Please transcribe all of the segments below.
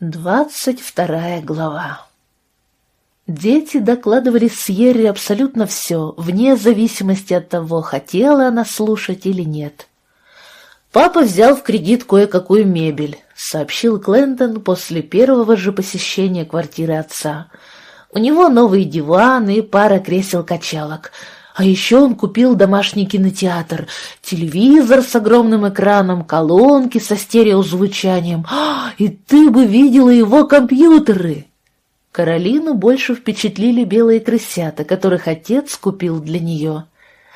Двадцать вторая глава Дети докладывали Сьерри абсолютно все, вне зависимости от того, хотела она слушать или нет. «Папа взял в кредит кое-какую мебель», — сообщил Клентон после первого же посещения квартиры отца. «У него новые диваны и пара кресел-качалок». А еще он купил домашний кинотеатр, телевизор с огромным экраном, колонки со стереозвучанием. А, и ты бы видела его компьютеры! Каролину больше впечатлили белые крысята, которых отец купил для нее.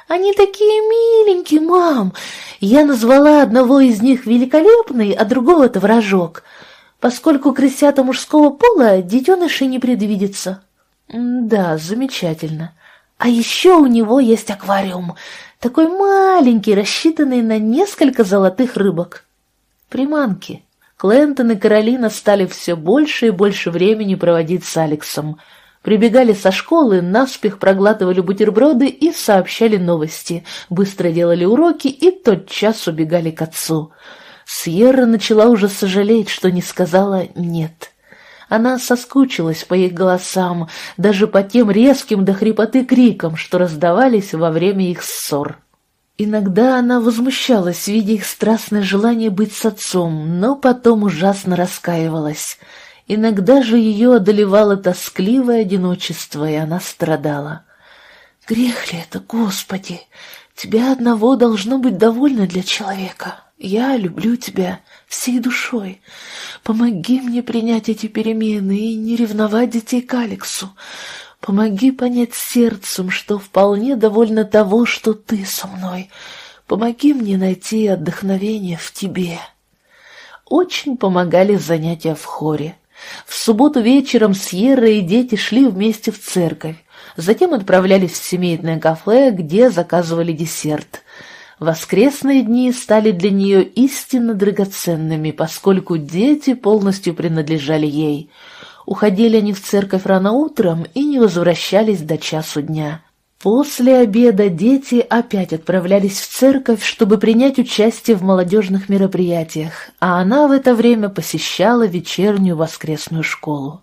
«Они такие миленькие, мам! Я назвала одного из них великолепный, а другого-то вражок. Поскольку крысята мужского пола, детенышей не предвидится». «Да, замечательно. А еще у него есть аквариум, такой маленький, рассчитанный на несколько золотых рыбок. Приманки. Клентон и Каролина стали все больше и больше времени проводить с Алексом. Прибегали со школы, наспех проглатывали бутерброды и сообщали новости, быстро делали уроки и тотчас убегали к отцу. Сьерра начала уже сожалеть, что не сказала «нет». Она соскучилась по их голосам, даже по тем резким до хрипоты крикам, что раздавались во время их ссор. Иногда она возмущалась, видя их страстное желание быть с отцом, но потом ужасно раскаивалась. Иногда же ее одолевало тоскливое одиночество, и она страдала. «Грех ли это, Господи? Тебя одного должно быть довольно для человека. Я люблю тебя всей душой. Помоги мне принять эти перемены и не ревновать детей к Алексу. Помоги понять сердцем, что вполне довольно того, что ты со мной. Помоги мне найти отдохновение в тебе. Очень помогали занятия в хоре. В субботу вечером Сьерра и дети шли вместе в церковь. Затем отправлялись в семейное кафе, где заказывали десерт. Воскресные дни стали для нее истинно драгоценными, поскольку дети полностью принадлежали ей. Уходили они в церковь рано утром и не возвращались до часу дня. После обеда дети опять отправлялись в церковь, чтобы принять участие в молодежных мероприятиях, а она в это время посещала вечернюю воскресную школу.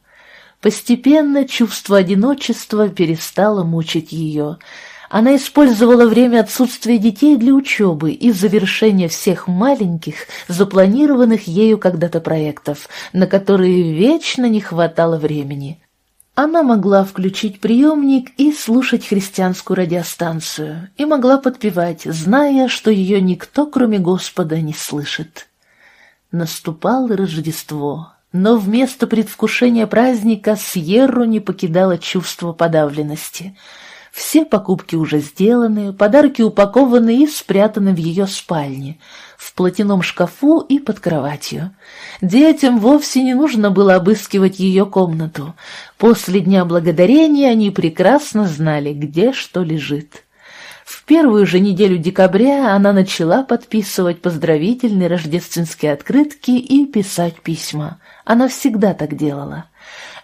Постепенно чувство одиночества перестало мучить ее – она использовала время отсутствия детей для учебы и завершения всех маленьких, запланированных ею когда-то проектов, на которые вечно не хватало времени. Она могла включить приемник и слушать христианскую радиостанцию, и могла подпевать, зная, что ее никто, кроме Господа, не слышит. Наступало Рождество, но вместо предвкушения праздника Сьерру не покидало чувство подавленности — все покупки уже сделаны, подарки упакованы и спрятаны в ее спальне, в платяном шкафу и под кроватью. Детям вовсе не нужно было обыскивать ее комнату. После Дня Благодарения они прекрасно знали, где что лежит. В первую же неделю декабря она начала подписывать поздравительные рождественские открытки и писать письма. Она всегда так делала.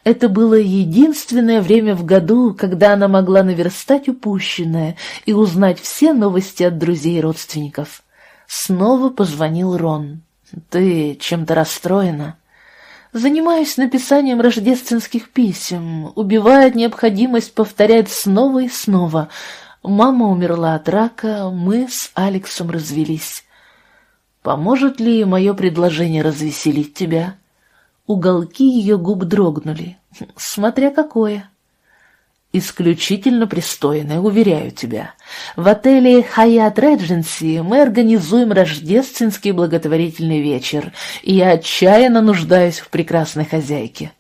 Это было единственное время в году, когда она могла наверстать упущенное и узнать все новости от друзей и родственников. Снова позвонил Рон. «Ты чем-то расстроена?» «Занимаюсь написанием рождественских писем. Убивает необходимость повторять снова и снова. Мама умерла от рака, мы с Алексом развелись. Поможет ли мое предложение развеселить тебя?» Уголки ее губ дрогнули. Смотря какое. Исключительно пристойное, уверяю тебя. В отеле Hyatt Regency мы организуем рождественский благотворительный вечер, и я отчаянно нуждаюсь в прекрасной хозяйке.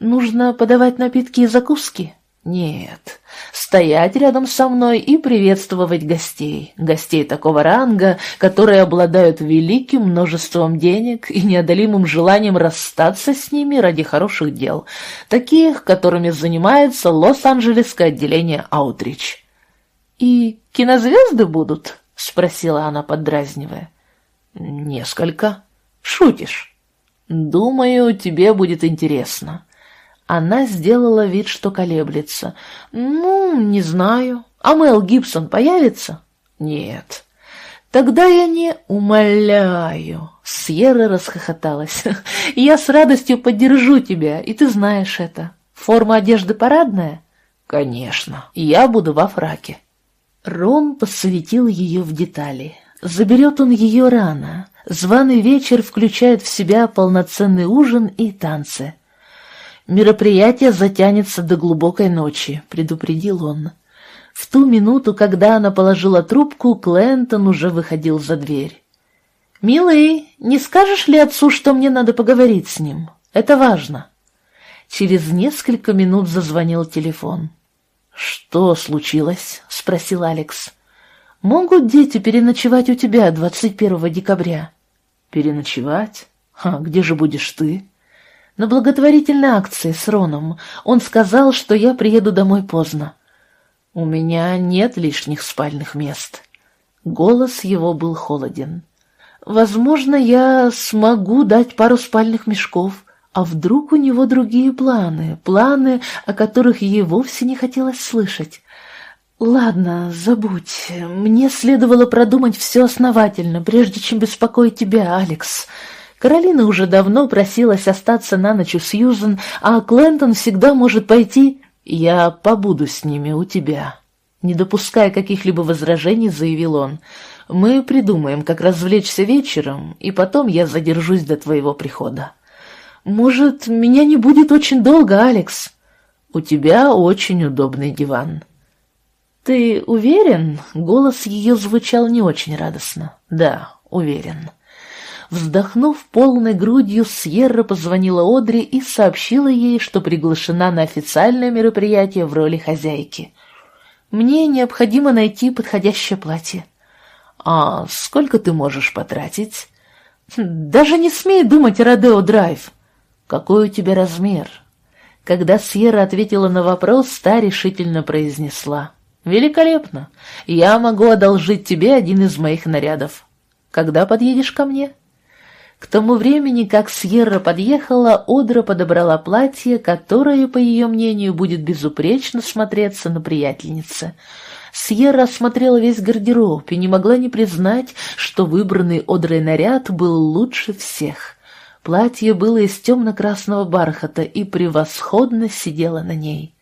Нужно подавать напитки и закуски? Нет, стоять рядом со мной и приветствовать гостей, гостей такого ранга, которые обладают великим множеством денег и неодолимым желанием расстаться с ними ради хороших дел, таких, которыми занимается Лос-Анджелесское отделение Аутрич. «И кинозвезды будут?» — спросила она, поддразнивая. «Несколько. Шутишь?» «Думаю, тебе будет интересно». Она сделала вид, что колеблется. «Ну, не знаю. А Мэл Гибсон появится?» «Нет». «Тогда я не умоляю». Сьерра расхохоталась. «Я с радостью поддержу тебя, и ты знаешь это. Форма одежды парадная?» «Конечно, я буду во фраке». Рон посвятил ее в детали. Заберет он ее рано. Званый вечер включает в себя полноценный ужин и танцы. «Мероприятие затянется до глубокой ночи», — предупредил он. В ту минуту, когда она положила трубку, Клентон уже выходил за дверь. «Милый, не скажешь ли отцу, что мне надо поговорить с ним? Это важно». Через несколько минут зазвонил телефон. «Что случилось?» — спросил Алекс. «Могут дети переночевать у тебя 21 декабря?» «Переночевать? А где же будешь ты?» «На благотворительной акции с Роном. Он сказал, что я приеду домой поздно». «У меня нет лишних спальных мест». Голос его был холоден. «Возможно, я смогу дать пару спальных мешков». А вдруг у него другие планы, планы, о которых ей вовсе не хотелось слышать? «Ладно, забудь. Мне следовало продумать все основательно, прежде чем беспокоить тебя, Алекс. Каролина уже давно просилась остаться на ночь у Сьюзен, а Клентон всегда может пойти. Я побуду с ними у тебя». Не допуская каких-либо возражений, заявил он. «Мы придумаем, как развлечься вечером, и потом я задержусь до твоего прихода». «Может, меня не будет очень долго, Алекс?» «У тебя очень удобный диван». «Ты уверен?» — голос ее звучал не очень радостно. «Да, уверен». Вздохнув полной грудью, Сьерра позвонила Одри и сообщила ей, что приглашена на официальное мероприятие в роли хозяйки. «Мне необходимо найти подходящее платье». «А сколько ты можешь потратить?» «Даже не смей думать о Родео Драйв. «Какой у тебя размер?» Когда Сьерра ответила на вопрос, та решительно произнесла. «Великолепно! Я могу одолжить тебе один из моих нарядов. Когда подъедешь ко мне?» К тому времени, как Сьерра подъехала, Одра подобрала платье, которое, по ее мнению, будет безупречно смотреться на приятельнице. Сьерра осмотрела весь гардероб и не могла не признать, что выбранный Одрой наряд был лучше всех. Платье было из темно-красного бархата и превосходно сидело на ней.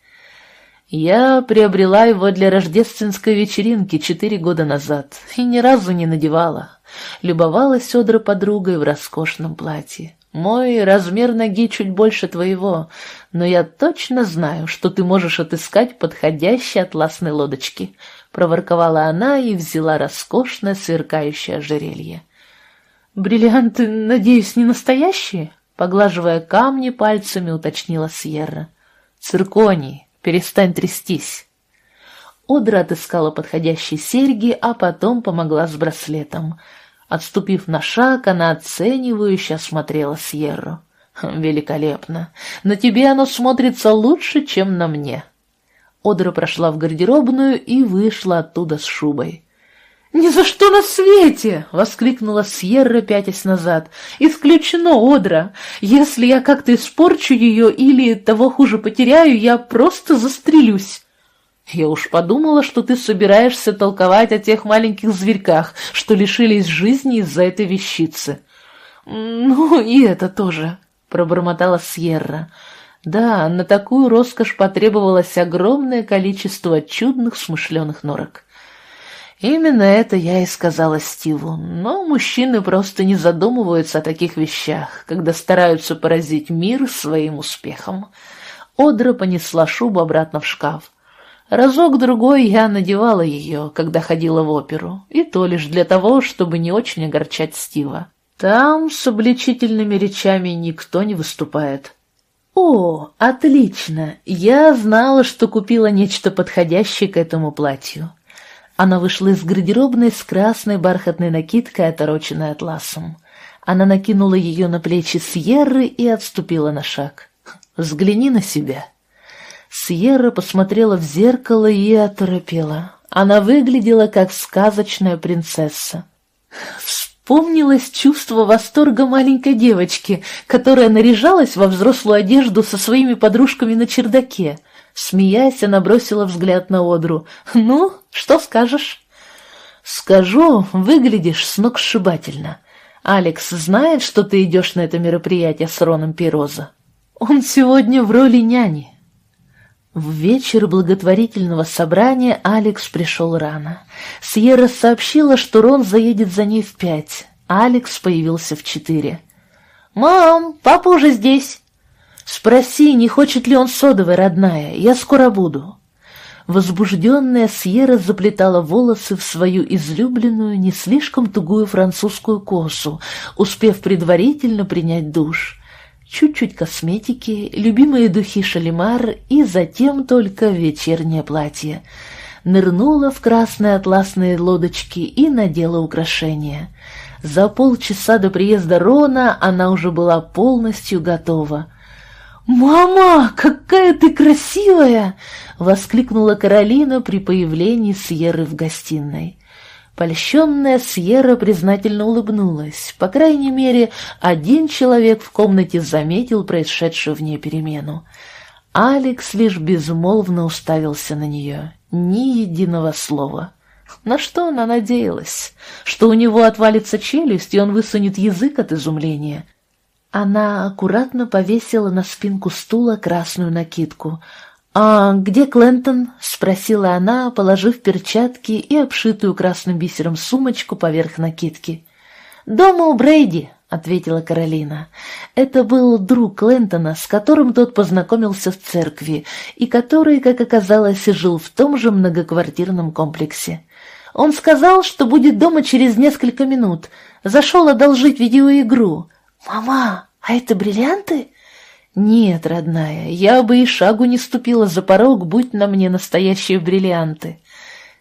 Я приобрела его для рождественской вечеринки четыре года назад и ни разу не надевала. Любовалась Одра подругой в роскошном платье. Мой размер ноги чуть больше твоего, но я точно знаю, что ты можешь отыскать подходящие атласные лодочки, — проворковала она и взяла роскошное сверкающее ожерелье. «Бриллианты, надеюсь, не настоящие?» Поглаживая камни пальцами, уточнила Сьерра. «Цирконий, перестань трястись». Одра отыскала подходящие серьги, а потом помогла с браслетом. Отступив на шаг, она оценивающе осмотрела Сьерру. «Великолепно! На тебе оно смотрится лучше, чем на мне». Одра прошла в гардеробную и вышла оттуда с шубой. «Ни за что на свете!» — воскликнула Сьерра, пятясь назад. «Исключено, Одра! Если я как-то испорчу ее или, того хуже, потеряю, я просто застрелюсь!» «Я уж подумала, что ты собираешься толковать о тех маленьких зверьках, что лишились жизни из-за этой вещицы». «Ну, и это тоже», — пробормотала Сьерра. «Да, на такую роскошь потребовалось огромное количество чудных смышленых норок». Именно это я и сказала Стиву, но мужчины просто не задумываются о таких вещах, когда стараются поразить мир своим успехом. Одра понесла шубу обратно в шкаф. Разок-другой я надевала ее, когда ходила в оперу, и то лишь для того, чтобы не очень огорчать Стива. Там с обличительными речами никто не выступает. «О, отлично! Я знала, что купила нечто подходящее к этому платью. Она вышла из гардеробной с красной бархатной накидкой, отороченной атласом. Она накинула ее на плечи Сьерры и отступила на шаг. «Взгляни на себя». Сьерра посмотрела в зеркало и оторопела. Она выглядела как сказочная принцесса. Вспомнилось чувство восторга маленькой девочки, которая наряжалась во взрослую одежду со своими подружками на чердаке. Смеясь, она бросила взгляд на Одру. «Ну, что скажешь?» «Скажу, выглядишь сногсшибательно. Алекс знает, что ты идешь на это мероприятие с Роном Пироза? Он сегодня в роли няни. В вечер благотворительного собрания Алекс пришел рано. Сьерра сообщила, что Рон заедет за ней в пять. Алекс появился в четыре. «Мам, папа уже здесь!» «Спроси, не хочет ли он содовой, родная, я скоро буду». Возбужденная Сьерра заплетала волосы в свою излюбленную, не слишком тугую французскую косу, успев предварительно принять душ чуть-чуть косметики, любимые духи Шалимар и затем только вечернее платье. Нырнула в красные атласные лодочки и надела украшения. За полчаса до приезда Рона она уже была полностью готова. «Мама, какая ты красивая!» — воскликнула Каролина при появлении Сьерры в гостиной. Польщенная Сьерра признательно улыбнулась. По крайней мере, один человек в комнате заметил происшедшую в ней перемену. Алекс лишь безмолвно уставился на нее. Ни единого слова. На что она надеялась? Что у него отвалится челюсть, и он высунет язык от изумления. Она аккуратно повесила на спинку стула красную накидку — «А где Клентон?» — спросила она, положив перчатки и обшитую красным бисером сумочку поверх накидки. «Дома у Брейди», — ответила Каролина. Это был друг Клентона, с которым тот познакомился в церкви, и который, как оказалось, жил в том же многоквартирном комплексе. Он сказал, что будет дома через несколько минут. Зашел одолжить видеоигру. «Мама, а это бриллианты?» «Нет, родная, я бы и шагу не ступила за порог, будь на мне настоящие бриллианты».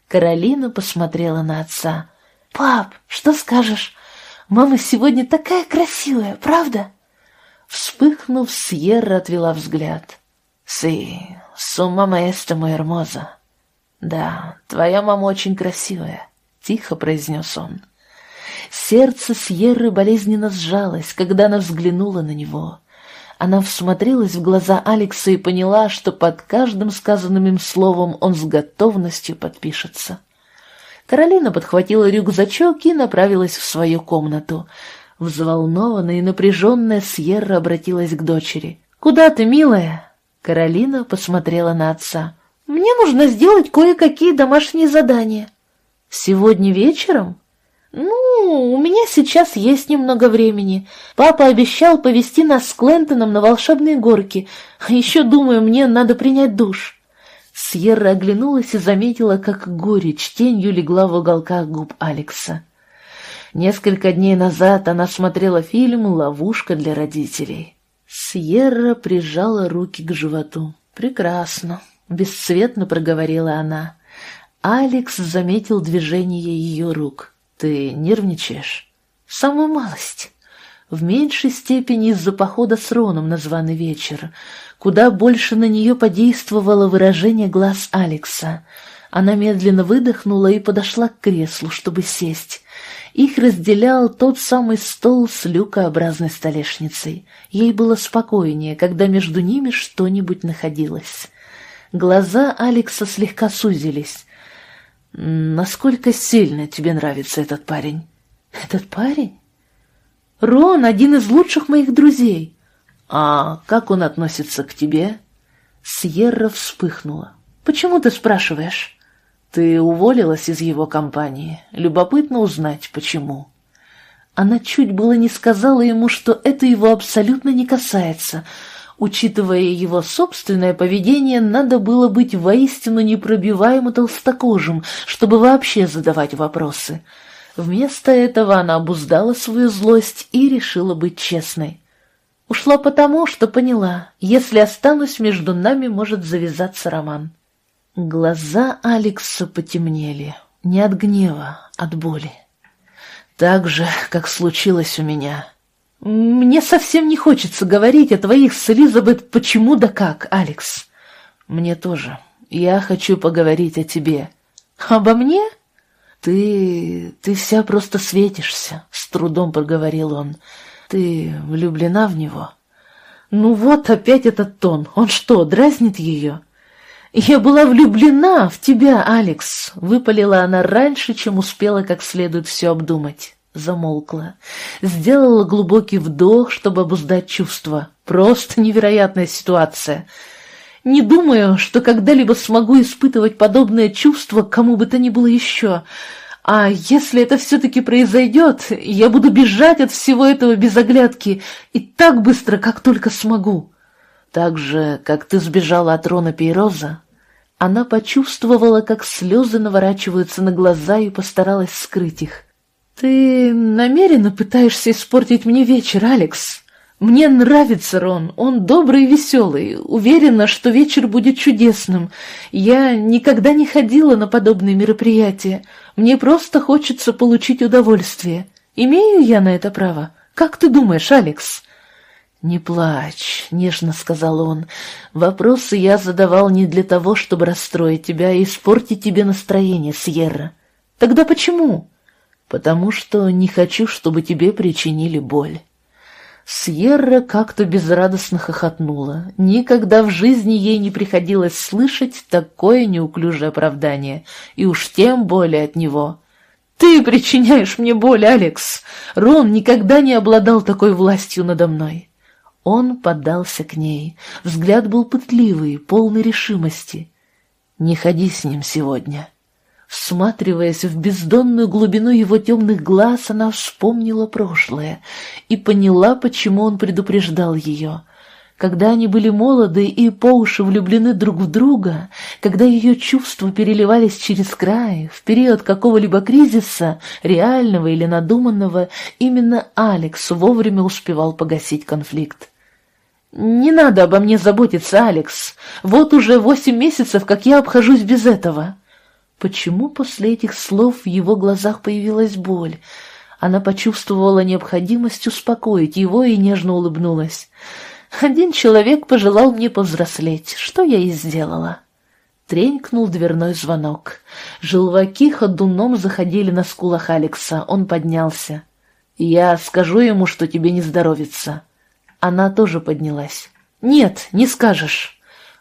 Каролина посмотрела на отца. «Пап, что скажешь? Мама сегодня такая красивая, правда?» Вспыхнув, Сьерра отвела взгляд. «Си, сумма маэста hermosa». «Да, твоя мама очень красивая», — тихо произнес он. Сердце Сьерры болезненно сжалось, когда она взглянула на него. Она всмотрелась в глаза Алекса и поняла, что под каждым сказанным им словом он с готовностью подпишется. Каролина подхватила рюкзачок и направилась в свою комнату. Взволнованная и напряженная Сьерра обратилась к дочери. «Куда ты, милая?» Каролина посмотрела на отца. «Мне нужно сделать кое-какие домашние задания». «Сегодня вечером?» «Ну, у меня сейчас есть немного времени. Папа обещал повезти нас с Клентоном на волшебные горки. Еще, думаю, мне надо принять душ». Сьерра оглянулась и заметила, как горечь тенью легла в уголках губ Алекса. Несколько дней назад она смотрела фильм «Ловушка для родителей». Сьерра прижала руки к животу. «Прекрасно», — бесцветно проговорила она. Алекс заметил движение ее рук. Ты нервничаешь? Самую малость. В меньшей степени из-за похода с Роном на званый вечер. Куда больше на нее подействовало выражение глаз Алекса. Она медленно выдохнула и подошла к креслу, чтобы сесть. Их разделял тот самый стол с люкообразной столешницей. Ей было спокойнее, когда между ними что-нибудь находилось. Глаза Алекса слегка сузились. «Насколько сильно тебе нравится этот парень?» «Этот парень?» «Рон — один из лучших моих друзей». «А как он относится к тебе?» Сьерра вспыхнула. «Почему ты спрашиваешь?» «Ты уволилась из его компании. Любопытно узнать, почему». Она чуть было не сказала ему, что это его абсолютно не касается — Учитывая его собственное поведение, надо было быть воистину непробиваемо толстокожим, чтобы вообще задавать вопросы. Вместо этого она обуздала свою злость и решила быть честной. Ушла потому, что поняла, если останусь, между нами может завязаться роман. Глаза Алекса потемнели, не от гнева, от боли. Так же, как случилось у меня. «Мне совсем не хочется говорить о твоих с Элизабет почему да как, Алекс». «Мне тоже. Я хочу поговорить о тебе». «Обо мне?» «Ты... ты вся просто светишься», — с трудом проговорил он. «Ты влюблена в него?» «Ну вот опять этот тон. Он что, дразнит ее?» «Я была влюблена в тебя, Алекс», — выпалила она раньше, чем успела как следует все обдумать. Замолкла. Сделала глубокий вдох, чтобы обуздать чувства. Просто невероятная ситуация. Не думаю, что когда-либо смогу испытывать подобное чувство кому бы то ни было еще. А если это все-таки произойдет, я буду бежать от всего этого без оглядки и так быстро, как только смогу. Так же, как ты сбежала от Рона Пейроза, она почувствовала, как слезы наворачиваются на глаза и постаралась скрыть их. «Ты намеренно пытаешься испортить мне вечер, Алекс?» «Мне нравится Рон, он добрый и веселый, уверена, что вечер будет чудесным. Я никогда не ходила на подобные мероприятия, мне просто хочется получить удовольствие. Имею я на это право? Как ты думаешь, Алекс?» «Не плачь», — нежно сказал он. «Вопросы я задавал не для того, чтобы расстроить тебя и испортить тебе настроение, Сьерра. Тогда почему?» «Потому что не хочу, чтобы тебе причинили боль». Сьерра как-то безрадостно хохотнула. Никогда в жизни ей не приходилось слышать такое неуклюжее оправдание, и уж тем более от него. «Ты причиняешь мне боль, Алекс! Рон никогда не обладал такой властью надо мной!» Он поддался к ней. Взгляд был пытливый, полный решимости. «Не ходи с ним сегодня». Всматриваясь в бездонную глубину его темных глаз, она вспомнила прошлое и поняла, почему он предупреждал ее. Когда они были молоды и по уши влюблены друг в друга, когда ее чувства переливались через край, в период какого-либо кризиса, реального или надуманного, именно Алекс вовремя успевал погасить конфликт. «Не надо обо мне заботиться, Алекс. Вот уже восемь месяцев, как я обхожусь без этого». Почему после этих слов в его глазах появилась боль? Она почувствовала необходимость успокоить его и нежно улыбнулась. «Один человек пожелал мне повзрослеть, что я и сделала». Тренькнул дверной звонок. Желваки ходуном заходили на скулах Алекса. Он поднялся. «Я скажу ему, что тебе не здоровится». Она тоже поднялась. «Нет, не скажешь».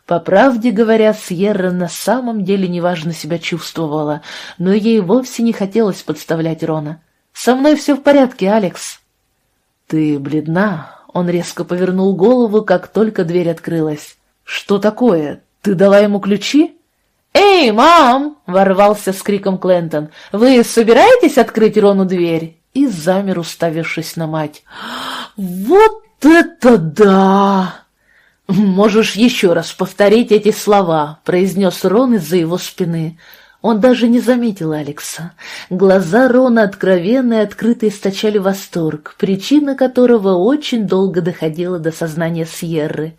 По правде говоря, Сьерра на самом деле неважно себя чувствовала, но ей вовсе не хотелось подставлять Рона. «Со мной все в порядке, Алекс». «Ты бледна?» Он резко повернул голову, как только дверь открылась. «Что такое? Ты дала ему ключи?» «Эй, мам!» — ворвался с криком Клентон. «Вы собираетесь открыть Рону дверь?» И замер, уставившись на мать. «Вот это да!» «Можешь еще раз повторить эти слова», — произнес Рон из-за его спины. Он даже не заметил Алекса. Глаза Рона откровенно и открыто источали восторг, причина которого очень долго доходила до сознания Сьерры.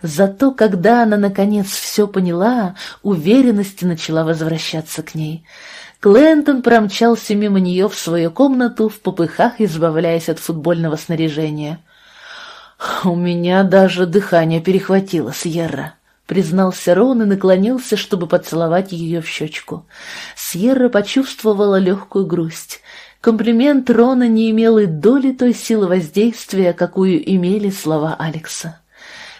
Зато, когда она, наконец, все поняла, уверенность начала возвращаться к ней. Клентон промчался мимо нее в свою комнату, в попыхах избавляясь от футбольного снаряжения. «У меня даже дыхание перехватило, Сьерра», — признался Рон и наклонился, чтобы поцеловать ее в щечку. Сьерра почувствовала легкую грусть. Комплимент Рона не имел и доли той силы воздействия, какую имели слова Алекса.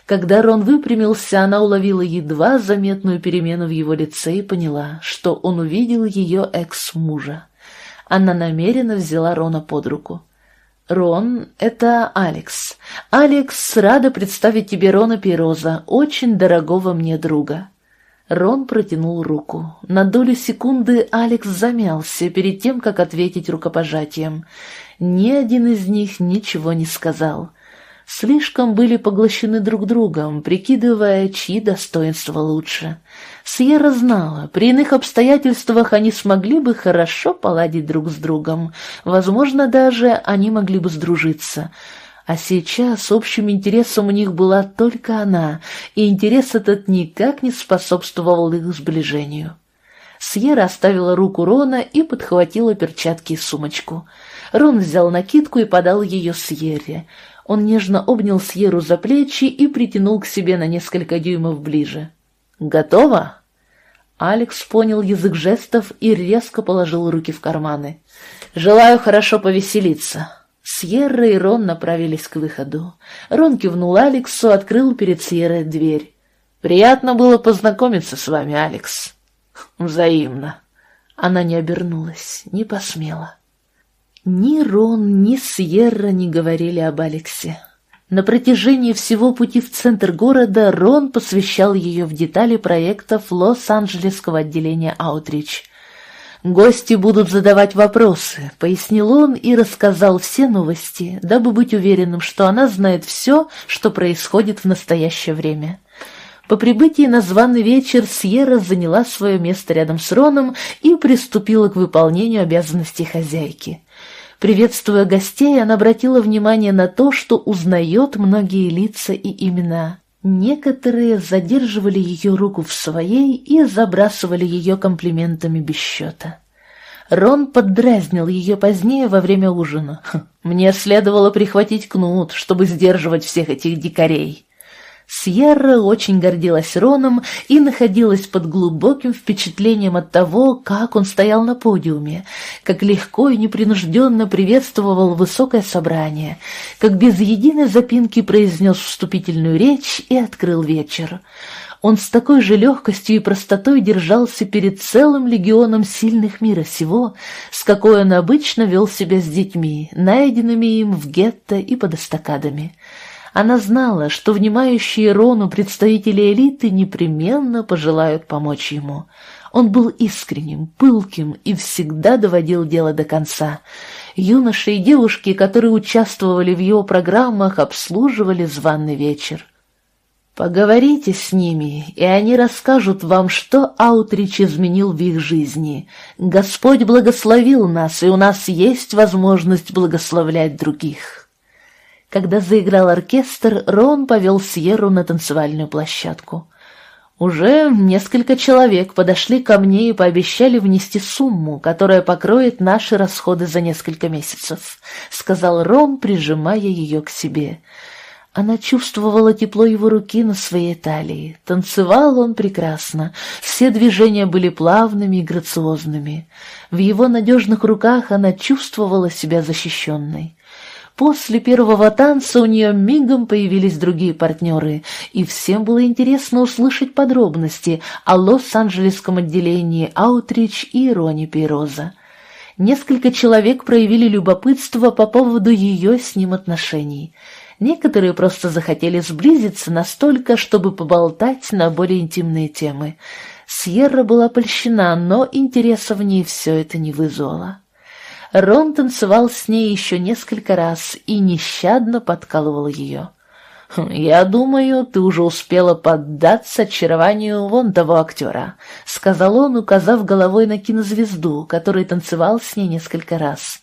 Когда Рон выпрямился, она уловила едва заметную перемену в его лице и поняла, что он увидел ее экс-мужа. Она намеренно взяла Рона под руку. «Рон, это Алекс. Алекс, рада представить тебе Рона Пироза, очень дорогого мне друга». Рон протянул руку. На долю секунды Алекс замялся перед тем, как ответить рукопожатием. Ни один из них ничего не сказал. Слишком были поглощены друг другом, прикидывая, чьи достоинства лучше. Сьерра знала, при иных обстоятельствах они смогли бы хорошо поладить друг с другом, возможно, даже они могли бы сдружиться. А сейчас общим интересом у них была только она, и интерес этот никак не способствовал их сближению. Сьерра оставила руку Рона и подхватила перчатки и сумочку. Рон взял накидку и подал ее Сьерре. Он нежно обнял Сьеру за плечи и притянул к себе на несколько дюймов ближе. «Готово?» Алекс понял язык жестов и резко положил руки в карманы. «Желаю хорошо повеселиться». Сьерра и Рон направились к выходу. Рон кивнул Алексу, открыл перед Сьеррой дверь. «Приятно было познакомиться с вами, Алекс». «Взаимно». Она не обернулась, не посмела. Ни Рон, ни Сьерра не говорили об Алексе. На протяжении всего пути в центр города Рон посвящал ее в детали проектов Лос-Анджелесского отделения «Аутрич». «Гости будут задавать вопросы», — пояснил он и рассказал все новости, дабы быть уверенным, что она знает все, что происходит в настоящее время. По прибытии на званый вечер Сьерра заняла свое место рядом с Роном и приступила к выполнению обязанностей хозяйки. Приветствуя гостей, она обратила внимание на то, что узнает многие лица и имена. Некоторые задерживали ее руку в своей и забрасывали ее комплиментами без счета. Рон поддразнил ее позднее во время ужина. «Хм, «Мне следовало прихватить кнут, чтобы сдерживать всех этих дикарей». Сьерра очень гордилась Роном и находилась под глубоким впечатлением от того, как он стоял на подиуме, как легко и непринужденно приветствовал высокое собрание, как без единой запинки произнес вступительную речь и открыл вечер. Он с такой же легкостью и простотой держался перед целым легионом сильных мира сего, с какой он обычно вел себя с детьми, найденными им в гетто и под эстакадами. Она знала, что внимающие Рону представители элиты непременно пожелают помочь ему. Он был искренним, пылким и всегда доводил дело до конца. Юноши и девушки, которые участвовали в его программах, обслуживали званый вечер. Поговорите с ними, и они расскажут вам, что Аутрич изменил в их жизни. Господь благословил нас, и у нас есть возможность благословлять других. Когда заиграл оркестр, Рон повел Сьерру на танцевальную площадку. Уже несколько человек подошли ко мне и пообещали внести сумму, которая покроет наши расходы за несколько месяцев, — сказал Рон, прижимая ее к себе. Она чувствовала тепло его руки на своей талии. Танцевал он прекрасно. Все движения были плавными и грациозными. В его надежных руках она чувствовала себя защищенной. После первого танца у нее мигом появились другие партнеры, и всем было интересно услышать подробности о Лос-Анджелесском отделении Аутрич и Рони Пейроза. Несколько человек проявили любопытство по поводу ее с ним отношений. Некоторые просто захотели сблизиться настолько, чтобы поболтать на более интимные темы. Сьерра была польщена, но интереса в ней все это не вызвало. Рон танцевал с ней еще несколько раз и нещадно подкалывал ее. «Хм, «Я думаю, ты уже успела поддаться очарованию вон того актера», — сказал он, указав головой на кинозвезду, который танцевал с ней несколько раз.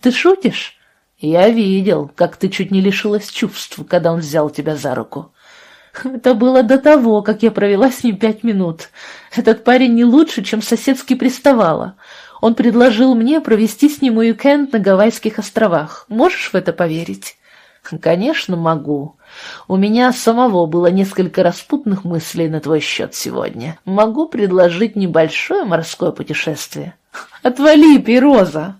«Ты шутишь?» «Я видел, как ты чуть не лишилась чувств, когда он взял тебя за руку». «Это было до того, как я провела с ним пять минут. Этот парень не лучше, чем соседский приставала. Он предложил мне провести с ним уикенд на Гавайских островах. Можешь в это поверить? Конечно, могу. У меня самого было несколько распутных мыслей на твой счет сегодня. Могу предложить небольшое морское путешествие. Отвали, Пироза!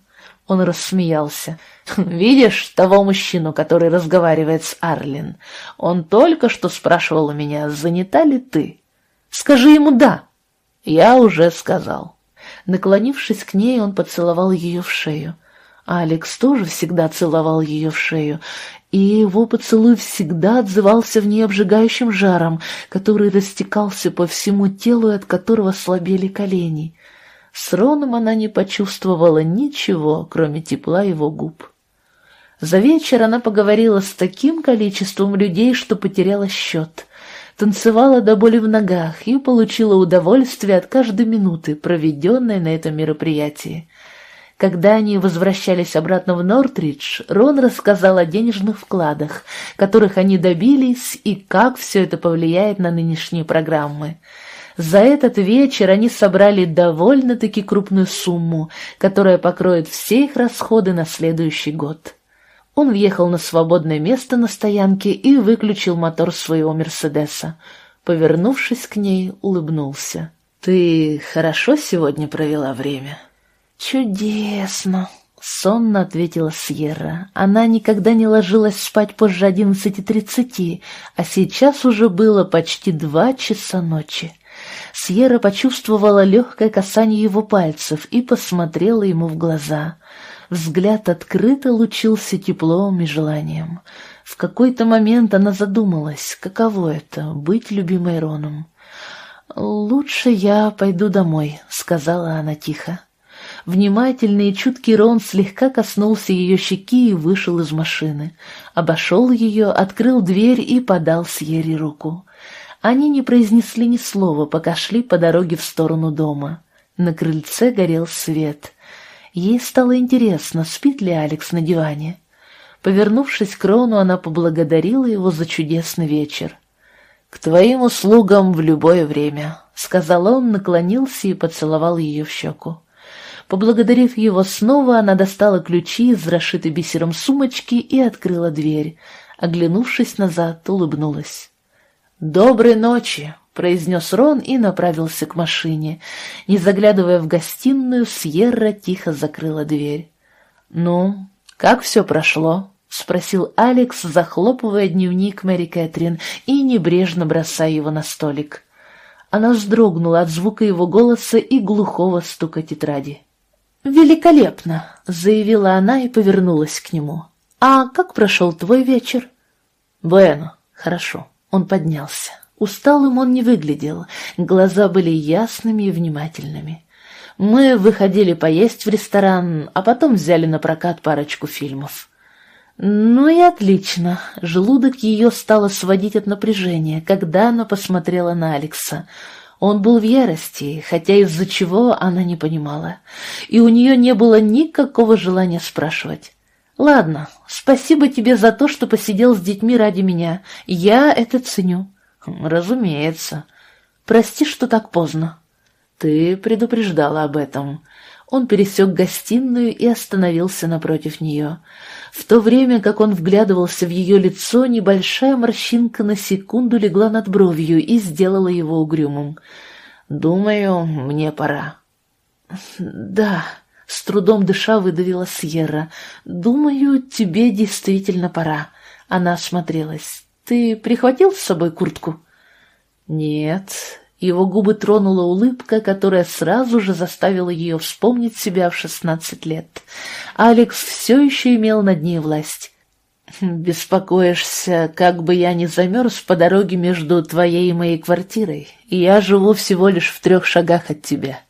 Он рассмеялся. «Видишь того мужчину, который разговаривает с Арлин? Он только что спрашивал у меня, занята ли ты? Скажи ему «да». Я уже сказал. Наклонившись к ней, он поцеловал ее в шею. Алекс тоже всегда целовал ее в шею, и его поцелуй всегда отзывался в ней обжигающим жаром, который растекался по всему телу и от которого слабели колени. С Роном она не почувствовала ничего, кроме тепла его губ. За вечер она поговорила с таким количеством людей, что потеряла счет танцевала до боли в ногах и получила удовольствие от каждой минуты, проведенной на этом мероприятии. Когда они возвращались обратно в Нортридж, Рон рассказал о денежных вкладах, которых они добились и как все это повлияет на нынешние программы. За этот вечер они собрали довольно-таки крупную сумму, которая покроет все их расходы на следующий год. Он въехал на свободное место на стоянке и выключил мотор своего «Мерседеса». Повернувшись к ней, улыбнулся. «Ты хорошо сегодня провела время?» «Чудесно!» — сонно ответила Сьерра. Она никогда не ложилась спать позже одиннадцати тридцати, а сейчас уже было почти два часа ночи. Сьерра почувствовала легкое касание его пальцев и посмотрела ему в глаза — Взгляд открыто лучился теплом и желанием. В какой-то момент она задумалась, каково это — быть любимой Роном. «Лучше я пойду домой», — сказала она тихо. Внимательный и чуткий Рон слегка коснулся ее щеки и вышел из машины. Обошел ее, открыл дверь и подал Сьерри руку. Они не произнесли ни слова, пока шли по дороге в сторону дома. На крыльце горел свет. Ей стало интересно, спит ли Алекс на диване. Повернувшись к Рону, она поблагодарила его за чудесный вечер. «К твоим услугам в любое время», — сказал он, наклонился и поцеловал ее в щеку. Поблагодарив его снова, она достала ключи из расшитой бисером сумочки и открыла дверь. Оглянувшись назад, улыбнулась. «Доброй ночи!» — произнес Рон и направился к машине. Не заглядывая в гостиную, Сьерра тихо закрыла дверь. «Ну, как все прошло?» — спросил Алекс, захлопывая дневник Мэри Кэтрин и небрежно бросая его на столик. Она вздрогнула от звука его голоса и глухого стука тетради. «Великолепно!» — заявила она и повернулась к нему. «А как прошел твой вечер?» «Bueno, хорошо». Он поднялся. Усталым он не выглядел, глаза были ясными и внимательными. Мы выходили поесть в ресторан, а потом взяли на прокат парочку фильмов. Ну и отлично. Желудок ее стало сводить от напряжения, когда она посмотрела на Алекса — он был в ярости, хотя из-за чего она не понимала, и у нее не было никакого желания спрашивать. «Ладно, спасибо тебе за то, что посидел с детьми ради меня. Я это ценю». «Разумеется. Прости, что так поздно». «Ты предупреждала об этом». Он пересек гостиную и остановился напротив нее. В то время, как он вглядывался в ее лицо, небольшая морщинка на секунду легла над бровью и сделала его угрюмым. «Думаю, мне пора». «Да», — с трудом дыша выдавила Сьерра. «Думаю, тебе действительно пора». Она осмотрелась. «Ты прихватил с собой куртку?» «Нет, его губы тронула улыбка, которая сразу же заставила ее вспомнить себя в шестнадцать лет. Алекс все еще имел над ней власть. «Беспокоишься, как бы я не замерз по дороге между твоей и моей квартирой, я живу всего лишь в трех шагах от тебя».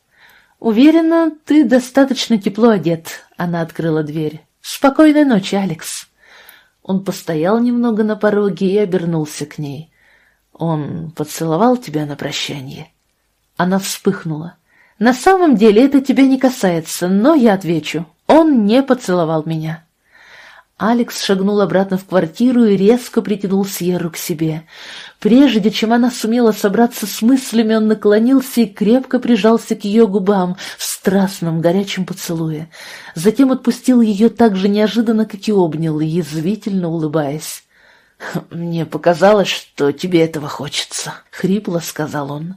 «Уверена, ты достаточно тепло одет», — она открыла дверь. «Спокойной ночи, Алекс». Он постоял немного на пороге и обернулся к ней. Он поцеловал тебя на прощание?» Она вспыхнула. «На самом деле это тебя не касается, но я отвечу. Он не поцеловал меня». Алекс шагнул обратно в квартиру и резко притянул Сьерру к себе. Прежде чем она сумела собраться с мыслями, он наклонился и крепко прижался к ее губам в страстном горячем поцелуе. Затем отпустил ее так же неожиданно, как и обнял, язвительно улыбаясь. «Мне показалось, что тебе этого хочется», — хрипло сказал он.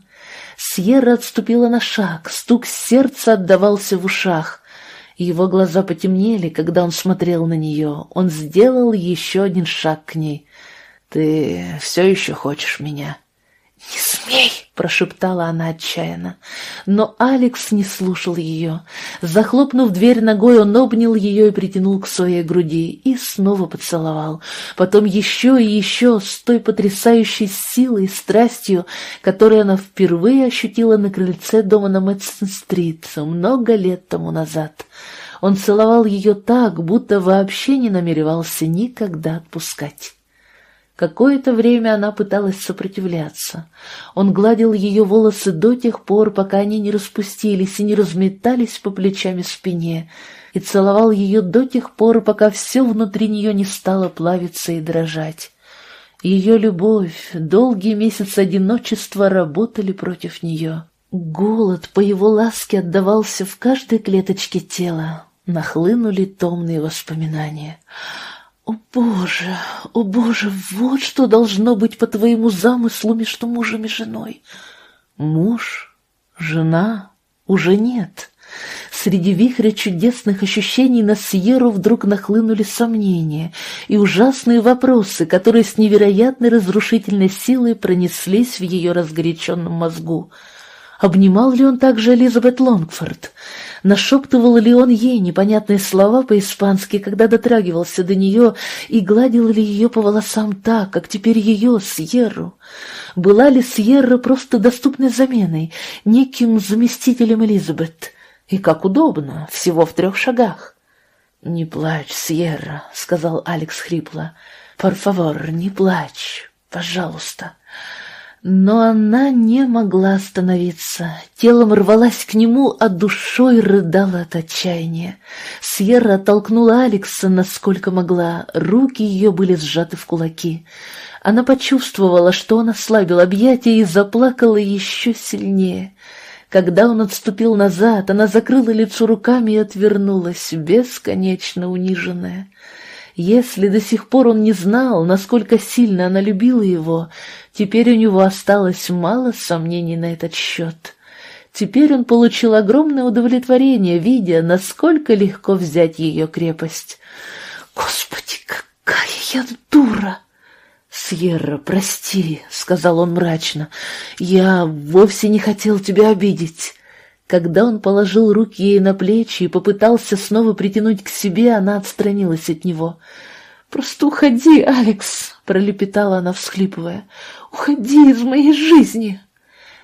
Сьерра отступила на шаг, стук сердца отдавался в ушах. Его глаза потемнели, когда он смотрел на нее. Он сделал еще один шаг к ней. «Ты все еще хочешь меня?» «Не смей!» — прошептала она отчаянно. Но Алекс не слушал ее. Захлопнув дверь ногой, он обнял ее и притянул к своей груди и снова поцеловал. Потом еще и еще с той потрясающей силой и страстью, которую она впервые ощутила на крыльце дома на Мэтсон-стрит много лет тому назад. Он целовал ее так, будто вообще не намеревался никогда отпускать. Какое-то время она пыталась сопротивляться. Он гладил ее волосы до тех пор, пока они не распустились и не разметались по плечам и спине, и целовал ее до тех пор, пока все внутри нее не стало плавиться и дрожать. Ее любовь, долгие месяцы одиночества работали против нее. Голод по его ласке отдавался в каждой клеточке тела. Нахлынули томные воспоминания — «О, Боже, о, Боже, вот что должно быть по твоему замыслу между мужем и женой!» «Муж? Жена? Уже нет!» Среди вихря чудесных ощущений на Сьеру вдруг нахлынули сомнения и ужасные вопросы, которые с невероятной разрушительной силой пронеслись в ее разгоряченном мозгу. Обнимал ли он также Элизабет Лонгфорд? Нашептывал ли он ей непонятные слова по-испански, когда дотрагивался до нее, и гладил ли ее по волосам так, как теперь ее, Сьерру? Была ли Сьерра просто доступной заменой, неким заместителем Элизабет? И как удобно, всего в трех шагах. «Не плачь, Сьерра», — сказал Алекс хрипло. «Пор фавор, не плачь, пожалуйста». Но она не могла остановиться. Телом рвалась к нему, а душой рыдала от отчаяния. Сьерра толкнула Алекса насколько могла, руки ее были сжаты в кулаки. Она почувствовала, что он ослабил объятия и заплакала еще сильнее. Когда он отступил назад, она закрыла лицо руками и отвернулась, бесконечно униженная. Если до сих пор он не знал, насколько сильно она любила его, теперь у него осталось мало сомнений на этот счет. Теперь он получил огромное удовлетворение, видя, насколько легко взять ее крепость. «Господи, какая я дура!» «Сьерра, прости», — сказал он мрачно, — «я вовсе не хотел тебя обидеть». Когда он положил руки ей на плечи и попытался снова притянуть к себе, она отстранилась от него. «Просто уходи, Алекс!» — пролепетала она, всхлипывая. «Уходи из моей жизни!»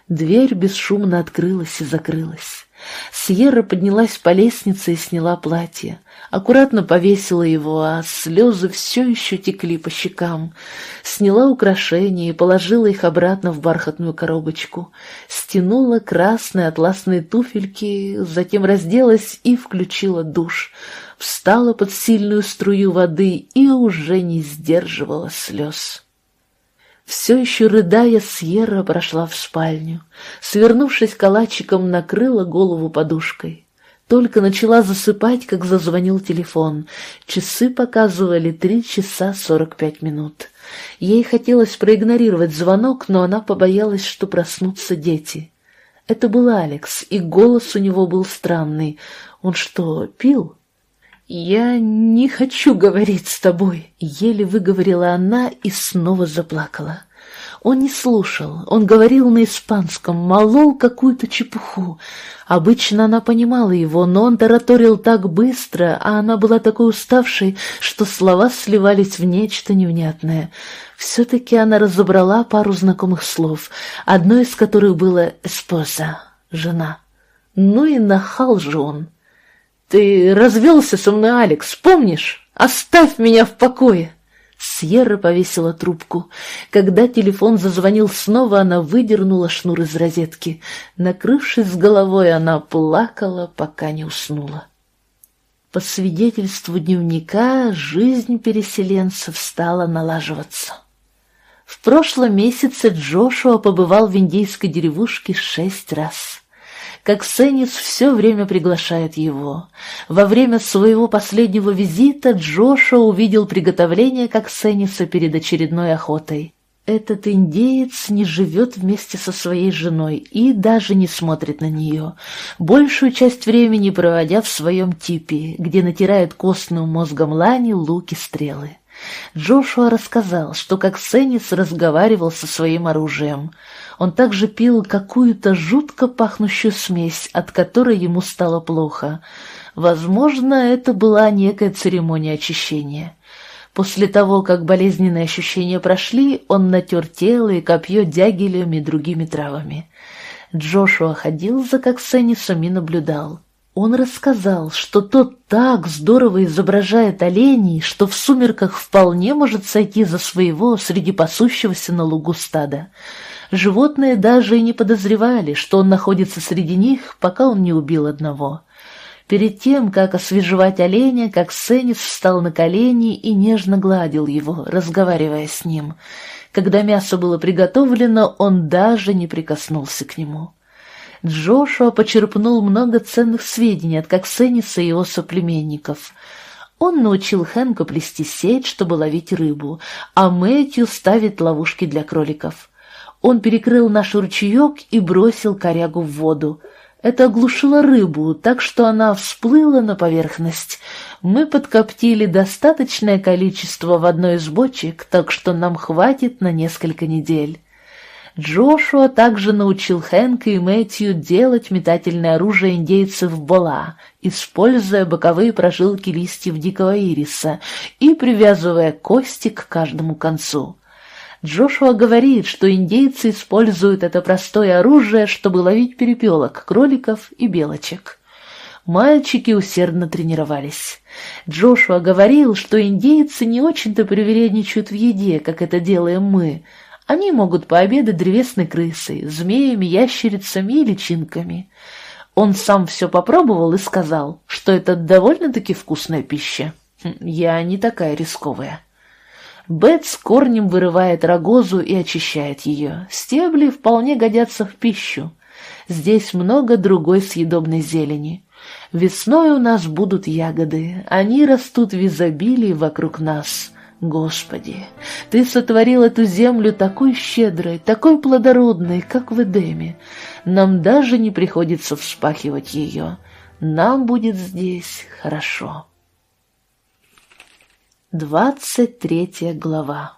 Дверь бесшумно открылась и закрылась. Сьерра поднялась по лестнице и сняла платье. Аккуратно повесила его, а слезы все еще текли по щекам. Сняла украшения и положила их обратно в бархатную коробочку. Стянула красные атласные туфельки, затем разделась и включила душ. Встала под сильную струю воды и уже не сдерживала слез. Все еще рыдая, Сьерра прошла в спальню. Свернувшись калачиком, накрыла голову подушкой. Только начала засыпать, как зазвонил телефон. Часы показывали три часа сорок пять минут. Ей хотелось проигнорировать звонок, но она побоялась, что проснутся дети. Это был Алекс, и голос у него был странный. Он что, пил? «Я не хочу говорить с тобой», — еле выговорила она и снова заплакала. Он не слушал, он говорил на испанском, молол какую-то чепуху. Обычно она понимала его, но он тараторил так быстро, а она была такой уставшей, что слова сливались в нечто невнятное. Все-таки она разобрала пару знакомых слов, одно из которых было «эспоза» — «жена». Ну и нахал же он. «Ты развелся со мной, Алекс, помнишь? Оставь меня в покое!» Сьерра повесила трубку. Когда телефон зазвонил снова, она выдернула шнур из розетки. Накрывшись головой, она плакала, пока не уснула. По свидетельству дневника, жизнь переселенцев стала налаживаться. В прошлом месяце Джошуа побывал в индейской деревушке шесть раз как Сеннис все время приглашает его. Во время своего последнего визита Джоша увидел приготовление как Сенниса перед очередной охотой. Этот индеец не живет вместе со своей женой и даже не смотрит на нее, большую часть времени проводя в своем типе, где натирает костным мозгом лани луки-стрелы. Джошуа рассказал, что как Сеннис разговаривал со своим оружием – он также пил какую-то жутко пахнущую смесь, от которой ему стало плохо. Возможно, это была некая церемония очищения. После того, как болезненные ощущения прошли, он натер тело и копье дягелем и другими травами. Джошуа ходил за Коксенисом и наблюдал. Он рассказал, что тот так здорово изображает оленей, что в сумерках вполне может сойти за своего среди пасущегося на лугу стада. Животные даже и не подозревали, что он находится среди них, пока он не убил одного. Перед тем, как освежевать оленя, как Сенис встал на колени и нежно гладил его, разговаривая с ним. Когда мясо было приготовлено, он даже не прикоснулся к нему. Джошуа почерпнул много ценных сведений от Коксениса и его соплеменников. Он научил Хэнка плести сеть, чтобы ловить рыбу, а Мэтью ставить ловушки для кроликов. Он перекрыл наш ручеек и бросил корягу в воду. Это оглушило рыбу, так что она всплыла на поверхность. Мы подкоптили достаточное количество в одной из бочек, так что нам хватит на несколько недель. Джошуа также научил Хэнка и Мэтью делать метательное оружие индейцев Бола, используя боковые прожилки листьев дикого ириса и привязывая кости к каждому концу. Джошуа говорит, что индейцы используют это простое оружие, чтобы ловить перепелок, кроликов и белочек. Мальчики усердно тренировались. Джошуа говорил, что индейцы не очень-то привередничают в еде, как это делаем мы. Они могут пообедать древесной крысой, змеями, ящерицами и личинками. Он сам все попробовал и сказал, что это довольно-таки вкусная пища. Хм, я не такая рисковая. Бет с корнем вырывает рогозу и очищает ее. Стебли вполне годятся в пищу. Здесь много другой съедобной зелени. Весной у нас будут ягоды, они растут в изобилии вокруг нас. Господи, Ты сотворил эту землю такой щедрой, такой плодородной, как в Эдеме. Нам даже не приходится вспахивать ее. Нам будет здесь хорошо. Двадцать третья глава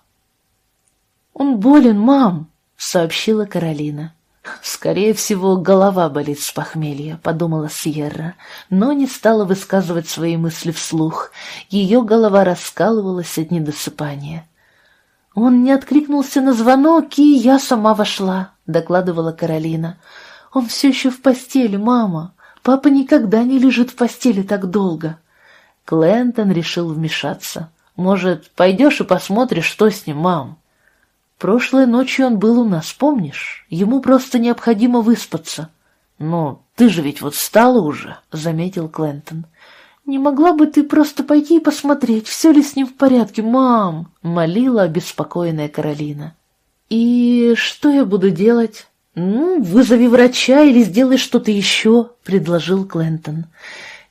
«Он болен, мам!» — сообщила Каролина. «Скорее всего, голова болит с похмелья», — подумала Сьерра, но не стала высказывать свои мысли вслух. Ее голова раскалывалась от недосыпания. «Он не откликнулся на звонок, и я сама вошла», — докладывала Каролина. «Он все еще в постели, мама. Папа никогда не лежит в постели так долго». Клентон решил вмешаться. «Может, пойдешь и посмотришь, что с ним, мам?» Прошлой ночью он был у нас, помнишь? Ему просто необходимо выспаться. Ну, ты же ведь вот встала уже, — заметил Клентон. Не могла бы ты просто пойти и посмотреть, все ли с ним в порядке, мам? — молила обеспокоенная Каролина. И что я буду делать? Ну, вызови врача или сделай что-то еще, — предложил Клентон.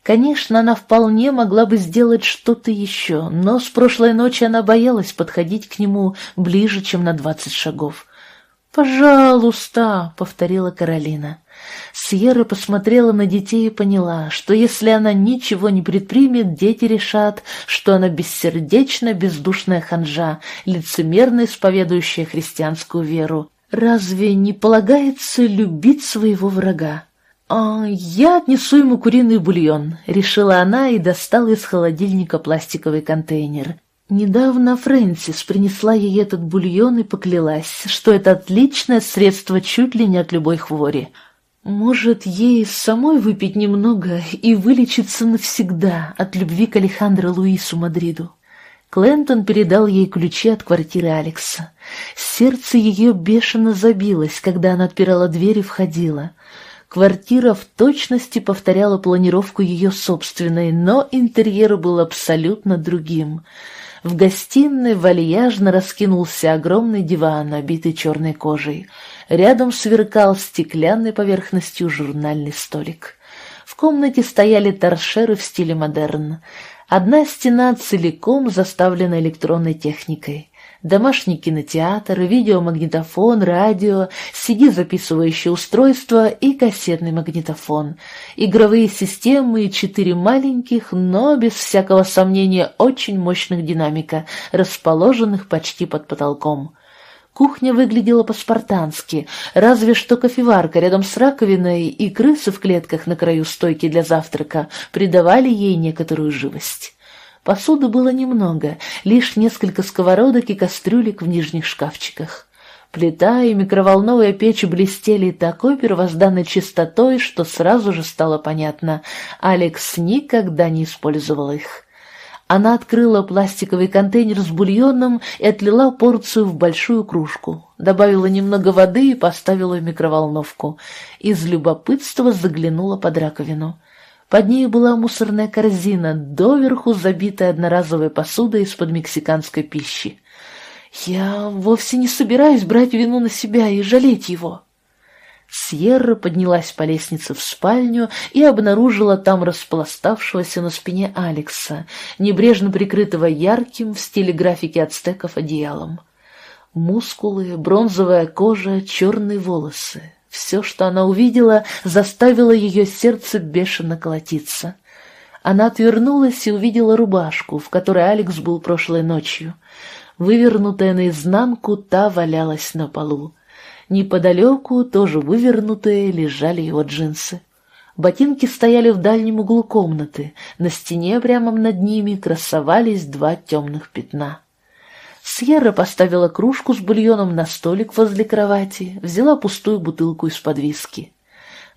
Конечно, она вполне могла бы сделать что-то еще, но с прошлой ночи она боялась подходить к нему ближе, чем на двадцать шагов. «Пожалуйста», — повторила Каролина. Сьерра посмотрела на детей и поняла, что если она ничего не предпримет, дети решат, что она бессердечная, бездушная ханжа, лицемерно исповедующая христианскую веру. Разве не полагается любить своего врага? «А, «Я отнесу ему куриный бульон», — решила она и достала из холодильника пластиковый контейнер. Недавно Фрэнсис принесла ей этот бульон и поклялась, что это отличное средство чуть ли не от любой хвори. Может, ей самой выпить немного и вылечиться навсегда от любви к Алехандро Луису Мадриду. Клентон передал ей ключи от квартиры Алекса. Сердце ее бешено забилось, когда она отпирала дверь и входила. Квартира в точности повторяла планировку ее собственной, но интерьер был абсолютно другим. В гостиной вальяжно раскинулся огромный диван, обитый черной кожей. Рядом сверкал стеклянной поверхностью журнальный столик. В комнате стояли торшеры в стиле модерн. Одна стена целиком заставлена электронной техникой домашний кинотеатр, видеомагнитофон, радио, CD-записывающее устройство и кассетный магнитофон, игровые системы и четыре маленьких, но без всякого сомнения очень мощных динамика, расположенных почти под потолком. Кухня выглядела по-спартански, разве что кофеварка рядом с раковиной и крысы в клетках на краю стойки для завтрака придавали ей некоторую живость. Посуды было немного, лишь несколько сковородок и кастрюлек в нижних шкафчиках. Плита и микроволновая печь блестели такой первозданной чистотой, что сразу же стало понятно — Алекс никогда не использовал их. Она открыла пластиковый контейнер с бульоном и отлила порцию в большую кружку, добавила немного воды и поставила в микроволновку. Из любопытства заглянула под раковину. Под ней была мусорная корзина, доверху забитая одноразовой посудой из-под мексиканской пищи. «Я вовсе не собираюсь брать вину на себя и жалеть его». Сьерра поднялась по лестнице в спальню и обнаружила там распластавшегося на спине Алекса, небрежно прикрытого ярким в стиле графики ацтеков одеялом. Мускулы, бронзовая кожа, черные волосы. Все, что она увидела, заставило ее сердце бешено колотиться. Она отвернулась и увидела рубашку, в которой Алекс был прошлой ночью. Вывернутая наизнанку, та валялась на полу. Неподалеку, тоже вывернутые, лежали его джинсы. Ботинки стояли в дальнем углу комнаты, на стене прямо над ними красовались два темных пятна. Сьерра поставила кружку с бульоном на столик возле кровати, взяла пустую бутылку из-под виски.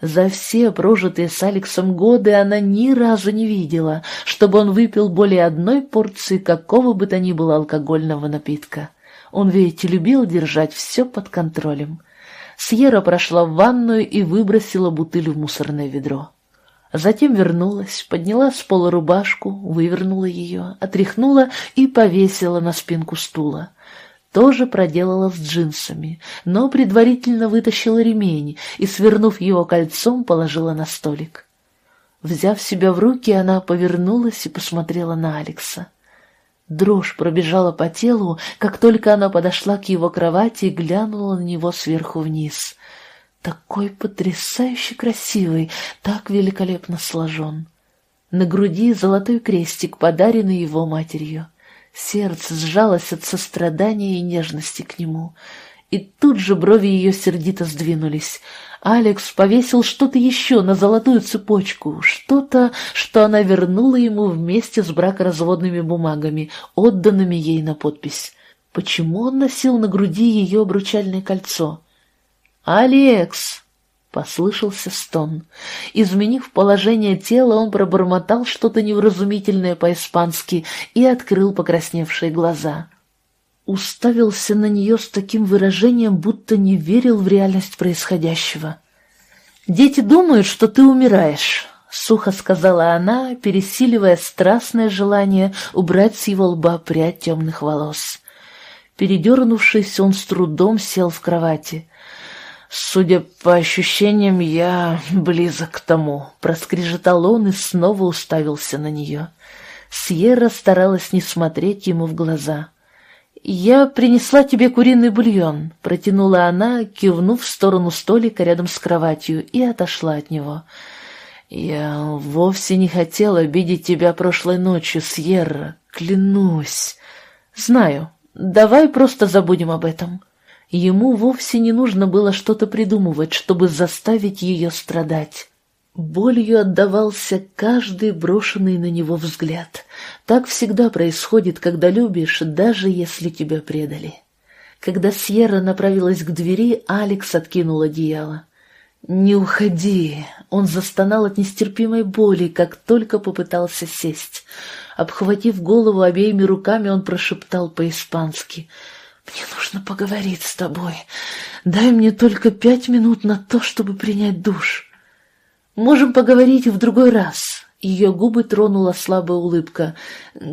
За все прожитые с Алексом годы она ни разу не видела, чтобы он выпил более одной порции какого бы то ни было алкогольного напитка. Он ведь любил держать все под контролем. Сьерра прошла в ванную и выбросила бутыль в мусорное ведро. Затем вернулась, подняла с пола рубашку, вывернула ее, отряхнула и повесила на спинку стула. Тоже проделала с джинсами, но предварительно вытащила ремень и, свернув его кольцом, положила на столик. Взяв себя в руки, она повернулась и посмотрела на Алекса. Дрожь пробежала по телу, как только она подошла к его кровати и глянула на него сверху вниз. Такой потрясающе красивый, так великолепно сложен. На груди золотой крестик, подаренный его матерью. Сердце сжалось от сострадания и нежности к нему. И тут же брови ее сердито сдвинулись. Алекс повесил что-то еще на золотую цепочку, что-то, что она вернула ему вместе с бракоразводными бумагами, отданными ей на подпись. Почему он носил на груди ее обручальное кольцо? «Алекс!» — послышался стон. Изменив положение тела, он пробормотал что-то невразумительное по-испански и открыл покрасневшие глаза. Уставился на нее с таким выражением, будто не верил в реальность происходящего. «Дети думают, что ты умираешь», — сухо сказала она, пересиливая страстное желание убрать с его лба прядь темных волос. Передернувшись, он с трудом сел в кровати. «Судя по ощущениям, я близок к тому», — проскрежетал он и снова уставился на нее. Сьерра старалась не смотреть ему в глаза. «Я принесла тебе куриный бульон», — протянула она, кивнув в сторону столика рядом с кроватью, и отошла от него. «Я вовсе не хотела обидеть тебя прошлой ночью, Сьерра, клянусь. Знаю, давай просто забудем об этом». Ему вовсе не нужно было что-то придумывать, чтобы заставить ее страдать. Болью отдавался каждый брошенный на него взгляд. Так всегда происходит, когда любишь, даже если тебя предали. Когда Сьерра направилась к двери, Алекс откинул одеяло. «Не уходи!» Он застонал от нестерпимой боли, как только попытался сесть. Обхватив голову обеими руками, он прошептал по-испански — «Мне нужно поговорить с тобой. Дай мне только пять минут на то, чтобы принять душ. Можем поговорить в другой раз». Ее губы тронула слабая улыбка.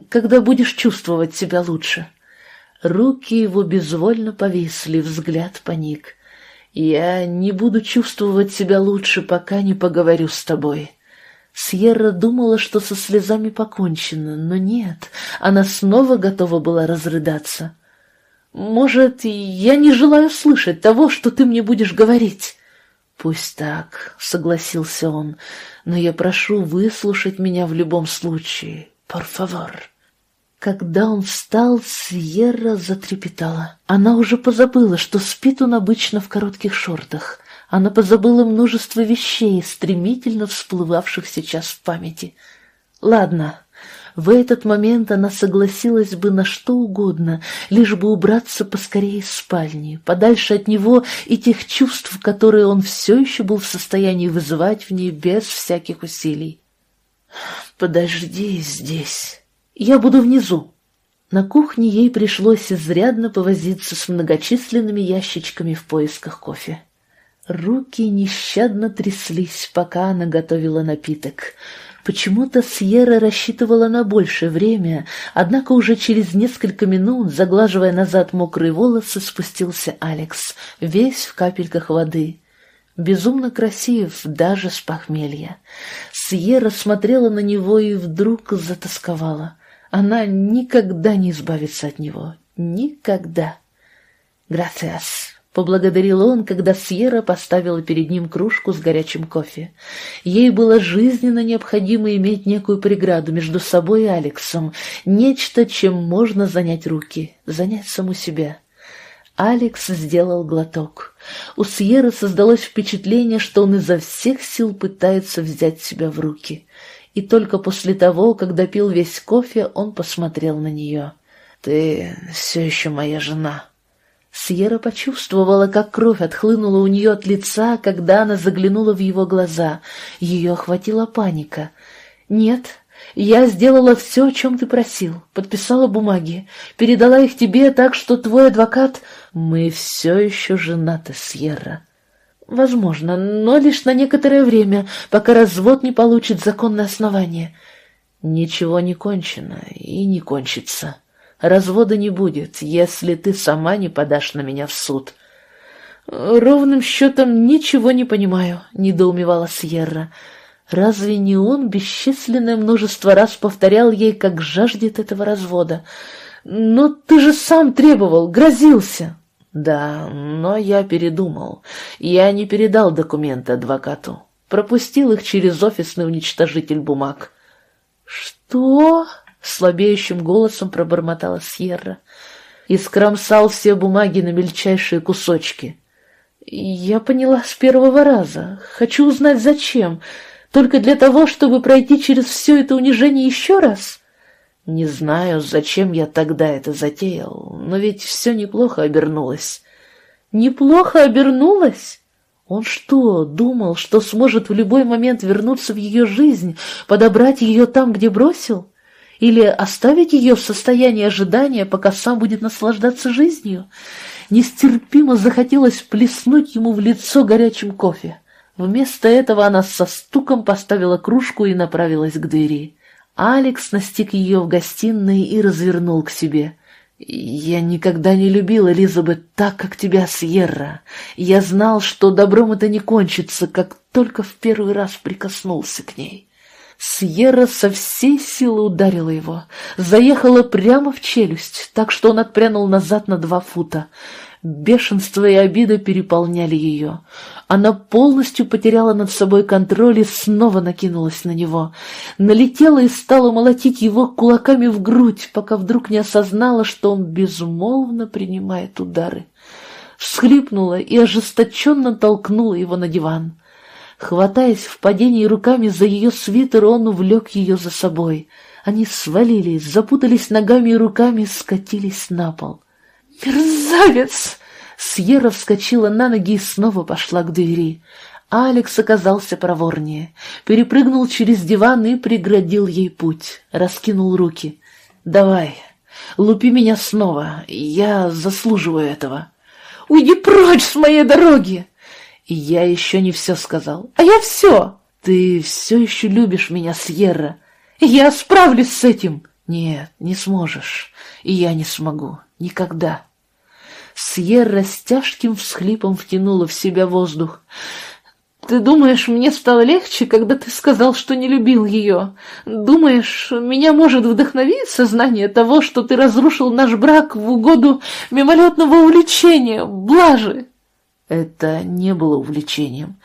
«Когда будешь чувствовать себя лучше». Руки его безвольно повисли, взгляд паник. «Я не буду чувствовать себя лучше, пока не поговорю с тобой». Сьерра думала, что со слезами покончено, но нет, она снова готова была разрыдаться. Может, я не желаю слышать того, что ты мне будешь говорить?» «Пусть так», — согласился он, — «но я прошу выслушать меня в любом случае. Favor». Когда он встал, Сьерра затрепетала. Она уже позабыла, что спит он обычно в коротких шортах. Она позабыла множество вещей, стремительно всплывавших сейчас в памяти. «Ладно, в этот момент она согласилась бы на что угодно, лишь бы убраться поскорее из спальни, подальше от него и тех чувств, которые он все еще был в состоянии вызывать в ней без всяких усилий. «Подожди здесь. Я буду внизу». На кухне ей пришлось изрядно повозиться с многочисленными ящичками в поисках кофе. Руки нещадно тряслись, пока она готовила напиток — Почему-то Сьерра рассчитывала на большее время, однако уже через несколько минут, заглаживая назад мокрые волосы, спустился Алекс, весь в капельках воды. Безумно красив, даже с похмелья. Сьерра смотрела на него и вдруг затасковала. Она никогда не избавится от него. Никогда. «Грациас», Поблагодарил он, когда Сьерра поставила перед ним кружку с горячим кофе. Ей было жизненно необходимо иметь некую преграду между собой и Алексом, нечто, чем можно занять руки, занять саму себя. Алекс сделал глоток. У Сьерры создалось впечатление, что он изо всех сил пытается взять себя в руки. И только после того, когда пил весь кофе, он посмотрел на нее. «Ты все еще моя жена». Сьерра почувствовала, как кровь отхлынула у нее от лица, когда она заглянула в его глаза. Ее охватила паника. «Нет, я сделала все, о чем ты просил, подписала бумаги, передала их тебе так, что твой адвокат... Мы все еще женаты, Сьерра. Возможно, но лишь на некоторое время, пока развод не получит законное основание. Ничего не кончено и не кончится. Развода не будет, если ты сама не подашь на меня в суд. Ровным счетом ничего не понимаю, недоумевала Сьерра. Разве не он бесчисленное множество раз повторял ей, как жаждет этого развода? Но ты же сам требовал, грозился. Да, но я передумал. Я не передал документы адвокату. Пропустил их через офисный уничтожитель бумаг. Что? Слабеющим голосом пробормотала Сьерра. И скромсал все бумаги на мельчайшие кусочки. Я поняла с первого раза. Хочу узнать, зачем. Только для того, чтобы пройти через все это унижение еще раз? Не знаю, зачем я тогда это затеял, но ведь все неплохо обернулось. Неплохо обернулось? Он что, думал, что сможет в любой момент вернуться в ее жизнь, подобрать ее там, где бросил? Или оставить ее в состоянии ожидания, пока сам будет наслаждаться жизнью? Нестерпимо захотелось плеснуть ему в лицо горячим кофе. Вместо этого она со стуком поставила кружку и направилась к двери. Алекс настиг ее в гостиной и развернул к себе. «Я никогда не любил Элизабет так, как тебя, Сьерра. Я знал, что добром это не кончится, как только в первый раз прикоснулся к ней». Сьерра со всей силы ударила его, заехала прямо в челюсть, так что он отпрянул назад на два фута. Бешенство и обида переполняли ее. Она полностью потеряла над собой контроль и снова накинулась на него. Налетела и стала молотить его кулаками в грудь, пока вдруг не осознала, что он безмолвно принимает удары. Всхлипнула и ожесточенно толкнула его на диван. Хватаясь в падении руками за ее свитер, он увлек ее за собой. Они свалились, запутались ногами и руками, скатились на пол. «Мерзавец!» Сьерра вскочила на ноги и снова пошла к двери. Алекс оказался проворнее, перепрыгнул через диван и преградил ей путь, раскинул руки. «Давай, лупи меня снова, я заслуживаю этого». «Уйди прочь с моей дороги!» «Я еще не все сказал». «А я все!» «Ты все еще любишь меня, Сьерра». «Я справлюсь с этим». «Нет, не сможешь, и я не смогу. Никогда». Сьерра с тяжким всхлипом втянула в себя воздух. «Ты думаешь, мне стало легче, когда ты сказал, что не любил ее? Думаешь, меня может вдохновить сознание того, что ты разрушил наш брак в угоду мимолетного увлечения, блажи?» Это не было увлечением.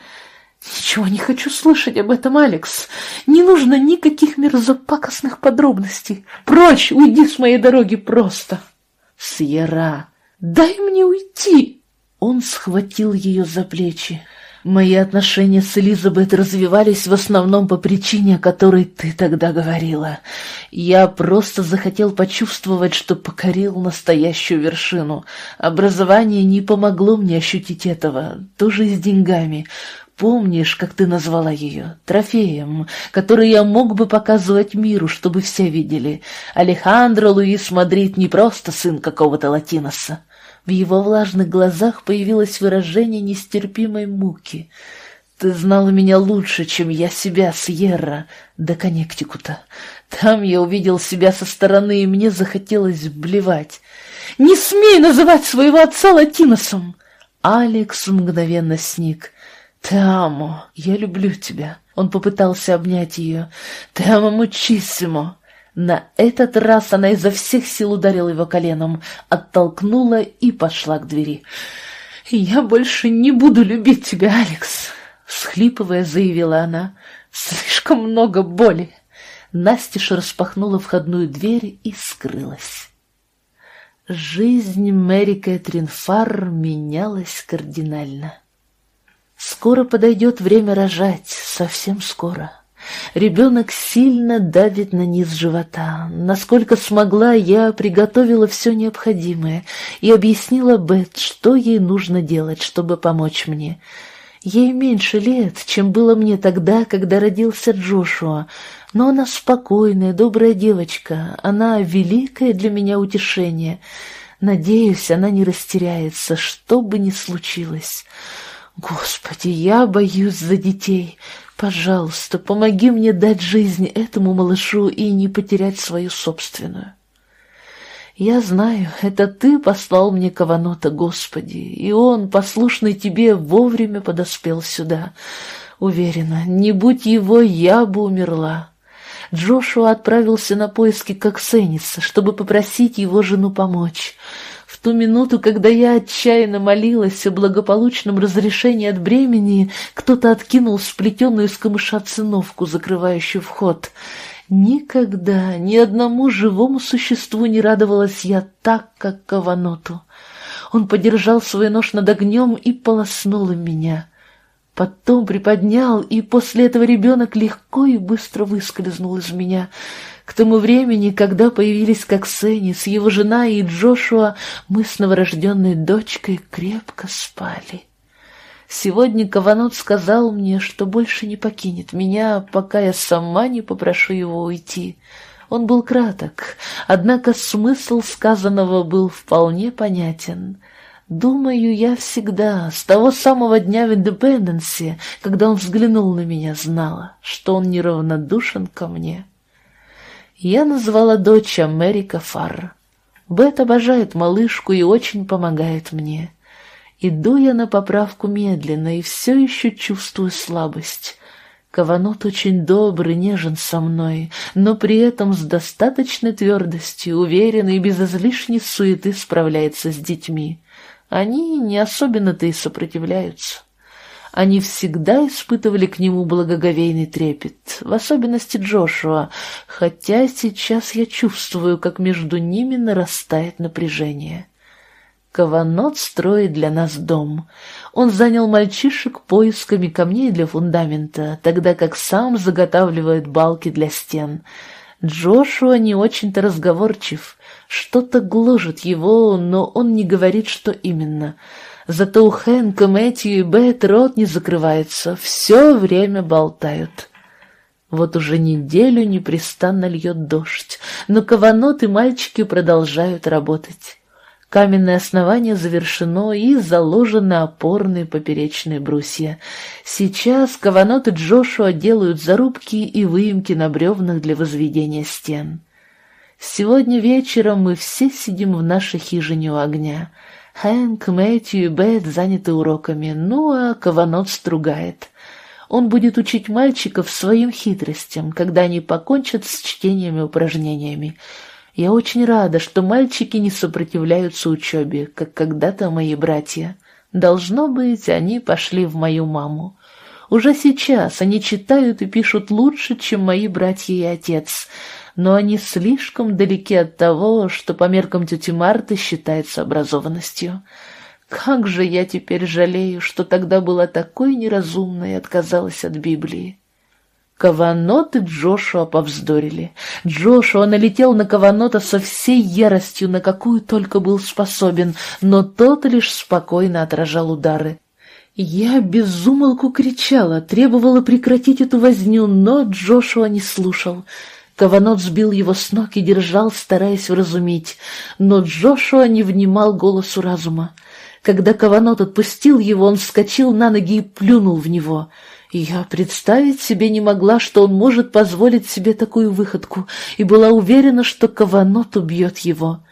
«Ничего не хочу слышать об этом, Алекс. Не нужно никаких мерзопакостных подробностей. Прочь, уйди с моей дороги просто!» «Сьерра!» «Дай мне уйти!» Он схватил ее за плечи. «Мои отношения с Элизабет развивались в основном по причине, о которой ты тогда говорила. Я просто захотел почувствовать, что покорил настоящую вершину. Образование не помогло мне ощутить этого, тоже и с деньгами. Помнишь, как ты назвала ее? Трофеем, который я мог бы показывать миру, чтобы все видели. Алехандро Луис Мадрид не просто сын какого-то латиноса. В его влажных глазах появилось выражение нестерпимой муки. «Ты знала меня лучше, чем я себя, Сьерра, до Коннектикута. Там я увидел себя со стороны, и мне захотелось блевать. Не смей называть своего отца латиносом!» Алекс мгновенно сник. «Тамо, я люблю тебя». Он попытался обнять ее. «Тамо мучиссимо». На этот раз она изо всех сил ударила его коленом, оттолкнула и пошла к двери. «Я больше не буду любить тебя, Алекс!» Всхлипывая, заявила она. «Слишком много боли!» Настеж распахнула входную дверь и скрылась. Жизнь Мэри Кэтрин Фарр менялась кардинально. Скоро подойдет время рожать, совсем скоро. Ребенок сильно давит на низ живота. Насколько смогла, я приготовила все необходимое и объяснила Бет, что ей нужно делать, чтобы помочь мне. Ей меньше лет, чем было мне тогда, когда родился Джошуа, но она спокойная, добрая девочка, она великое для меня утешение. Надеюсь, она не растеряется, что бы ни случилось. Господи, я боюсь за детей. Пожалуйста, помоги мне дать жизнь этому малышу и не потерять свою собственную. Я знаю, это ты послал мне Каванота, Господи, и он, послушный тебе, вовремя подоспел сюда. Уверена, не будь его, я бы умерла. Джошуа отправился на поиски Коксениса, чтобы попросить его жену помочь. Ту минуту, когда я отчаянно молилась о благополучном разрешении от бремени, кто-то откинул сплетенную из камыша циновку, закрывающую вход. Никогда ни одному живому существу не радовалась я так, как Каваноту. Он подержал свой нож над огнем и полоснул им меня. Потом приподнял, и после этого ребенок легко и быстро выскользнул из меня. К тому времени, когда появились Коксенис, его жена и Джошуа, мы с новорожденной дочкой крепко спали. Сегодня Каванот сказал мне, что больше не покинет меня, пока я сама не попрошу его уйти. Он был краток, однако смысл сказанного был вполне понятен — Думаю, я всегда, с того самого дня в Индепенденсе, когда он взглянул на меня, знала, что он неравнодушен ко мне. Я назвала дочь Америка Фарр. Бет обожает малышку и очень помогает мне. Иду я на поправку медленно и все еще чувствую слабость. Каванот очень добрый, нежен со мной, но при этом с достаточной твердостью, уверенный и без излишней суеты справляется с детьми. Они не особенно-то и сопротивляются. Они всегда испытывали к нему благоговейный трепет, в особенности Джошуа, хотя сейчас я чувствую, как между ними нарастает напряжение. Каванот строит для нас дом. Он занял мальчишек поисками камней для фундамента, тогда как сам заготавливает балки для стен. Джошуа не очень-то разговорчив, что-то гложет его, но он не говорит, что именно. Зато у Хэнка, Мэтью и Бет рот не закрывается, все время болтают. Вот уже неделю непрестанно льет дождь, но Каванот мальчики продолжают работать. Каменное основание завершено и заложены опорные поперечные брусья. Сейчас Каванот Джошуа делают зарубки и выемки на бревнах для возведения стен. Сегодня вечером мы все сидим в нашей хижине у огня. Хэнк, Мэтью и Бет заняты уроками, ну а Каванот стругает. Он будет учить мальчиков своим хитростям, когда они покончат с чтением и упражнениями. Я очень рада, что мальчики не сопротивляются учебе, как когда-то мои братья. Должно быть, они пошли в мою маму. Уже сейчас они читают и пишут лучше, чем мои братья и отец — но они слишком далеки от того, что по меркам тети Марты считается образованностью. Как же я теперь жалею, что тогда была такой неразумной и отказалась от Библии. Каванот и Джошуа повздорили. Джошуа налетел на Каванота со всей яростью, на какую только был способен, но тот лишь спокойно отражал удары. Я безумолку кричала, требовала прекратить эту возню, но Джошуа не слушал. Каванот сбил его с ног и держал, стараясь вразумить, но Джошуа не внимал голосу разума. Когда Каванот отпустил его, он вскочил на ноги и плюнул в него. Я представить себе не могла, что он может позволить себе такую выходку, и была уверена, что Каванот убьет его.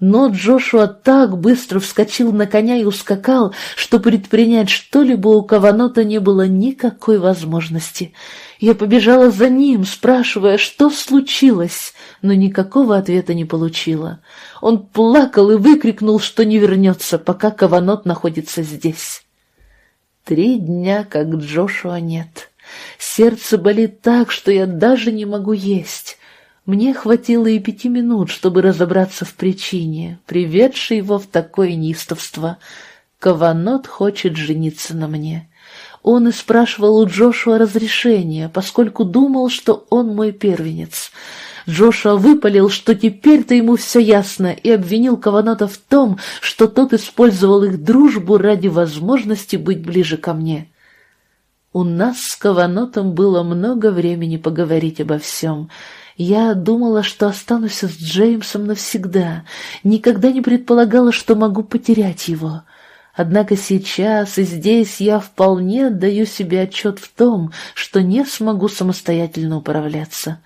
Но Джошуа так быстро вскочил на коня и ускакал, что предпринять что-либо у Каванота не было никакой возможности — я побежала за ним, спрашивая, что случилось, но никакого ответа не получила. Он плакал и выкрикнул, что не вернется, пока Каванот находится здесь. Три дня, как Джошуа нет. Сердце болит так, что я даже не могу есть. Мне хватило и пяти минут, чтобы разобраться в причине, приведшей его в такое неистовство. Каванот хочет жениться на мне. Он и спрашивал у Джошуа разрешения, поскольку думал, что он мой первенец. Джошуа выпалил, что теперь-то ему все ясно, и обвинил Каванота в том, что тот использовал их дружбу ради возможности быть ближе ко мне. У нас с Каванотом было много времени поговорить обо всем. Я думала, что останусь с Джеймсом навсегда, никогда не предполагала, что могу потерять его. Однако сейчас и здесь я вполне отдаю себе отчет в том, что не смогу самостоятельно управляться.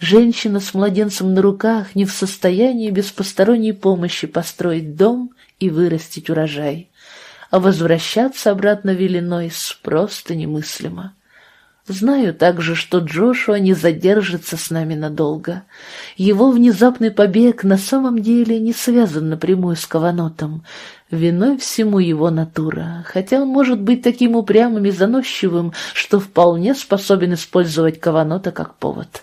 Женщина с младенцем на руках не в состоянии без посторонней помощи построить дом и вырастить урожай. А возвращаться обратно в Иллинойс просто немыслимо. Знаю также, что Джошуа не задержится с нами надолго. Его внезапный побег на самом деле не связан напрямую с Каванотом. Виной всему его натура, хотя он может быть таким упрямым и заносчивым, что вполне способен использовать Каванота как повод.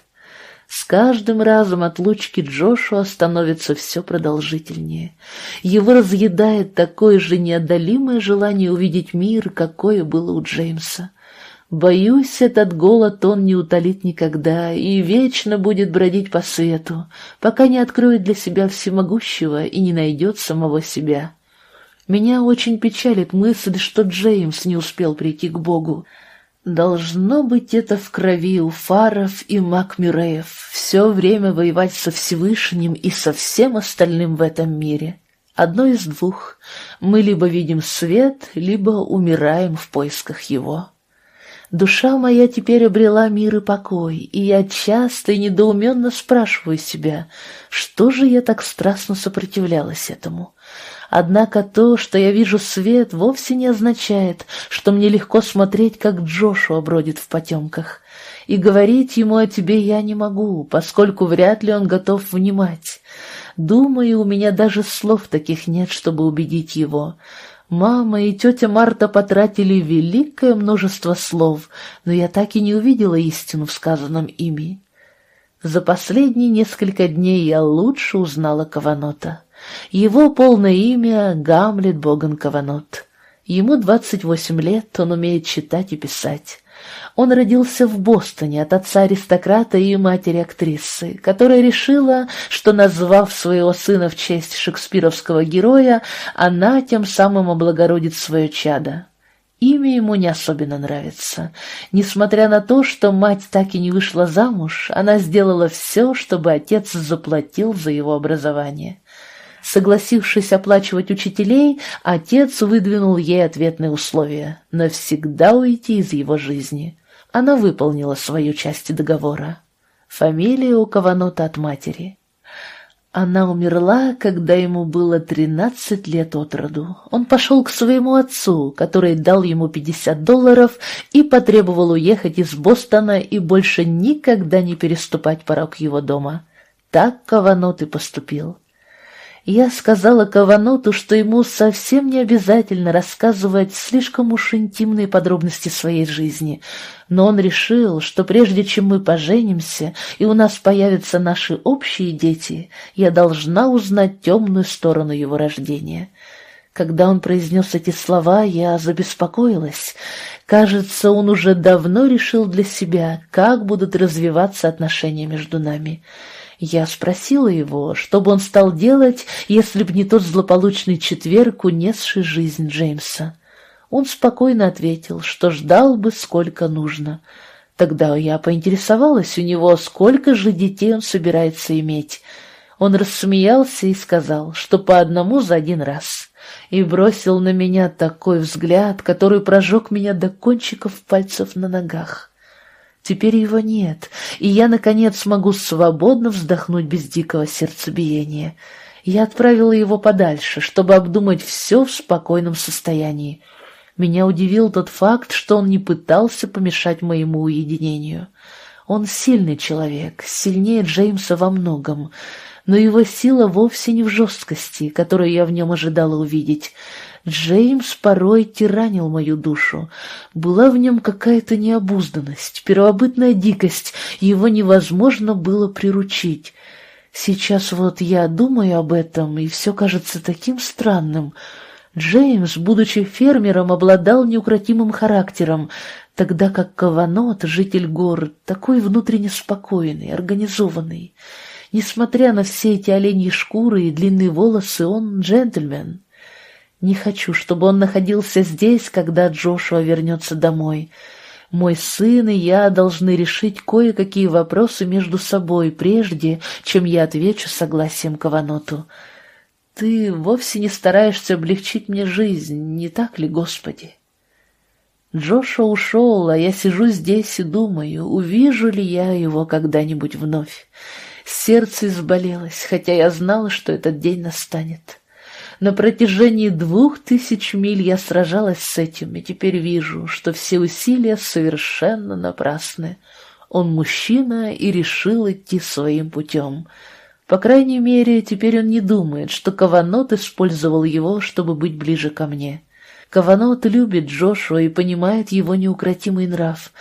С каждым разом отлучки Джошуа становится все продолжительнее. Его разъедает такое же неодолимое желание увидеть мир, какое было у Джеймса. Боюсь, этот голод он не утолит никогда и вечно будет бродить по свету, пока не откроет для себя всемогущего и не найдет самого себя. Меня очень печалит мысль, что Джеймс не успел прийти к Богу. Должно быть это в крови у Фаров и Макмюреев все время воевать со Всевышним и со всем остальным в этом мире. Одно из двух. Мы либо видим свет, либо умираем в поисках его. Душа моя теперь обрела мир и покой, и я часто и недоуменно спрашиваю себя, что же я так страстно сопротивлялась этому. Однако то, что я вижу свет, вовсе не означает, что мне легко смотреть, как Джошуа бродит в потемках. И говорить ему о тебе я не могу, поскольку вряд ли он готов внимать. Думаю, у меня даже слов таких нет, чтобы убедить его. Мама и тетя Марта потратили великое множество слов, но я так и не увидела истину в сказанном ими. За последние несколько дней я лучше узнала Каванота. Его полное имя — Гамлет Боган Каванот. Ему 28 лет, он умеет читать и писать. Он родился в Бостоне от отца-аристократа и матери-актрисы, которая решила, что, назвав своего сына в честь шекспировского героя, она тем самым облагородит свое чадо. Имя ему не особенно нравится. Несмотря на то, что мать так и не вышла замуж, она сделала все, чтобы отец заплатил за его образование. Согласившись оплачивать учителей, отец выдвинул ей ответные условия — навсегда уйти из его жизни. Она выполнила свою часть договора. Фамилия у Каванота от матери. Она умерла, когда ему было тринадцать лет от роду. Он пошел к своему отцу, который дал ему пятьдесят долларов и потребовал уехать из Бостона и больше никогда не переступать порог его дома. Так Каванот и поступил. Я сказала Каваноту, что ему совсем не обязательно рассказывать слишком уж интимные подробности своей жизни, но он решил, что прежде чем мы поженимся и у нас появятся наши общие дети, я должна узнать темную сторону его рождения. Когда он произнес эти слова, я забеспокоилась. Кажется, он уже давно решил для себя, как будут развиваться отношения между нами. Я спросила его, что бы он стал делать, если б не тот злополучный четверг, унесший жизнь Джеймса. Он спокойно ответил, что ждал бы сколько нужно. Тогда я поинтересовалась у него, сколько же детей он собирается иметь. Он рассмеялся и сказал, что по одному за один раз, и бросил на меня такой взгляд, который прожег меня до кончиков пальцев на ногах. Теперь его нет, и я, наконец, смогу свободно вздохнуть без дикого сердцебиения. Я отправила его подальше, чтобы обдумать все в спокойном состоянии. Меня удивил тот факт, что он не пытался помешать моему уединению. Он сильный человек, сильнее Джеймса во многом, но его сила вовсе не в жесткости, которую я в нем ожидала увидеть. Джеймс порой тиранил мою душу. Была в нем какая-то необузданность, первобытная дикость, его невозможно было приручить. Сейчас вот я думаю об этом, и все кажется таким странным. Джеймс, будучи фермером, обладал неукротимым характером, тогда как Каванот, житель гор, такой внутренне спокойный, организованный. Несмотря на все эти оленьи шкуры и длинные волосы, он джентльмен. Не хочу, чтобы он находился здесь, когда Джошуа вернется домой. Мой сын и я должны решить кое-какие вопросы между собой, прежде чем я отвечу согласием Каваноту. Ты вовсе не стараешься облегчить мне жизнь, не так ли, Господи? Джоша ушел, а я сижу здесь и думаю, увижу ли я его когда-нибудь вновь. Сердце изболелось, хотя я знала, что этот день настанет. На протяжении двух тысяч миль я сражалась с этим, и теперь вижу, что все усилия совершенно напрасны. Он мужчина и решил идти своим путем. По крайней мере, теперь он не думает, что Каванот использовал его, чтобы быть ближе ко мне. Каванот любит Джошуа и понимает его неукротимый нрав.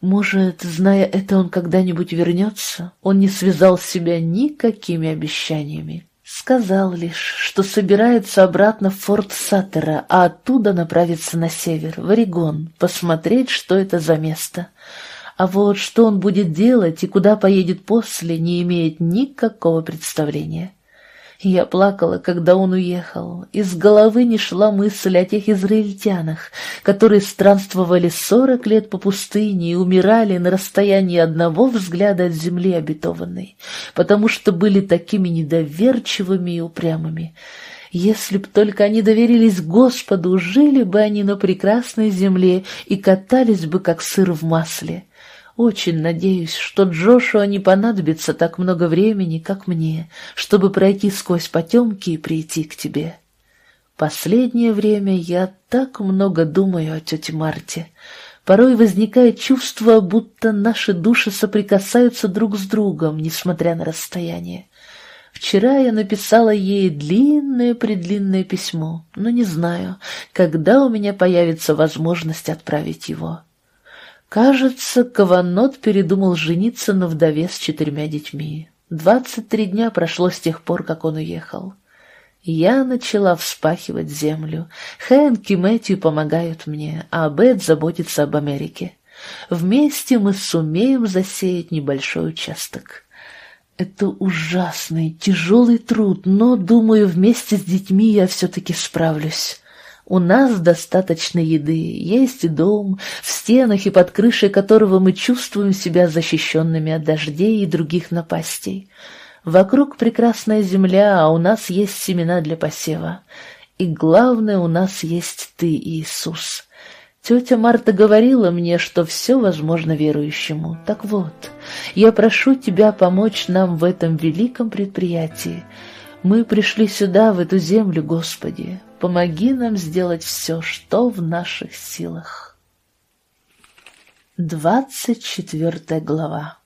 Может, зная это, он когда-нибудь вернется? Он не связал себя никакими обещаниями. Сказал лишь, что собирается обратно в форт Саттера, а оттуда направится на север, в Орегон, посмотреть, что это за место. А вот что он будет делать и куда поедет после, не имеет никакого представления. Я плакала, когда он уехал. Из головы не шла мысль о тех израильтянах, которые странствовали сорок лет по пустыне и умирали на расстоянии одного взгляда от земли обетованной, потому что были такими недоверчивыми и упрямыми. Если б только они доверились Господу, жили бы они на прекрасной земле и катались бы, как сыр в масле. Очень надеюсь, что Джошуа не понадобится так много времени, как мне, чтобы пройти сквозь потемки и прийти к тебе. Последнее время я так много думаю о тете Марте. Порой возникает чувство, будто наши души соприкасаются друг с другом, несмотря на расстояние. Вчера я написала ей длинное-предлинное письмо, но не знаю, когда у меня появится возможность отправить его. Кажется, Каванот передумал жениться на вдове с четырьмя детьми. Двадцать три дня прошло с тех пор, как он уехал. Я начала вспахивать землю. Хэнк и Мэтью помогают мне, а Бет заботится об Америке. Вместе мы сумеем засеять небольшой участок. Это ужасный, тяжелый труд, но, думаю, вместе с детьми я все-таки справлюсь. У нас достаточно еды, есть дом, в стенах и под крышей которого мы чувствуем себя защищенными от дождей и других напастей. Вокруг прекрасная земля, а у нас есть семена для посева. И главное, у нас есть ты, Иисус. Тетя Марта говорила мне, что все возможно верующему. Так вот, я прошу тебя помочь нам в этом великом предприятии. Мы пришли сюда, в эту землю, Господи помоги нам сделать все, что в наших силах. Двадцать четвертая глава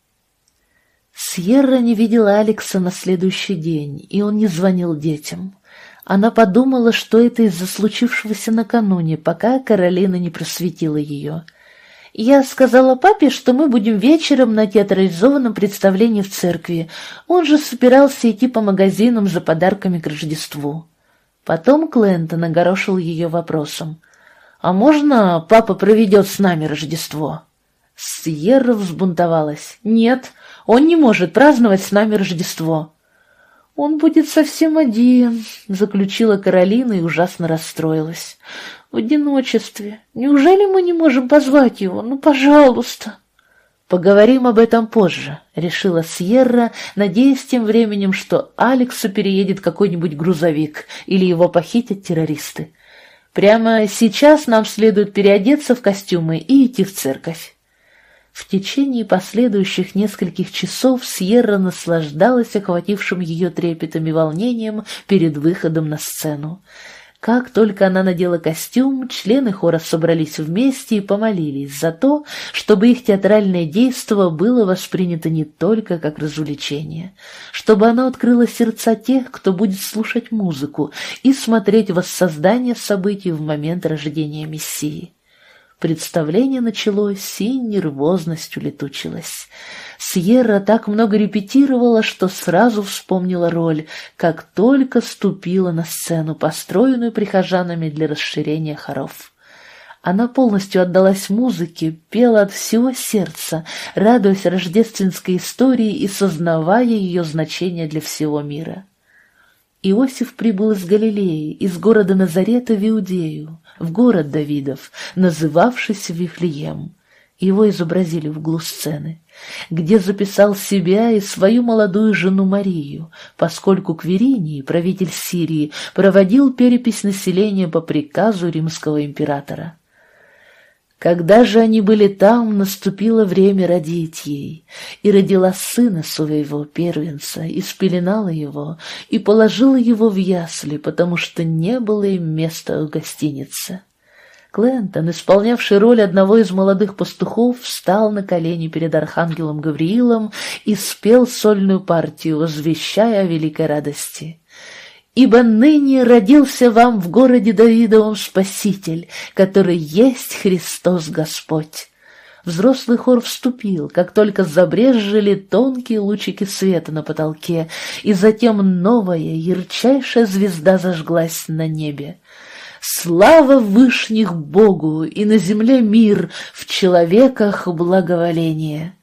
Сьерра не видела Алекса на следующий день, и он не звонил детям. Она подумала, что это из-за случившегося накануне, пока Каролина не просветила ее. «Я сказала папе, что мы будем вечером на театрализованном представлении в церкви. Он же собирался идти по магазинам за подарками к Рождеству». Потом Клентон огорошил ее вопросом. «А можно папа проведет с нами Рождество?» Сьерра взбунтовалась. «Нет, он не может праздновать с нами Рождество». «Он будет совсем один», — заключила Каролина и ужасно расстроилась. «В одиночестве. Неужели мы не можем позвать его? Ну, пожалуйста». «Поговорим об этом позже», — решила Сьерра, надеясь тем временем, что Алексу переедет какой-нибудь грузовик или его похитят террористы. «Прямо сейчас нам следует переодеться в костюмы и идти в церковь». В течение последующих нескольких часов Сьерра наслаждалась охватившим ее трепетом и волнением перед выходом на сцену. Как только она надела костюм, члены хора собрались вместе и помолились за то, чтобы их театральное действо было воспринято не только как развлечение, чтобы оно открыло сердца тех, кто будет слушать музыку и смотреть воссоздание событий в момент рождения Мессии. Представление началось и нервозность улетучилась. Сьерра так много репетировала, что сразу вспомнила роль, как только ступила на сцену, построенную прихожанами для расширения хоров. Она полностью отдалась музыке, пела от всего сердца, радуясь рождественской истории и сознавая ее значение для всего мира. Иосиф прибыл из Галилеи, из города Назарета в Иудею, в город Давидов, называвшийся Вифлеем. Его изобразили в углу сцены, где записал себя и свою молодую жену Марию, поскольку Квериний, правитель Сирии, проводил перепись населения по приказу римского императора. Когда же они были там, наступило время родить ей, и родила сына своего первенца, и спеленала его, и положила его в ясли, потому что не было им места в гостинице. Клентон, исполнявший роль одного из молодых пастухов, встал на колени перед архангелом Гавриилом и спел сольную партию, возвещая о великой радости ибо ныне родился вам в городе Давидовом Спаситель, который есть Христос Господь». Взрослый хор вступил, как только забрезжили тонкие лучики света на потолке, и затем новая, ярчайшая звезда зажглась на небе. Слава Вышних Богу, и на земле мир, в человеках благоволение.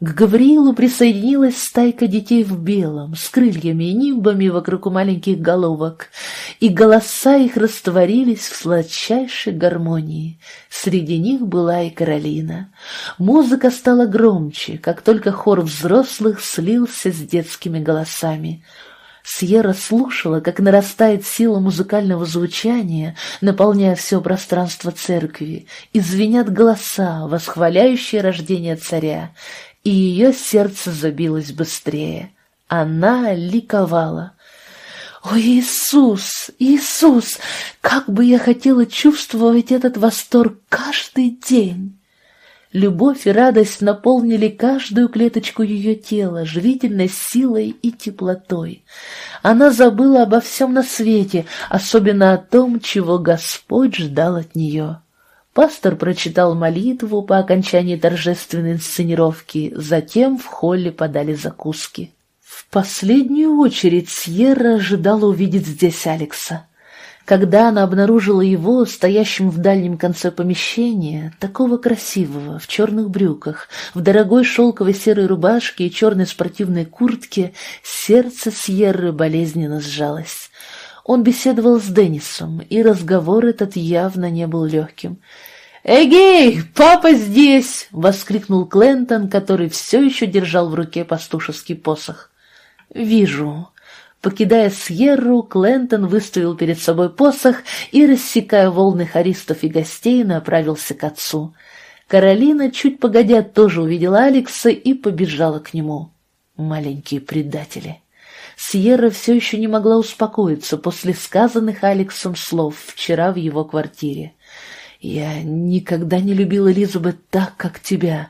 К Гавриилу присоединилась стайка детей в белом, с крыльями и нимбами вокруг маленьких головок, и голоса их растворились в сладчайшей гармонии. Среди них была и Каролина. Музыка стала громче, как только хор взрослых слился с детскими голосами. Сьерра слушала, как нарастает сила музыкального звучания, наполняя все пространство церкви, и звенят голоса, восхваляющие рождение царя, и ее сердце забилось быстрее. Она ликовала. «О, Иисус! Иисус! Как бы я хотела чувствовать этот восторг каждый день!» Любовь и радость наполнили каждую клеточку ее тела живительной силой и теплотой. Она забыла обо всем на свете, особенно о том, чего Господь ждал от нее. Пастор прочитал молитву по окончании торжественной инсценировки, затем в холле подали закуски. В последнюю очередь Сьерра ожидала увидеть здесь Алекса. Когда она обнаружила его, стоящим в дальнем конце помещения, такого красивого, в черных брюках, в дорогой шелковой серой рубашке и черной спортивной куртке, сердце Сьерры болезненно сжалось. Он беседовал с Деннисом, и разговор этот явно не был легким. «Эгей, папа здесь!» — воскликнул Клентон, который все еще держал в руке пастушеский посох. «Вижу». Покидая Сьерру, Клентон выставил перед собой посох и, рассекая волны харистов и гостей, направился к отцу. Каролина, чуть погодя, тоже увидела Алекса и побежала к нему. Маленькие предатели. Сьерра все еще не могла успокоиться после сказанных Алексом слов вчера в его квартире. «Я никогда не любил Элизабет так, как тебя».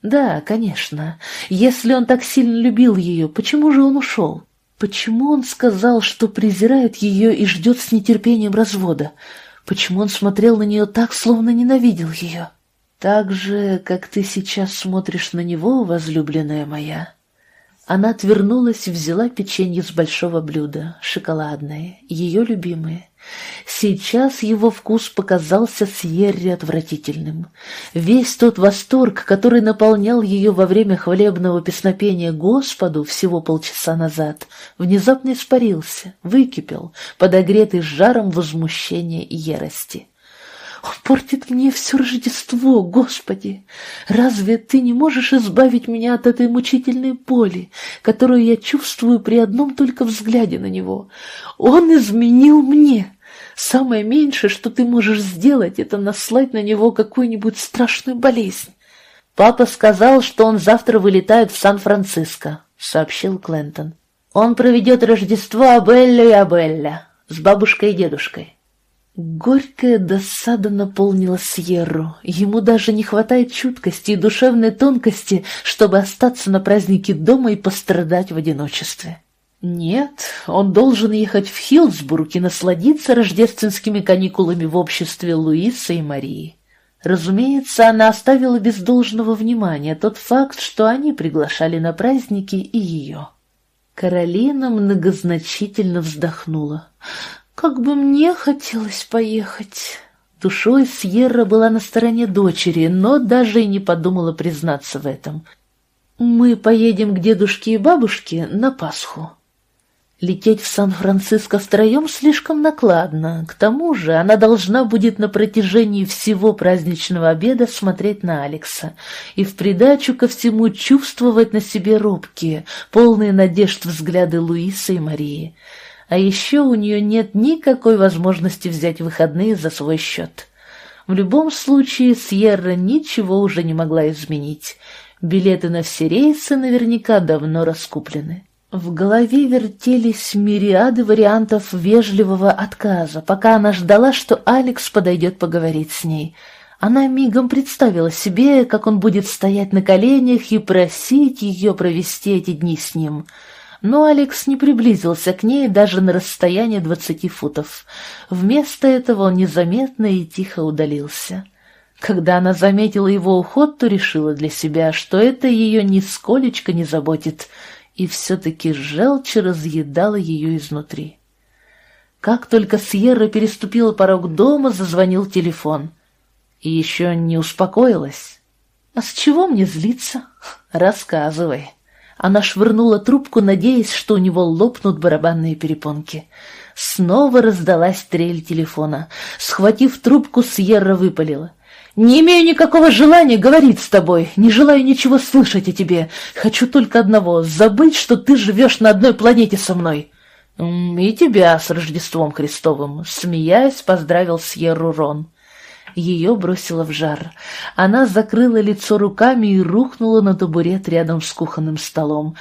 «Да, конечно. Если он так сильно любил ее, почему же он ушел? Почему он сказал, что презирает ее и ждет с нетерпением развода? Почему он смотрел на нее так, словно ненавидел ее? Так же, как ты сейчас смотришь на него, возлюбленная моя?» Она отвернулась и взяла печенье с большого блюда, шоколадное, ее любимое. Сейчас его вкус показался Сьерре отвратительным. Весь тот восторг, который наполнял ее во время хвалебного песнопения Господу всего полчаса назад, внезапно испарился, выкипел, подогретый жаром возмущения и ярости. Он портит мне все Рождество, Господи! Разве ты не можешь избавить меня от этой мучительной боли, которую я чувствую при одном только взгляде на него? Он изменил мне!» Самое меньшее, что ты можешь сделать, это наслать на него какую-нибудь страшную болезнь. Папа сказал, что он завтра вылетает в Сан-Франциско, сообщил Клентон. Он проведет Рождество Абелля и Абелля с бабушкой и дедушкой. Горькая досада наполнила Сьерру. Ему даже не хватает чуткости и душевной тонкости, чтобы остаться на празднике дома и пострадать в одиночестве. Нет, он должен ехать в Хилсбург и насладиться рождественскими каникулами в обществе Луиса и Марии. Разумеется, она оставила без должного внимания тот факт, что они приглашали на праздники и ее. Каролина многозначительно вздохнула. «Как бы мне хотелось поехать!» Душой Сьерра была на стороне дочери, но даже и не подумала признаться в этом. «Мы поедем к дедушке и бабушке на Пасху». Лететь в Сан-Франциско втроем слишком накладно. К тому же она должна будет на протяжении всего праздничного обеда смотреть на Алекса и в придачу ко всему чувствовать на себе робкие, полные надежд взгляды Луиса и Марии. А еще у нее нет никакой возможности взять выходные за свой счет. В любом случае Сьерра ничего уже не могла изменить. Билеты на все рейсы наверняка давно раскуплены. В голове вертелись мириады вариантов вежливого отказа, пока она ждала, что Алекс подойдет поговорить с ней. Она мигом представила себе, как он будет стоять на коленях и просить ее провести эти дни с ним — но Алекс не приблизился к ней даже на расстояние двадцати футов. Вместо этого он незаметно и тихо удалился. Когда она заметила его уход, то решила для себя, что это ее нисколечко не заботит, и все-таки желчь разъедала ее изнутри. Как только Сьерра переступила порог дома, зазвонил телефон. И еще не успокоилась. «А с чего мне злиться? Рассказывай». Она швырнула трубку, надеясь, что у него лопнут барабанные перепонки. Снова раздалась трель телефона. Схватив трубку, Сьерра выпалила. «Не имею никакого желания говорить с тобой, не желаю ничего слышать о тебе. Хочу только одного — забыть, что ты живешь на одной планете со мной». «И тебя с Рождеством Христовым», — смеясь, поздравил Сьерру Рон. Ее бросило в жар. Она закрыла лицо руками и рухнула на табурет рядом с кухонным столом.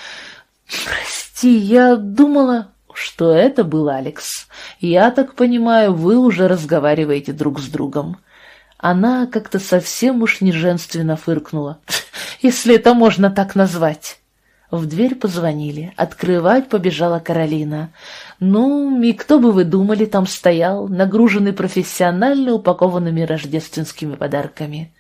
«Прости, я думала...» «Что это был Алекс? Я так понимаю, вы уже разговариваете друг с другом». Она как-то совсем уж неженственно фыркнула. «Если это можно так назвать». В дверь позвонили. Открывать побежала Каролина. Ну, и кто бы вы думали, там стоял, нагруженный профессионально упакованными рождественскими подарками.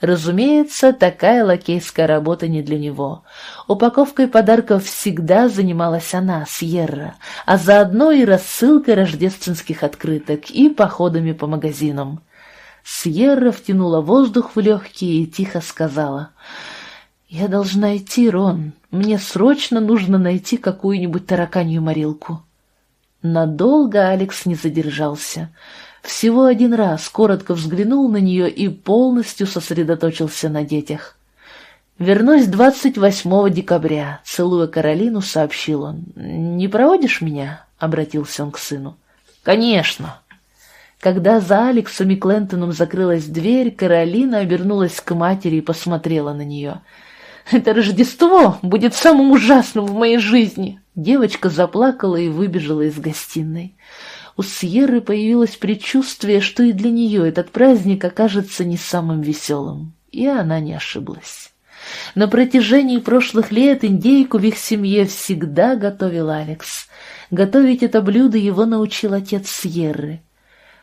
Разумеется, такая лакейская работа не для него. Упаковкой подарков всегда занималась она, Сьерра, а заодно и рассылкой рождественских открыток и походами по магазинам. Сьерра втянула воздух в легкие и тихо сказала — «Я должна идти, Рон. Мне срочно нужно найти какую-нибудь тараканью морилку». Надолго Алекс не задержался. Всего один раз коротко взглянул на нее и полностью сосредоточился на детях. «Вернусь 28 декабря», — целуя Каролину, сообщил он. «Не проводишь меня?» — обратился он к сыну. «Конечно». Когда за Алексом и Клентоном закрылась дверь, Каролина обернулась к матери и посмотрела на нее — это Рождество будет самым ужасным в моей жизни!» Девочка заплакала и выбежала из гостиной. У Сьерры появилось предчувствие, что и для нее этот праздник окажется не самым веселым, и она не ошиблась. На протяжении прошлых лет индейку в их семье всегда готовил Алекс. Готовить это блюдо его научил отец Сьерры.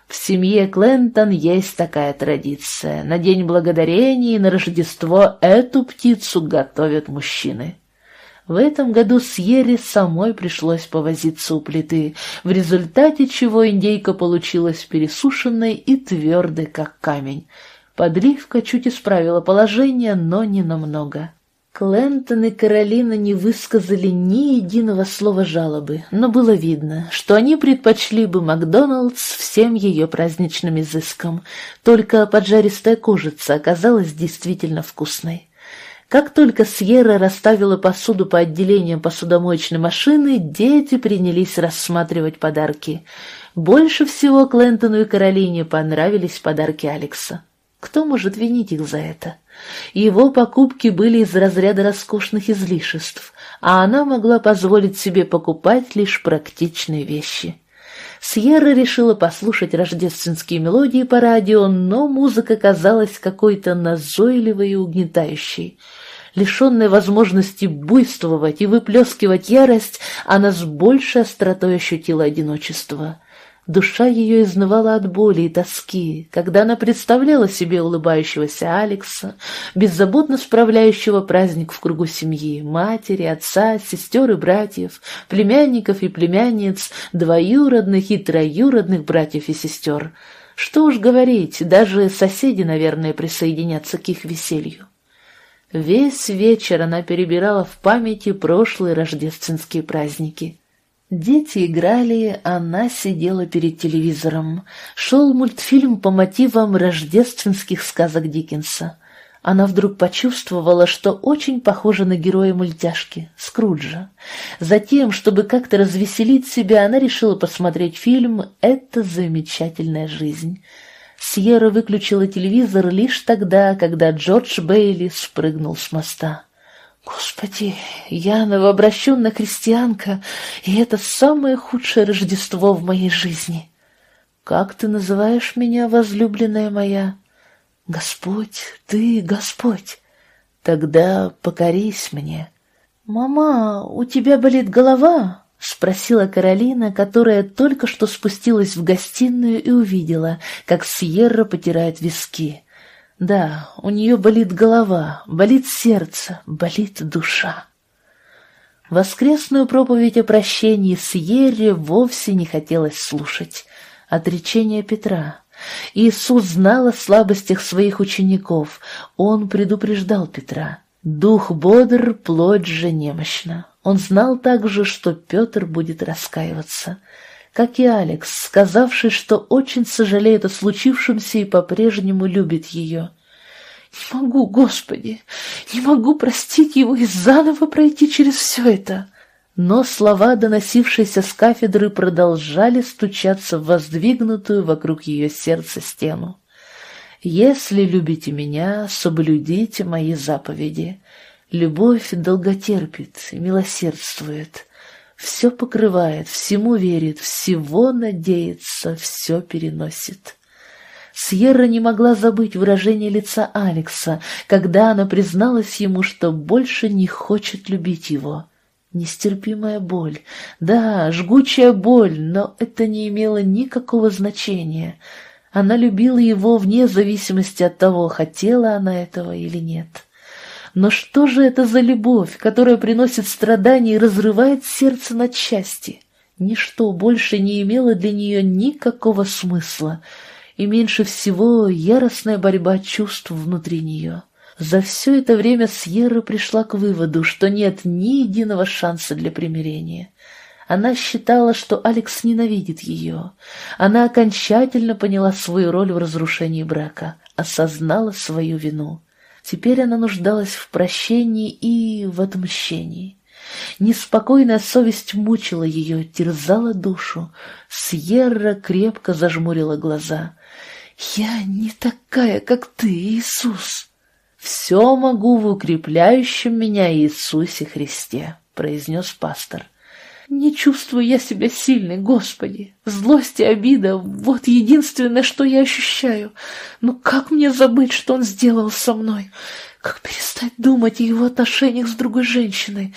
В семье Клентон есть такая традиция. На День Благодарения и на Рождество эту птицу готовят мужчины. В этом году Сьерре самой пришлось повозиться у плиты, в результате чего индейка получилась пересушенной и твердой, как камень. Подливка чуть исправила положение, но не намного. Клентон и Каролина не высказали ни единого слова жалобы, но было видно, что они предпочли бы Макдоналдс всем ее праздничным изыскам, только поджаристая кожица оказалась действительно вкусной. Как только Сьерра расставила посуду по отделениям посудомоечной машины, дети принялись рассматривать подарки. Больше всего Клентону и Каролине понравились подарки Алекса. Кто может винить их за это? Его покупки были из разряда роскошных излишеств, а она могла позволить себе покупать лишь практичные вещи. Сьерра решила послушать рождественские мелодии по радио, но музыка казалась какой-то назойливой и угнетающей. Лишенная возможности буйствовать и выплескивать ярость, она с большей остротой ощутила одиночество. Душа ее изнывала от боли и тоски, когда она представляла себе улыбающегося Алекса, беззаботно справляющего праздник в кругу семьи, матери, отца, сестер и братьев, племянников и племянниц, двоюродных и троюродных братьев и сестер. Что уж говорить, даже соседи, наверное, присоединятся к их веселью. Весь вечер она перебирала в памяти прошлые рождественские праздники. Дети играли, она сидела перед телевизором. Шел мультфильм по мотивам рождественских сказок Диккенса. Она вдруг почувствовала, что очень похожа на героя мультяшки, Скруджа. Затем, чтобы как-то развеселить себя, она решила посмотреть фильм «Это замечательная жизнь». Сьерра выключила телевизор лишь тогда, когда Джордж Бейли спрыгнул с моста. Господи, я новообращенная христианка, и это самое худшее Рождество в моей жизни. Как ты называешь меня, возлюбленная моя? Господь, ты Господь. Тогда покорись мне. Мама, у тебя болит голова? — спросила Каролина, которая только что спустилась в гостиную и увидела, как Сьерра потирает виски. Да, у нее болит голова, болит сердце, болит душа. Воскресную проповедь о прощении Сьерре вовсе не хотелось слушать. Отречение Петра. Иисус знал о слабостях своих учеников. Он предупреждал Петра. Дух бодр, плоть же немощна. Он знал также, что Петр будет раскаиваться как и Алекс, сказавший, что очень сожалеет о случившемся и по-прежнему любит ее. «Не могу, Господи, не могу простить его и заново пройти через все это!» Но слова, доносившиеся с кафедры, продолжали стучаться в воздвигнутую вокруг ее сердца стену. «Если любите меня, соблюдите мои заповеди. Любовь долготерпит милосердствует» все покрывает, всему верит, всего надеется, все переносит. Сьерра не могла забыть выражение лица Алекса, когда она призналась ему, что больше не хочет любить его. Нестерпимая боль, да, жгучая боль, но это не имело никакого значения. Она любила его вне зависимости от того, хотела она этого или нет. Но что же это за любовь, которая приносит страдания и разрывает сердце на части? Ничто больше не имело для нее никакого смысла, и меньше всего яростная борьба чувств внутри нее. За все это время Сьерра пришла к выводу, что нет ни единого шанса для примирения. Она считала, что Алекс ненавидит ее. Она окончательно поняла свою роль в разрушении брака, осознала свою вину. Теперь она нуждалась в прощении и в отмщении. Неспокойная совесть мучила ее, терзала душу. Сьерра крепко зажмурила глаза. «Я не такая, как ты, Иисус!» «Все могу в укрепляющем меня Иисусе Христе», — произнес пастор. Не чувствую я себя сильной, Господи. Злость и обида — вот единственное, что я ощущаю. Но как мне забыть, что он сделал со мной? Как перестать думать о его отношениях с другой женщиной?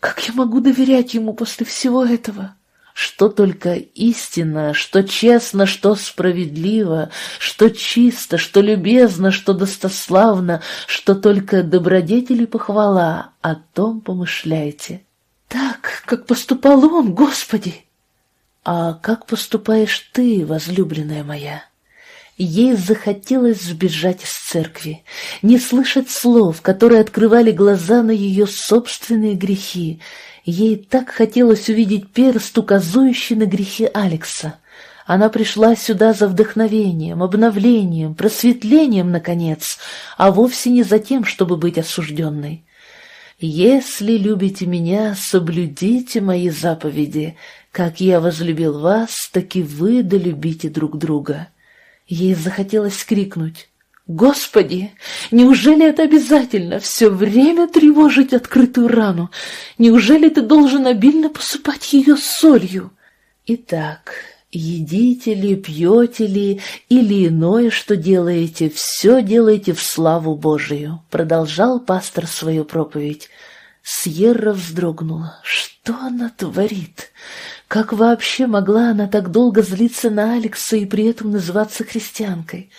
Как я могу доверять ему после всего этого? Что только истинно, что честно, что справедливо, что чисто, что любезно, что достославно, что только добродетели похвала, о том помышляйте. Так, как поступал он, Господи! А как поступаешь ты, возлюбленная моя? Ей захотелось сбежать из церкви, не слышать слов, которые открывали глаза на ее собственные грехи. Ей так хотелось увидеть перст, указующий на грехи Алекса. Она пришла сюда за вдохновением, обновлением, просветлением, наконец, а вовсе не за тем, чтобы быть осужденной. «Если любите меня, соблюдите мои заповеди. Как я возлюбил вас, так и вы долюбите друг друга». Ей захотелось крикнуть. «Господи, неужели это обязательно все время тревожить открытую рану? Неужели ты должен обильно посыпать ее солью?» Итак, Едите ли, пьете ли, или иное, что делаете, все делаете в славу Божию, продолжал пастор свою проповедь. Сьерра вздрогнула. Что она творит? Как вообще могла она так долго злиться на Алекса и при этом называться христианкой?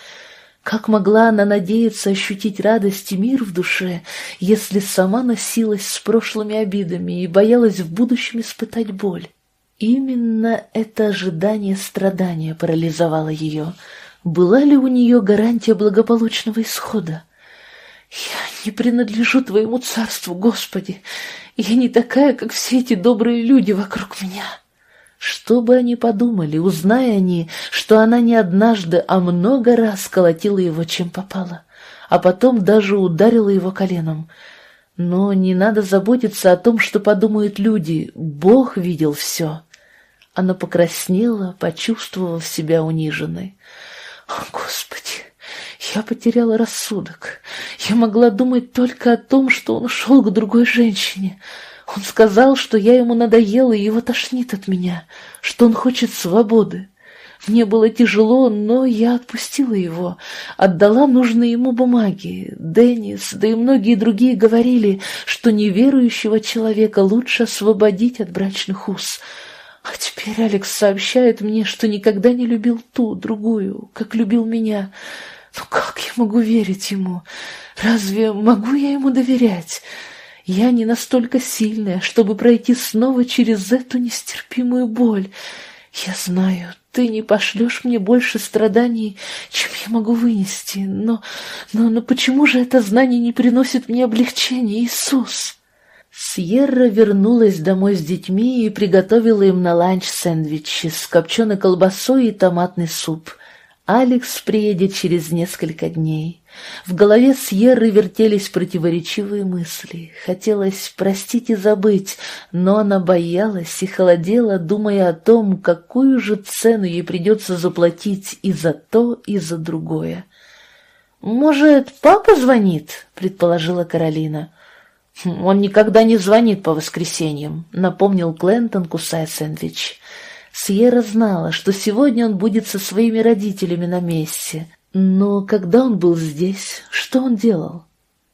Как могла она надеяться ощутить радость и мир в душе, если сама носилась с прошлыми обидами и боялась в будущем испытать боль? Именно это ожидание страдания парализовало ее. Была ли у нее гарантия благополучного исхода? «Я не принадлежу Твоему царству, Господи! Я не такая, как все эти добрые люди вокруг меня!» Что бы они подумали, узная они, что она не однажды, а много раз колотила его, чем попала, а потом даже ударила его коленом. Но не надо заботиться о том, что подумают люди, Бог видел все. Она покраснела, почувствовав себя униженной. «О, Господи, я потеряла рассудок. Я могла думать только о том, что он ушел к другой женщине». Он сказал, что я ему надоела и его тошнит от меня, что он хочет свободы. Мне было тяжело, но я отпустила его, отдала нужные ему бумаги. Деннис, да и многие другие говорили, что неверующего человека лучше освободить от брачных уз. А теперь Алекс сообщает мне, что никогда не любил ту, другую, как любил меня. Ну как я могу верить ему? Разве могу я ему доверять?» Я не настолько сильная, чтобы пройти снова через эту нестерпимую боль. Я знаю, ты не пошлешь мне больше страданий, чем я могу вынести, но, но, но почему же это знание не приносит мне облегчения, Иисус?» Сьерра вернулась домой с детьми и приготовила им на ланч сэндвичи с копченой колбасой и томатный суп. Алекс приедет через несколько дней. В голове Сьерры вертелись противоречивые мысли. Хотелось простить и забыть, но она боялась и холодела, думая о том, какую же цену ей придется заплатить и за то, и за другое. «Может, папа звонит?» — предположила Каролина. «Хм, «Он никогда не звонит по воскресеньям», — напомнил Клентон, кусая сэндвич. Сьерра знала, что сегодня он будет со своими родителями на месте. Но когда он был здесь, что он делал?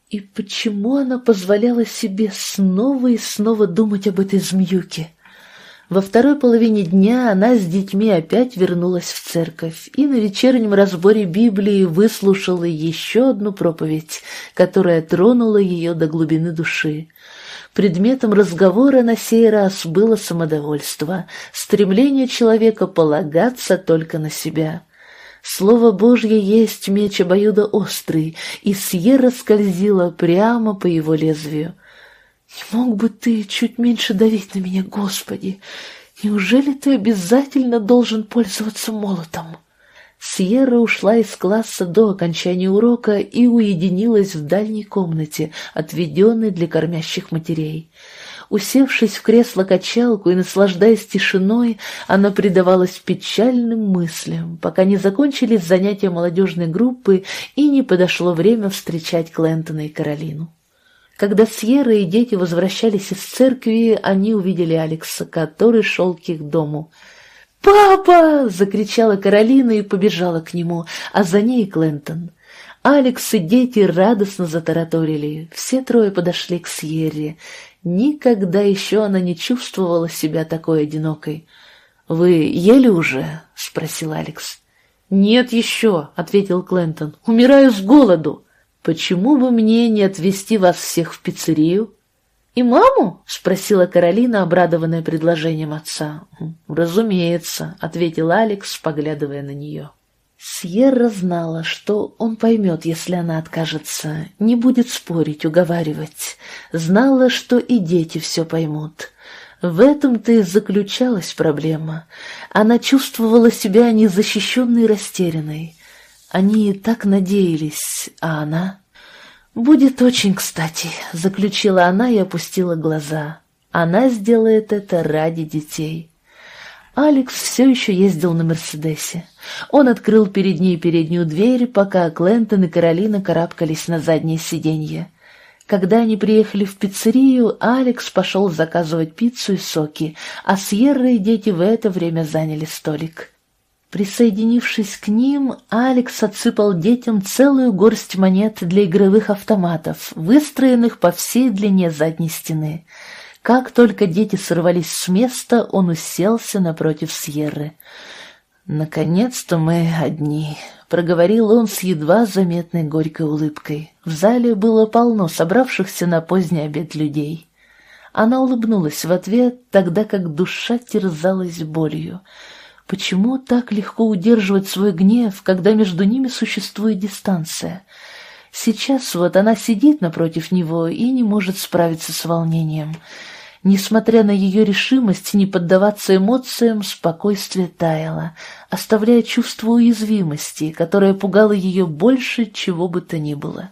И почему она позволяла себе снова и снова думать об этой змеюке? Во второй половине дня она с детьми опять вернулась в церковь и на вечернем разборе Библии выслушала еще одну проповедь, которая тронула ее до глубины души. Предметом разговора на сей раз было самодовольство, стремление человека полагаться только на себя. Слово Божье есть меч обоюдоострый, и Сьерра скользила прямо по его лезвию. «Не мог бы ты чуть меньше давить на меня, Господи? Неужели ты обязательно должен пользоваться молотом?» Сьерра ушла из класса до окончания урока и уединилась в дальней комнате, отведенной для кормящих матерей. Усевшись в кресло-качалку и наслаждаясь тишиной, она предавалась печальным мыслям, пока не закончились занятия молодежной группы и не подошло время встречать Клентона и Каролину. Когда Сьерра и дети возвращались из церкви, они увидели Алекса, который шел к их дому — «Папа!» — закричала Каролина и побежала к нему, а за ней Клентон. Алекс и дети радостно затараторили. Все трое подошли к Сьерре. Никогда еще она не чувствовала себя такой одинокой. «Вы ели уже?» — спросил Алекс. «Нет еще», — ответил Клентон. «Умираю с голоду. Почему бы мне не отвезти вас всех в пиццерию?» «И маму?» — спросила Каролина, обрадованная предложением отца. «Разумеется», — ответил Алекс, поглядывая на нее. Сьерра знала, что он поймет, если она откажется, не будет спорить, уговаривать. Знала, что и дети все поймут. В этом-то и заключалась проблема. Она чувствовала себя незащищенной и растерянной. Они так надеялись, а она... «Будет очень кстати», — заключила она и опустила глаза. «Она сделает это ради детей». Алекс все еще ездил на «Мерседесе». Он открыл перед ней переднюю дверь, пока Клентон и Каролина карабкались на заднее сиденье. Когда они приехали в пиццерию, Алекс пошел заказывать пиццу и соки, а Сьерра и дети в это время заняли столик. Присоединившись к ним, Алекс отсыпал детям целую горсть монет для игровых автоматов, выстроенных по всей длине задней стены. Как только дети сорвались с места, он уселся напротив Сьерры. «Наконец-то мы одни», — проговорил он с едва заметной горькой улыбкой. В зале было полно собравшихся на поздний обед людей. Она улыбнулась в ответ, тогда как душа терзалась болью. Почему так легко удерживать свой гнев, когда между ними существует дистанция? Сейчас вот она сидит напротив него и не может справиться с волнением. Несмотря на ее решимость не поддаваться эмоциям, спокойствие таяло, оставляя чувство уязвимости, которое пугало ее больше чего бы то ни было.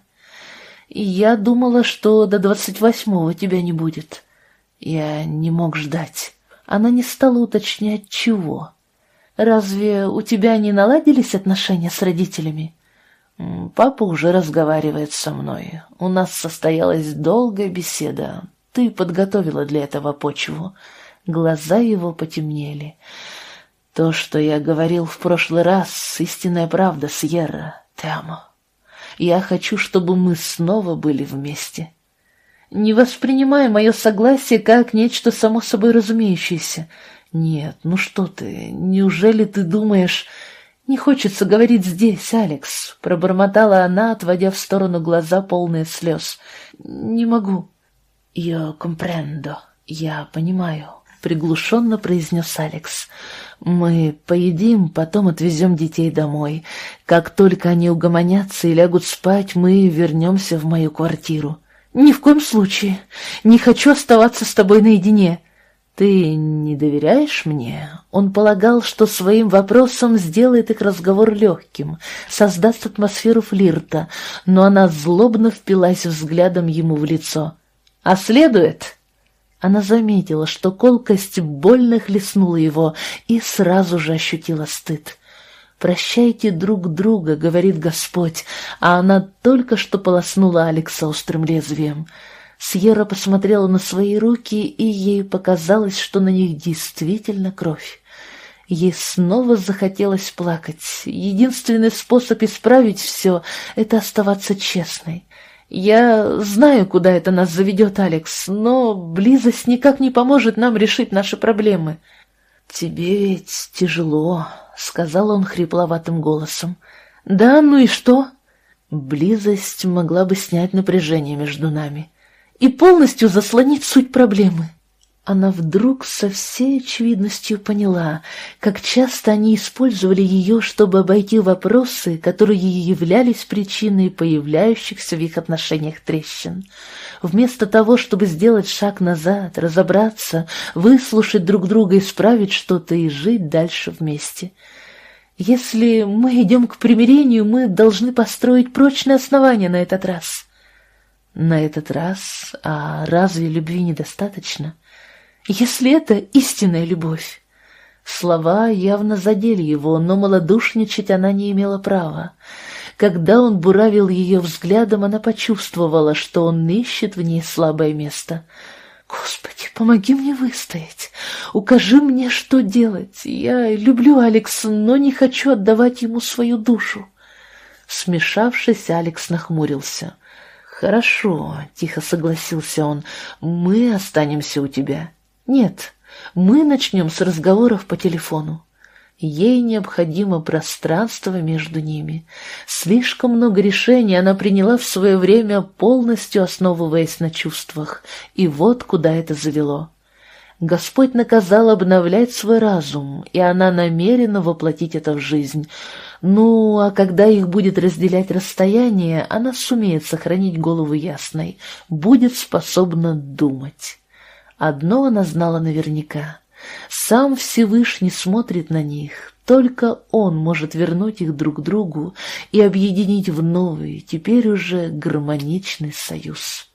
Я думала, что до двадцать восьмого тебя не будет. Я не мог ждать. Она не стала уточнять, чего. «Разве у тебя не наладились отношения с родителями?» «Папа уже разговаривает со мной. У нас состоялась долгая беседа. Ты подготовила для этого почву». Глаза его потемнели. «То, что я говорил в прошлый раз, истинная правда, Сьерра, Тамо. Я хочу, чтобы мы снова были вместе». «Не воспринимай мое согласие как нечто само собой разумеющееся». «Нет, ну что ты, неужели ты думаешь...» «Не хочется говорить здесь, Алекс», — пробормотала она, отводя в сторону глаза полные слез. «Не могу». «Я компрендо, я понимаю», — приглушенно произнес Алекс. «Мы поедим, потом отвезем детей домой. Как только они угомонятся и лягут спать, мы вернемся в мою квартиру». «Ни в коем случае. Не хочу оставаться с тобой наедине». «Ты не доверяешь мне?» Он полагал, что своим вопросом сделает их разговор легким, создаст атмосферу флирта, но она злобно впилась взглядом ему в лицо. «А следует?» Она заметила, что колкость больно хлестнула его и сразу же ощутила стыд. «Прощайте друг друга», — говорит Господь, а она только что полоснула Алекса острым лезвием. Сьерра посмотрела на свои руки, и ей показалось, что на них действительно кровь. Ей снова захотелось плакать. Единственный способ исправить все — это оставаться честной. Я знаю, куда это нас заведет, Алекс, но близость никак не поможет нам решить наши проблемы. «Тебе ведь тяжело», — сказал он хрипловатым голосом. «Да, ну и что?» Близость могла бы снять напряжение между нами и полностью заслонить суть проблемы. Она вдруг со всей очевидностью поняла, как часто они использовали ее, чтобы обойти вопросы, которые являлись причиной появляющихся в их отношениях трещин. Вместо того, чтобы сделать шаг назад, разобраться, выслушать друг друга, исправить что-то и жить дальше вместе. Если мы идем к примирению, мы должны построить прочное основание на этот раз. На этот раз, а разве любви недостаточно? Если это истинная любовь? Слова явно задели его, но малодушничать она не имела права. Когда он буравил ее взглядом, она почувствовала, что он ищет в ней слабое место. «Господи, помоги мне выстоять! Укажи мне, что делать! Я люблю Алекса, но не хочу отдавать ему свою душу!» Смешавшись, Алекс нахмурился — «Хорошо», — тихо согласился он, — «мы останемся у тебя». «Нет, мы начнем с разговоров по телефону». Ей необходимо пространство между ними. Слишком много решений она приняла в свое время, полностью основываясь на чувствах. И вот куда это завело. Господь наказал обновлять свой разум, и она намерена воплотить это в жизнь. Ну, а когда их будет разделять расстояние, она сумеет сохранить голову ясной, будет способна думать. Одно она знала наверняка. Сам Всевышний смотрит на них, только Он может вернуть их друг другу и объединить в новый, теперь уже гармоничный союз.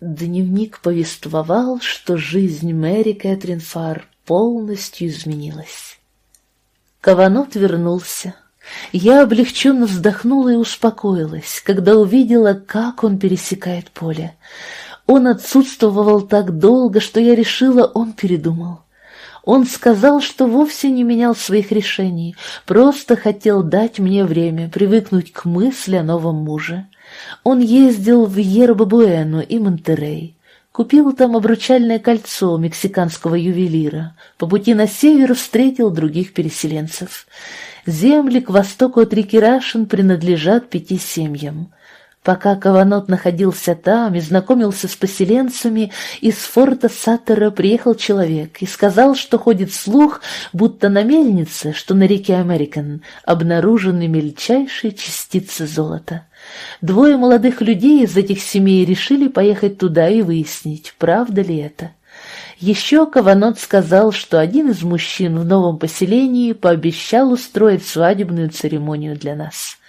Дневник повествовал, что жизнь Мэри Кэтрин Фар полностью изменилась. Каванот вернулся. Я облегченно вздохнула и успокоилась, когда увидела, как он пересекает поле. Он отсутствовал так долго, что я решила, он передумал. Он сказал, что вовсе не менял своих решений, просто хотел дать мне время привыкнуть к мысли о новом муже. Он ездил в Ербабуэну и Монтерей. Купил там обручальное кольцо мексиканского ювелира. По пути на север встретил других переселенцев. Земли к востоку от реки Рашин принадлежат пяти семьям. Пока Каванот находился там и знакомился с поселенцами, из форта Саттера приехал человек и сказал, что ходит слух, будто на мельнице, что на реке Американ, обнаружены мельчайшие частицы золота. Двое молодых людей из этих семей решили поехать туда и выяснить, правда ли это. Еще Каванот сказал, что один из мужчин в новом поселении пообещал устроить свадебную церемонию для нас.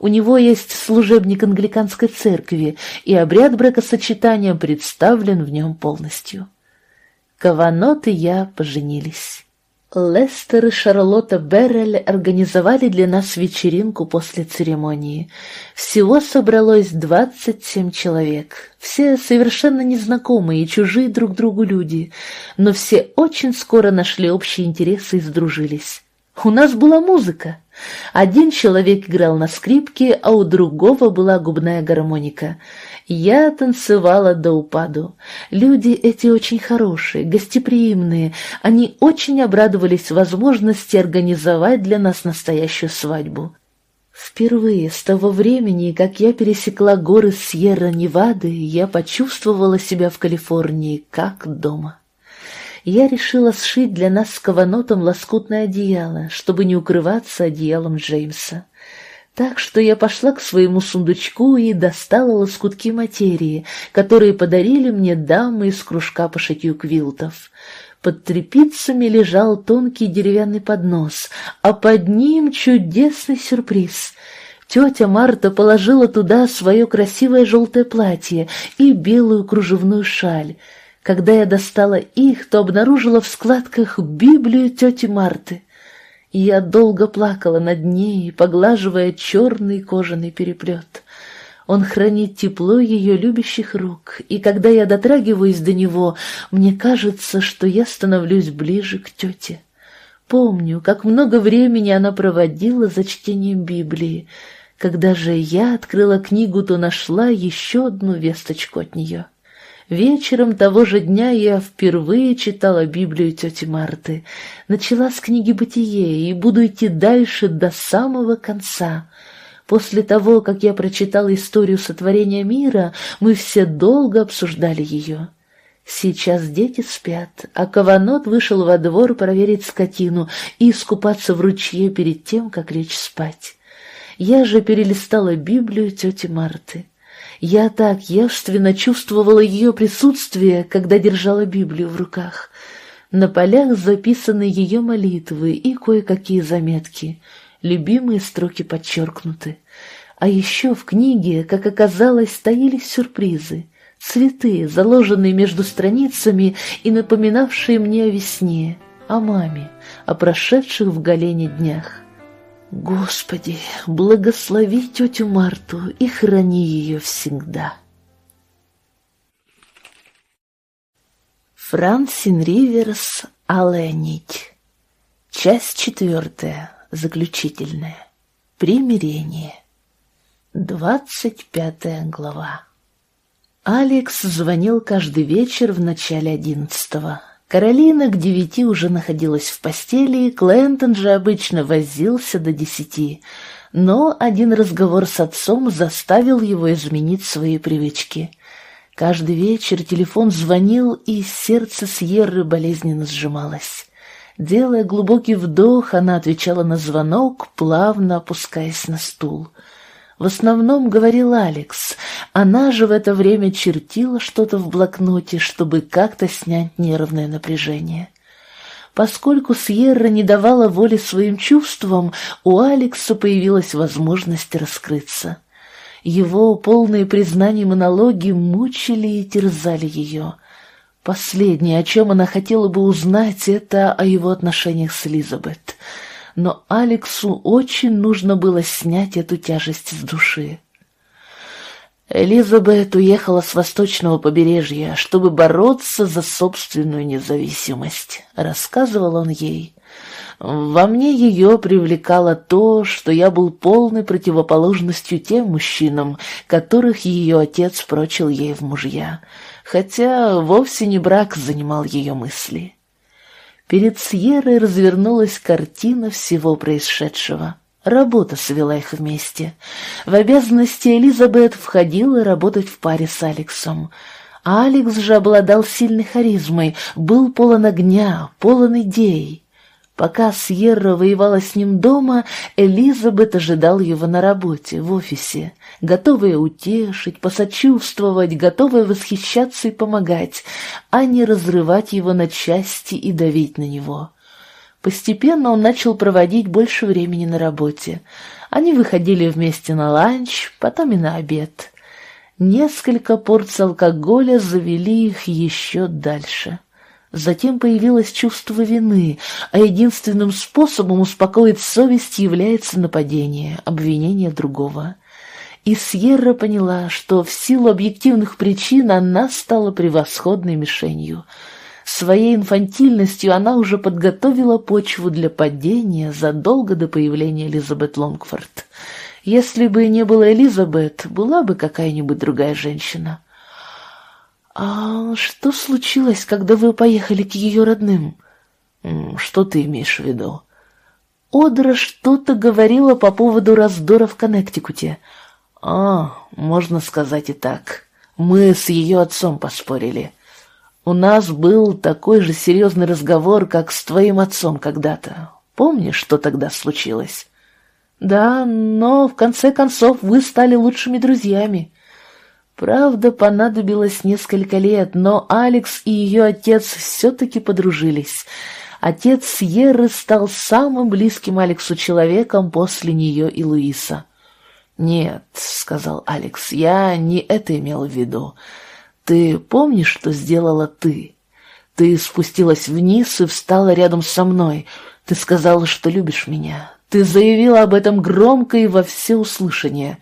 У него есть служебник англиканской церкви, и обряд бракосочетания представлен в нем полностью. Каванот и я поженились. Лестер и Шарлотта Беррель организовали для нас вечеринку после церемонии. Всего собралось двадцать семь человек. Все совершенно незнакомые и чужие друг другу люди, но все очень скоро нашли общие интересы и сдружились. У нас была музыка. Один человек играл на скрипке, а у другого была губная гармоника. Я танцевала до упаду. Люди эти очень хорошие, гостеприимные. Они очень обрадовались возможности организовать для нас настоящую свадьбу. Впервые с того времени, как я пересекла горы Сьерра-Невады, я почувствовала себя в Калифорнии как дома я решила сшить для нас с Каванотом лоскутное одеяло, чтобы не укрываться одеялом Джеймса. Так что я пошла к своему сундучку и достала лоскутки материи, которые подарили мне дамы из кружка по шитью квилтов. Под трепицами лежал тонкий деревянный поднос, а под ним чудесный сюрприз — Тетя Марта положила туда свое красивое желтое платье и белую кружевную шаль. Когда я достала их, то обнаружила в складках Библию тети Марты. Я долго плакала над ней, поглаживая черный кожаный переплет. Он хранит тепло ее любящих рук, и когда я дотрагиваюсь до него, мне кажется, что я становлюсь ближе к тете. Помню, как много времени она проводила за чтением Библии. Когда же я открыла книгу, то нашла еще одну весточку от нее. Вечером того же дня я впервые читала Библию тети Марты. Начала с книги «Бытие» и буду идти дальше до самого конца. После того, как я прочитала историю сотворения мира, мы все долго обсуждали ее. Сейчас дети спят, а Каванот вышел во двор проверить скотину и искупаться в ручье перед тем, как лечь спать. Я же перелистала Библию тети Марты. Я так явственно чувствовала ее присутствие, когда держала Библию в руках. На полях записаны ее молитвы и кое-какие заметки. Любимые строки подчеркнуты. А еще в книге, как оказалось, стоялись сюрпризы. Цветы, заложенные между страницами и напоминавшие мне о весне, о маме, о прошедших в Галене днях. Господи, благослови тетю Марту и храни ее всегда. Франсин Риверс «Алая нить». Часть четвертая, заключительная. Примирение. Двадцать пятая глава. Алекс звонил каждый вечер в начале одиннадцатого. Каролина к девяти уже находилась в постели, Клентон же обычно возился до десяти, но один разговор с отцом заставил его изменить свои привычки. Каждый вечер телефон звонил, и сердце Сьерры болезненно сжималось. Делая глубокий вдох, она отвечала на звонок, плавно опускаясь на стул — в основном говорил Алекс. Она же в это время чертила что-то в блокноте, чтобы как-то снять нервное напряжение. Поскольку Сьерра не давала воли своим чувствам, у Алекса появилась возможность раскрыться. Его полные признаний монологи мучили и терзали ее. Последнее, о чем она хотела бы узнать, это о его отношениях с Элизабет — но Алексу очень нужно было снять эту тяжесть с души. Элизабет уехала с восточного побережья, чтобы бороться за собственную независимость, рассказывал он ей. Во мне ее привлекало то, что я был полной противоположностью тем мужчинам, которых ее отец прочил ей в мужья, хотя вовсе не брак занимал ее мысли. Перед Сьеррой развернулась картина всего происшедшего. Работа свела их вместе. В обязанности Элизабет входила работать в паре с Алексом. А Алекс же обладал сильной харизмой, был полон огня, полон идей. Пока Сьерра воевала с ним дома, Элизабет ожидал его на работе, в офисе, готовая утешить, посочувствовать, готовая восхищаться и помогать, а не разрывать его на части и давить на него. Постепенно он начал проводить больше времени на работе. Они выходили вместе на ланч, потом и на обед. Несколько порций алкоголя завели их еще дальше. Затем появилось чувство вины, а единственным способом успокоить совесть является нападение, обвинение другого. И Сьерра поняла, что в силу объективных причин она стала превосходной мишенью — Своей инфантильностью она уже подготовила почву для падения задолго до появления Элизабет Лонгфорд. Если бы не было Элизабет, была бы какая-нибудь другая женщина. «А что случилось, когда вы поехали к ее родным?» «Что ты имеешь в виду?» Одра что-то говорила по поводу раздора в Коннектикуте. «А, можно сказать и так. Мы с ее отцом поспорили». У нас был такой же серьезный разговор, как с твоим отцом когда-то. Помнишь, что тогда случилось? Да, но в конце концов вы стали лучшими друзьями. Правда, понадобилось несколько лет, но Алекс и ее отец все-таки подружились. Отец Сьерры стал самым близким Алексу человеком после нее и Луиса. «Нет», — сказал Алекс, — «я не это имел в виду. «Ты помнишь, что сделала ты? Ты спустилась вниз и встала рядом со мной. Ты сказала, что любишь меня. Ты заявила об этом громко и во всеуслышание.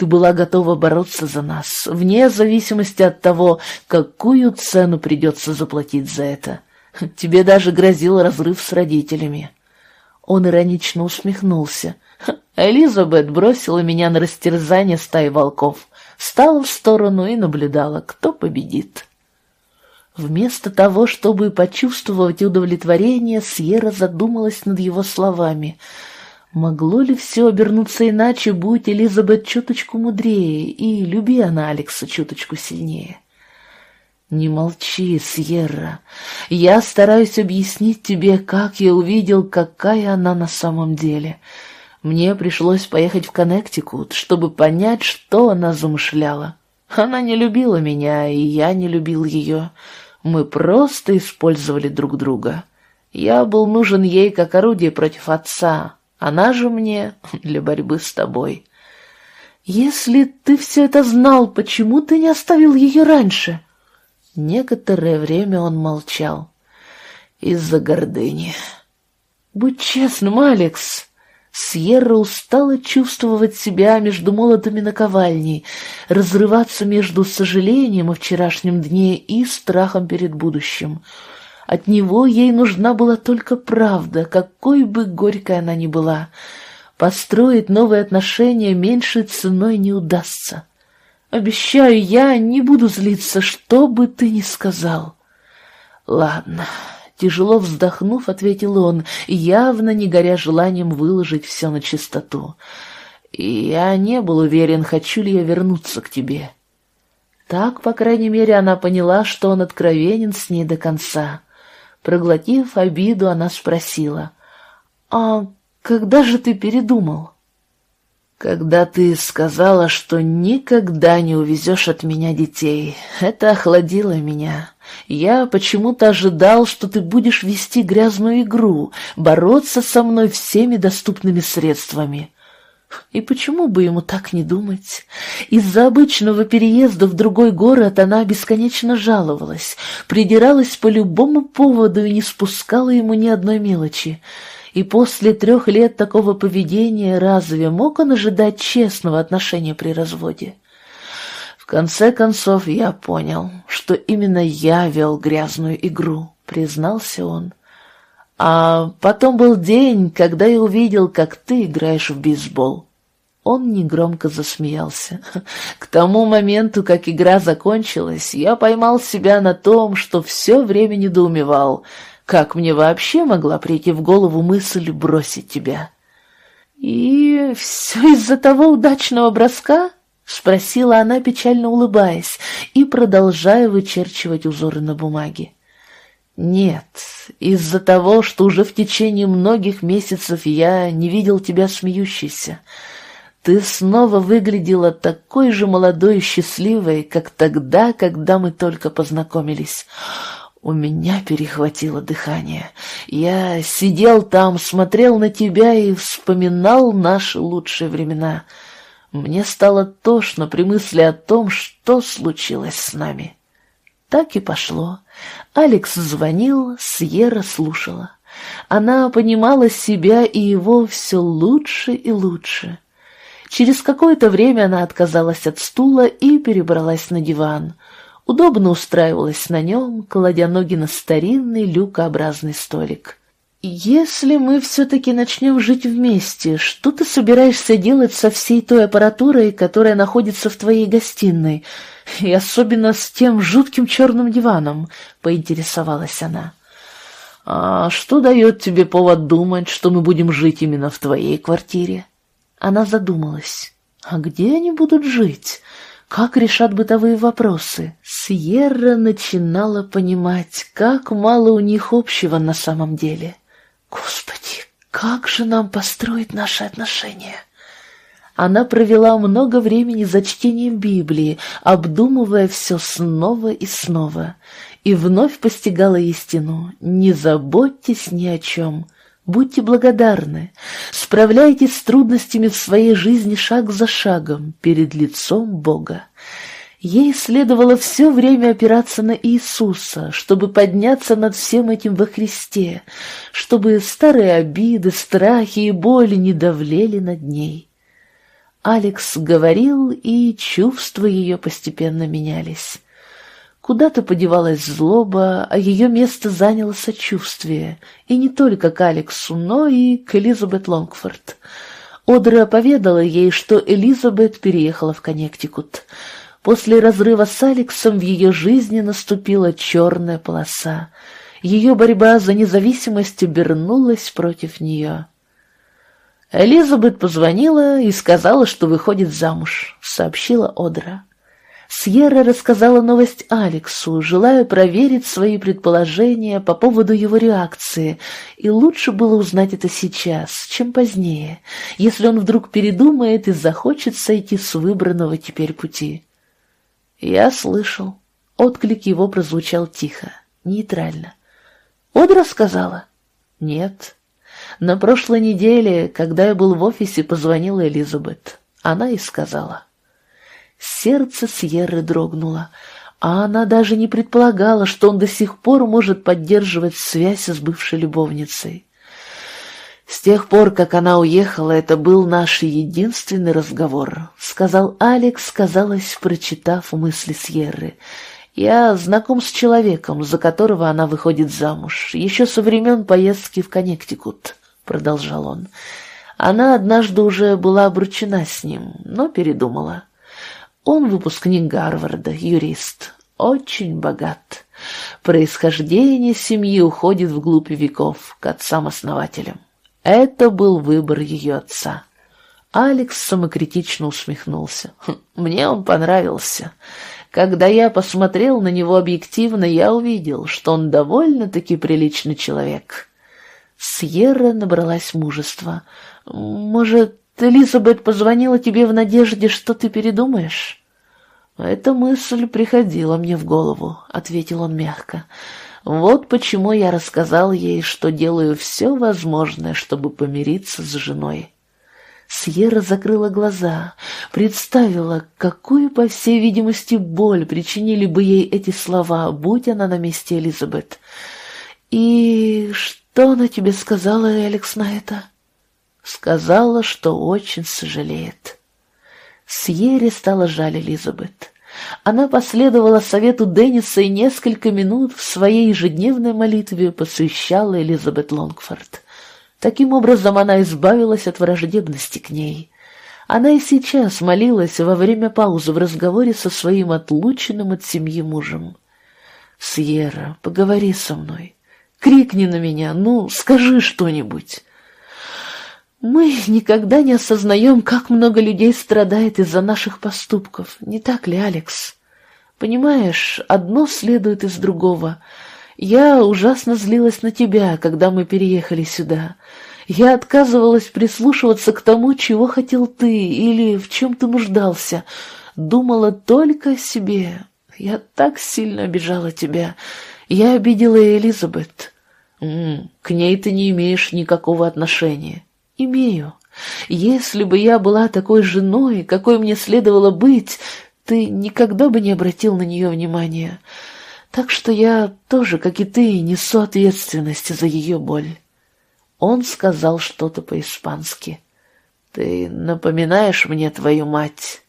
Ты была готова бороться за нас, вне зависимости от того, какую цену придется заплатить за это. Тебе даже грозил разрыв с родителями». Он иронично усмехнулся. Элизабет бросила меня на растерзание стаи волков встала в сторону и наблюдала, кто победит. Вместо того, чтобы почувствовать удовлетворение, Сьерра задумалась над его словами. Могло ли все обернуться иначе, будь Элизабет чуточку мудрее, и люби она Алекса чуточку сильнее? «Не молчи, Сьерра. Я стараюсь объяснить тебе, как я увидел, какая она на самом деле. Мне пришлось поехать в Коннектикут, чтобы понять, что она замышляла. Она не любила меня, и я не любил ее. Мы просто использовали друг друга. Я был нужен ей как орудие против отца, она же мне для борьбы с тобой. Если ты все это знал, почему ты не оставил ее раньше? Некоторое время он молчал. Из-за гордыни. Будь честным, Алекс. Сьерра устала чувствовать себя между молотами наковальней, разрываться между сожалением о вчерашнем дне и страхом перед будущим. От него ей нужна была только правда, какой бы горькой она ни была. Построить новые отношения меньшей ценой не удастся. Обещаю, я не буду злиться, что бы ты ни сказал. Ладно, Тяжело вздохнув, ответил он, явно не горя желанием выложить все на чистоту. «Я не был уверен, хочу ли я вернуться к тебе». Так, по крайней мере, она поняла, что он откровенен с ней до конца. Проглотив обиду, она спросила, «А когда же ты передумал?» «Когда ты сказала, что никогда не увезешь от меня детей, это охладило меня. Я почему-то ожидал, что ты будешь вести грязную игру, бороться со мной всеми доступными средствами. И почему бы ему так не думать? Из-за обычного переезда в другой город она бесконечно жаловалась, придиралась по любому поводу и не спускала ему ни одной мелочи. И после трех лет такого поведения разве мог он ожидать честного отношения при разводе? конце концов я понял, что именно я вел грязную игру, признался он. А потом был день, когда я увидел, как ты играешь в бейсбол. Он негромко засмеялся. К тому моменту, как игра закончилась, я поймал себя на том, что все время недоумевал, как мне вообще могла прийти в голову мысль бросить тебя. «И все из-за того удачного броска?» — спросила она, печально улыбаясь и продолжая вычерчивать узоры на бумаге. «Нет, из-за того, что уже в течение многих месяцев я не видел тебя смеющейся. Ты снова выглядела такой же молодой и счастливой, как тогда, когда мы только познакомились». У меня перехватило дыхание. Я сидел там, смотрел на тебя и вспоминал наши лучшие времена. Мне стало тошно при мысли о том, что случилось с нами. Так и пошло. Алекс звонил, Сьерра слушала. Она понимала себя и его все лучше и лучше. Через какое-то время она отказалась от стула и перебралась на диван — удобно устраивалась на нем, кладя ноги на старинный люкообразный столик. «Если мы все-таки начнем жить вместе, что ты собираешься делать со всей той аппаратурой, которая находится в твоей гостиной, и особенно с тем жутким черным диваном?» — поинтересовалась она. «А что дает тебе повод думать, что мы будем жить именно в твоей квартире?» Она задумалась. «А где они будут жить?» Как решат бытовые вопросы? Сьерра начинала понимать, как мало у них общего на самом деле. Господи, как же нам построить наши отношения? Она провела много времени за чтением Библии, обдумывая все снова и снова, и вновь постигала истину «Не заботьтесь ни о чем», Будьте благодарны, справляйтесь с трудностями в своей жизни шаг за шагом перед лицом Бога. Ей следовало все время опираться на Иисуса, чтобы подняться над всем этим во Христе, чтобы старые обиды, страхи и боли не давлели над ней. Алекс говорил, и чувства ее постепенно менялись. Куда-то подевалась злоба, а ее место заняло сочувствие, и не только к Алексу, но и к Элизабет Лонгфорд. Одра поведала ей, что Элизабет переехала в Коннектикут. После разрыва с Алексом в ее жизни наступила черная полоса. Ее борьба за независимость обернулась против нее. Элизабет позвонила и сказала, что выходит замуж, сообщила Одра. Сьерра рассказала новость Алексу, желая проверить свои предположения по поводу его реакции, и лучше было узнать это сейчас, чем позднее, если он вдруг передумает и захочет сойти с выбранного теперь пути. Я слышал. Отклик его прозвучал тихо, нейтрально. Одра сказала? Нет. На прошлой неделе, когда я был в офисе, позвонила Элизабет. Она и сказала. Сердце Сьерры дрогнуло, а она даже не предполагала, что он до сих пор может поддерживать связь с бывшей любовницей. «С тех пор, как она уехала, это был наш единственный разговор», — сказал Алекс, казалось, прочитав мысли Сьерры. «Я знаком с человеком, за которого она выходит замуж, еще со времен поездки в Коннектикут», — продолжал он. «Она однажды уже была обручена с ним, но передумала». Он выпускник Гарварда, юрист, очень богат. Происхождение семьи уходит вглубь веков, к отцам-основателям. Это был выбор ее отца. Алекс самокритично усмехнулся. «Хм, мне он понравился. Когда я посмотрел на него объективно, я увидел, что он довольно-таки приличный человек. Сьерра набралась мужества. «Может, Элизабет позвонила тебе в надежде, что ты передумаешь?» «Эта мысль приходила мне в голову», — ответил он мягко. «Вот почему я рассказал ей, что делаю все возможное, чтобы помириться с женой». Сьерра закрыла глаза, представила, какую, по всей видимости, боль причинили бы ей эти слова, будь она на месте Элизабет. «И что она тебе сказала, Алекс, на это?» «Сказала, что очень сожалеет». Сьере стало жаль Элизабет. Она последовала совету Денниса и несколько минут в своей ежедневной молитве посвящала Элизабет Лонгфорд. Таким образом она избавилась от враждебности к ней. Она и сейчас молилась во время паузы в разговоре со своим отлученным от семьи мужем. «Сьерра, поговори со мной. Крикни на меня, ну, скажи что-нибудь». Мы никогда не осознаем, как много людей страдает из-за наших поступков, не так ли, Алекс? Понимаешь, одно следует из другого. Я ужасно злилась на тебя, когда мы переехали сюда. Я отказывалась прислушиваться к тому, чего хотел ты или в чем ты нуждался. Думала только о себе. Я так сильно обижала тебя. Я обидела Элизабет. М -м, к ней ты не имеешь никакого отношения. Имею. Если бы я была такой женой, какой мне следовало быть, ты никогда бы не обратил на нее внимания. Так что я тоже, как и ты, несу ответственность за ее боль. Он сказал что-то по-испански. «Ты напоминаешь мне твою мать».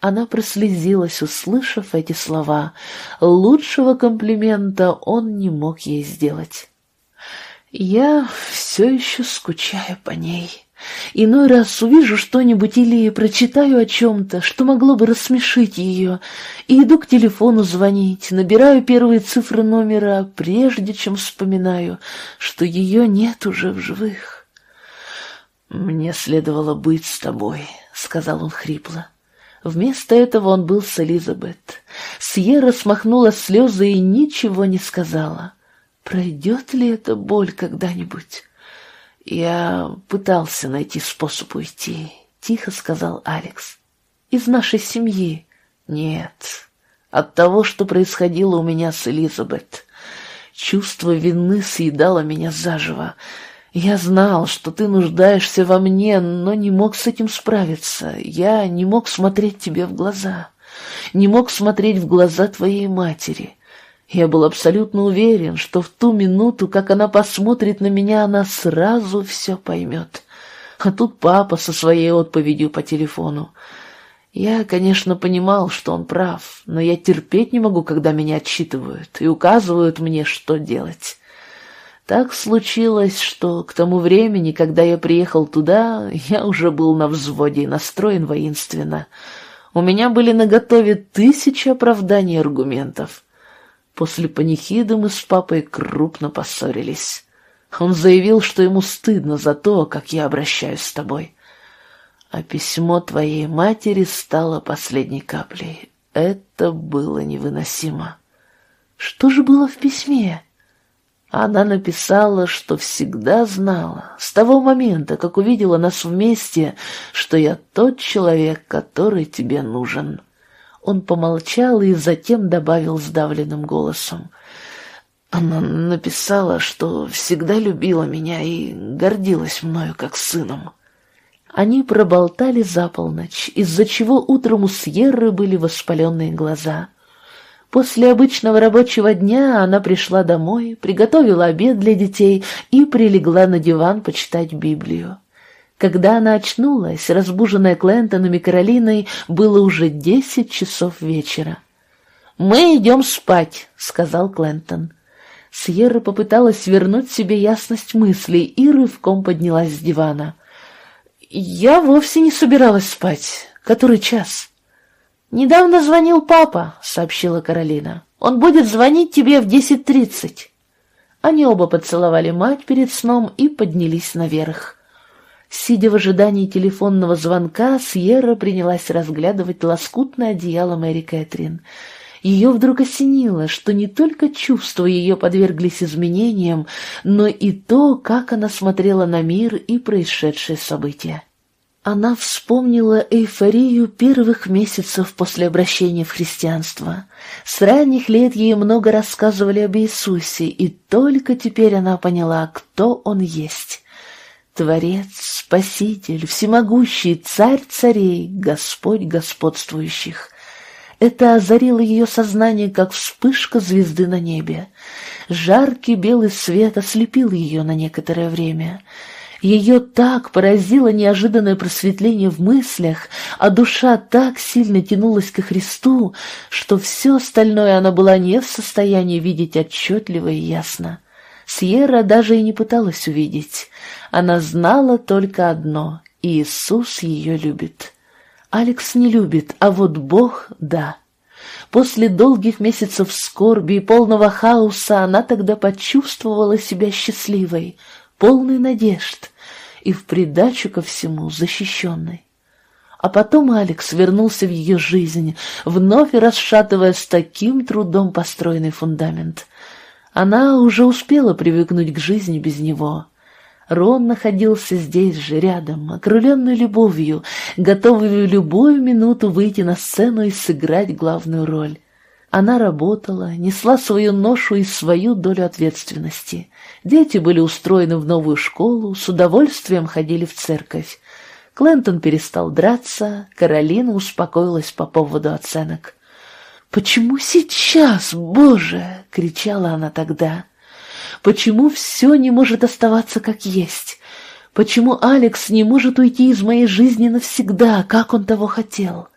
Она прослезилась, услышав эти слова. Лучшего комплимента он не мог ей сделать. Я все еще скучаю по ней. Иной раз увижу что-нибудь или прочитаю о чем-то, что могло бы рассмешить ее, и иду к телефону звонить, набираю первые цифры номера, прежде чем вспоминаю, что ее нет уже в живых. «Мне следовало быть с тобой», — сказал он хрипло. Вместо этого он был с Элизабет. Сьерра смахнула слезы и ничего не сказала. Пройдет ли эта боль когда-нибудь? Я пытался найти способ уйти, тихо сказал Алекс. Из нашей семьи. Нет, от того, что происходило у меня с Элизабет. Чувство вины съедало меня заживо. Я знал, что ты нуждаешься во мне, но не мог с этим справиться. Я не мог смотреть тебе в глаза, не мог смотреть в глаза твоей матери. Я был абсолютно уверен, что в ту минуту, как она посмотрит на меня, она сразу все поймет. А тут папа со своей отповедью по телефону. Я, конечно, понимал, что он прав, но я терпеть не могу, когда меня отчитывают и указывают мне, что делать. Так случилось, что к тому времени, когда я приехал туда, я уже был на взводе и настроен воинственно. У меня были наготове тысячи оправданий и аргументов. После панихиды мы с папой крупно поссорились. Он заявил, что ему стыдно за то, как я обращаюсь с тобой. А письмо твоей матери стало последней каплей. Это было невыносимо. Что же было в письме? Она написала, что всегда знала, с того момента, как увидела нас вместе, что я тот человек, который тебе нужен. Он помолчал и затем добавил сдавленным голосом. Она написала, что всегда любила меня и гордилась мною как сыном. Они проболтали за полночь, из-за чего утром у Сьерры были воспаленные глаза. После обычного рабочего дня она пришла домой, приготовила обед для детей и прилегла на диван почитать Библию. Когда она очнулась, разбуженная Клентоном и Каролиной, было уже десять часов вечера. «Мы идем спать», — сказал Клентон. Сьерра попыталась вернуть себе ясность мыслей и рывком поднялась с дивана. «Я вовсе не собиралась спать. Который час?» «Недавно звонил папа», — сообщила Каролина. «Он будет звонить тебе в десять тридцать». Они оба поцеловали мать перед сном и поднялись наверх. Сидя в ожидании телефонного звонка, Сьерра принялась разглядывать лоскутное одеяло Мэри Кэтрин. Ее вдруг осенило, что не только чувства ее подверглись изменениям, но и то, как она смотрела на мир и происшедшие события. Она вспомнила эйфорию первых месяцев после обращения в христианство. С ранних лет ей много рассказывали об Иисусе, и только теперь она поняла, кто Он есть. Творец, Спаситель, Всемогущий, Царь царей, Господь господствующих. Это озарило ее сознание, как вспышка звезды на небе. Жаркий белый свет ослепил ее на некоторое время. Ее так поразило неожиданное просветление в мыслях, а душа так сильно тянулась ко Христу, что все остальное она была не в состоянии видеть отчетливо и ясно. Сьерра даже и не пыталась увидеть. Она знала только одно — Иисус ее любит. Алекс не любит, а вот Бог — да. После долгих месяцев скорби и полного хаоса она тогда почувствовала себя счастливой, полной надежд и в придачу ко всему защищенной. А потом Алекс вернулся в ее жизнь, вновь расшатывая с таким трудом построенный фундамент. Она уже успела привыкнуть к жизни без него — Рон находился здесь же, рядом, окрыленный любовью, готовый в любую минуту выйти на сцену и сыграть главную роль. Она работала, несла свою ношу и свою долю ответственности. Дети были устроены в новую школу, с удовольствием ходили в церковь. Клентон перестал драться, Каролина успокоилась по поводу оценок. «Почему сейчас, Боже?» — кричала она тогда. Почему все не может оставаться как есть? Почему Алекс не может уйти из моей жизни навсегда, как он того хотел?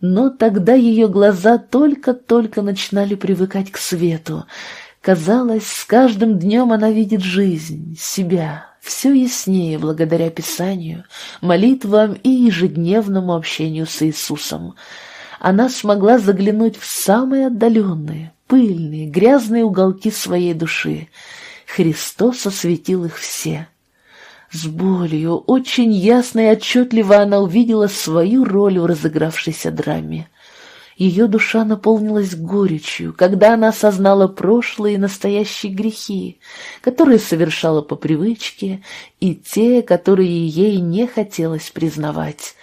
Но тогда ее глаза только-только начинали привыкать к свету. Казалось, с каждым днем она видит жизнь, себя, все яснее благодаря Писанию, молитвам и ежедневному общению с Иисусом. Она смогла заглянуть в самые отдаленные, пыльные, грязные уголки своей души. Христос осветил их все. С болью, очень ясно и отчетливо она увидела свою роль в разыгравшейся драме. Ее душа наполнилась горечью, когда она осознала прошлые и настоящие грехи, которые совершала по привычке, и те, которые ей не хотелось признавать.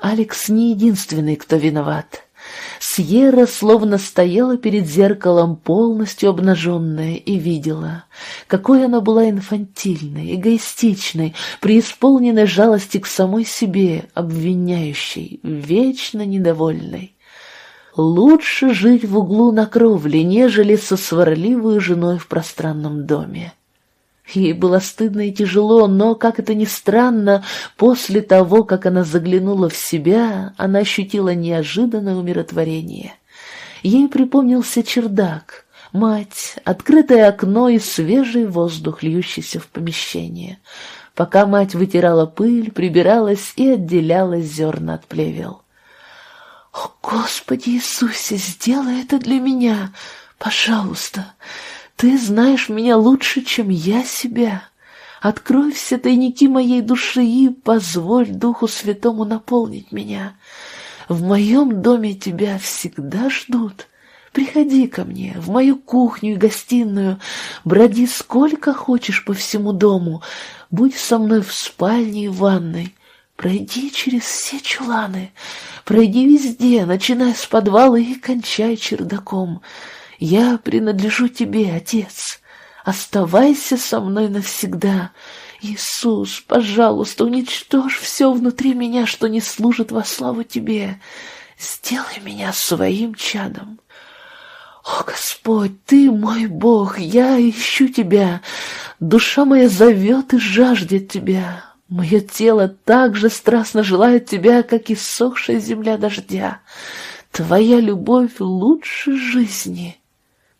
Алекс не единственный, кто виноват. Сьерра словно стояла перед зеркалом полностью обнаженная и видела, какой она была инфантильной, эгоистичной, преисполненной жалости к самой себе, обвиняющей, вечно недовольной. Лучше жить в углу на кровле, нежели со сварливой женой в пространном доме. Ей было стыдно и тяжело, но, как это ни странно, после того, как она заглянула в себя, она ощутила неожиданное умиротворение. Ей припомнился чердак, мать, открытое окно и свежий воздух, льющийся в помещение. Пока мать вытирала пыль, прибиралась и отделяла зерна от плевел. «О, Господи Иисусе, сделай это для меня! Пожалуйста!» Ты знаешь меня лучше, чем я себя. Открой все тайники моей души и позволь Духу Святому наполнить меня. В моем доме тебя всегда ждут. Приходи ко мне, в мою кухню и гостиную, броди сколько хочешь по всему дому, будь со мной в спальне и ванной. Пройди через все чуланы, пройди везде, начиная с подвала и кончай чердаком. Я принадлежу тебе, Отец. Оставайся со мной навсегда. Иисус, пожалуйста, уничтожь все внутри меня, что не служит во славу тебе. Сделай меня своим чадом. О, Господь, Ты мой Бог, я ищу Тебя. Душа моя зовет и жаждет Тебя. Мое тело так же страстно желает Тебя, как и сохшая земля дождя. Твоя любовь лучше жизни.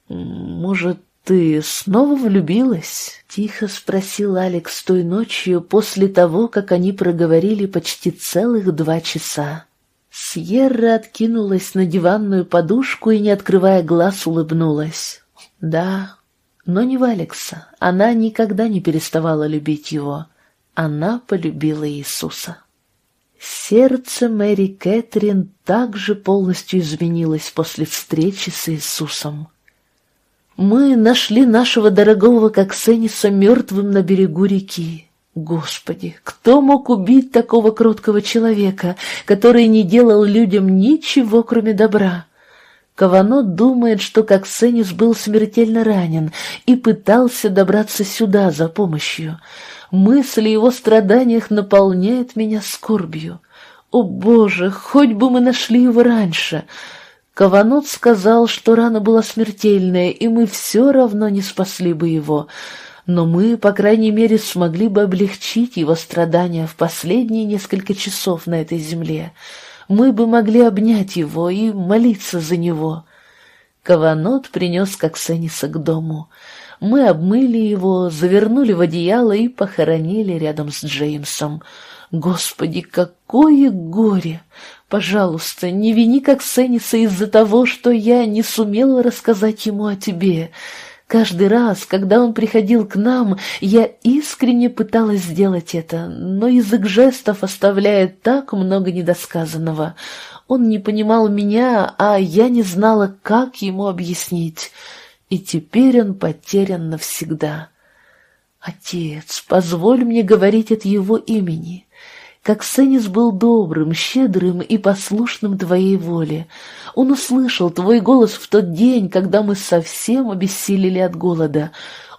«Может, ты снова влюбилась?» — тихо спросил Алекс той ночью после того, как они проговорили почти целых два часа. Сьерра откинулась на диванную подушку и, не открывая глаз, улыбнулась. «Да, но не в Алекса. Она никогда не переставала любить его. Она полюбила Иисуса». Сердце Мэри Кэтрин также полностью изменилось после встречи с Иисусом. Мы нашли нашего дорогого Коксениса мертвым на берегу реки. Господи, кто мог убить такого кроткого человека, который не делал людям ничего, кроме добра? Кавано думает, что Коксенис был смертельно ранен и пытался добраться сюда за помощью. Мысль о его страданиях наполняет меня скорбью. О, Боже, хоть бы мы нашли его раньше!» Каванот сказал, что рана была смертельная, и мы все равно не спасли бы его. но мы, по крайней мере, смогли бы облегчить его страдания в последние несколько часов на этой земле. Мы бы могли обнять его и молиться за него. Каванот принес Коксениса к дому. Мы обмыли его, завернули в одеяло и похоронили рядом с Джеймсом. Господи, какое горе! Пожалуйста, не вини Коксениса из-за того, что я не сумела рассказать ему о тебе. Каждый раз, когда он приходил к нам, я искренне пыталась сделать это, но язык жестов оставляет так много недосказанного. Он не понимал меня, а я не знала, как ему объяснить. И теперь он потерян навсегда. Отец, позволь мне говорить от его имени как Сенис был добрым, щедрым и послушным твоей воле. Он услышал твой голос в тот день, когда мы совсем обессилели от голода.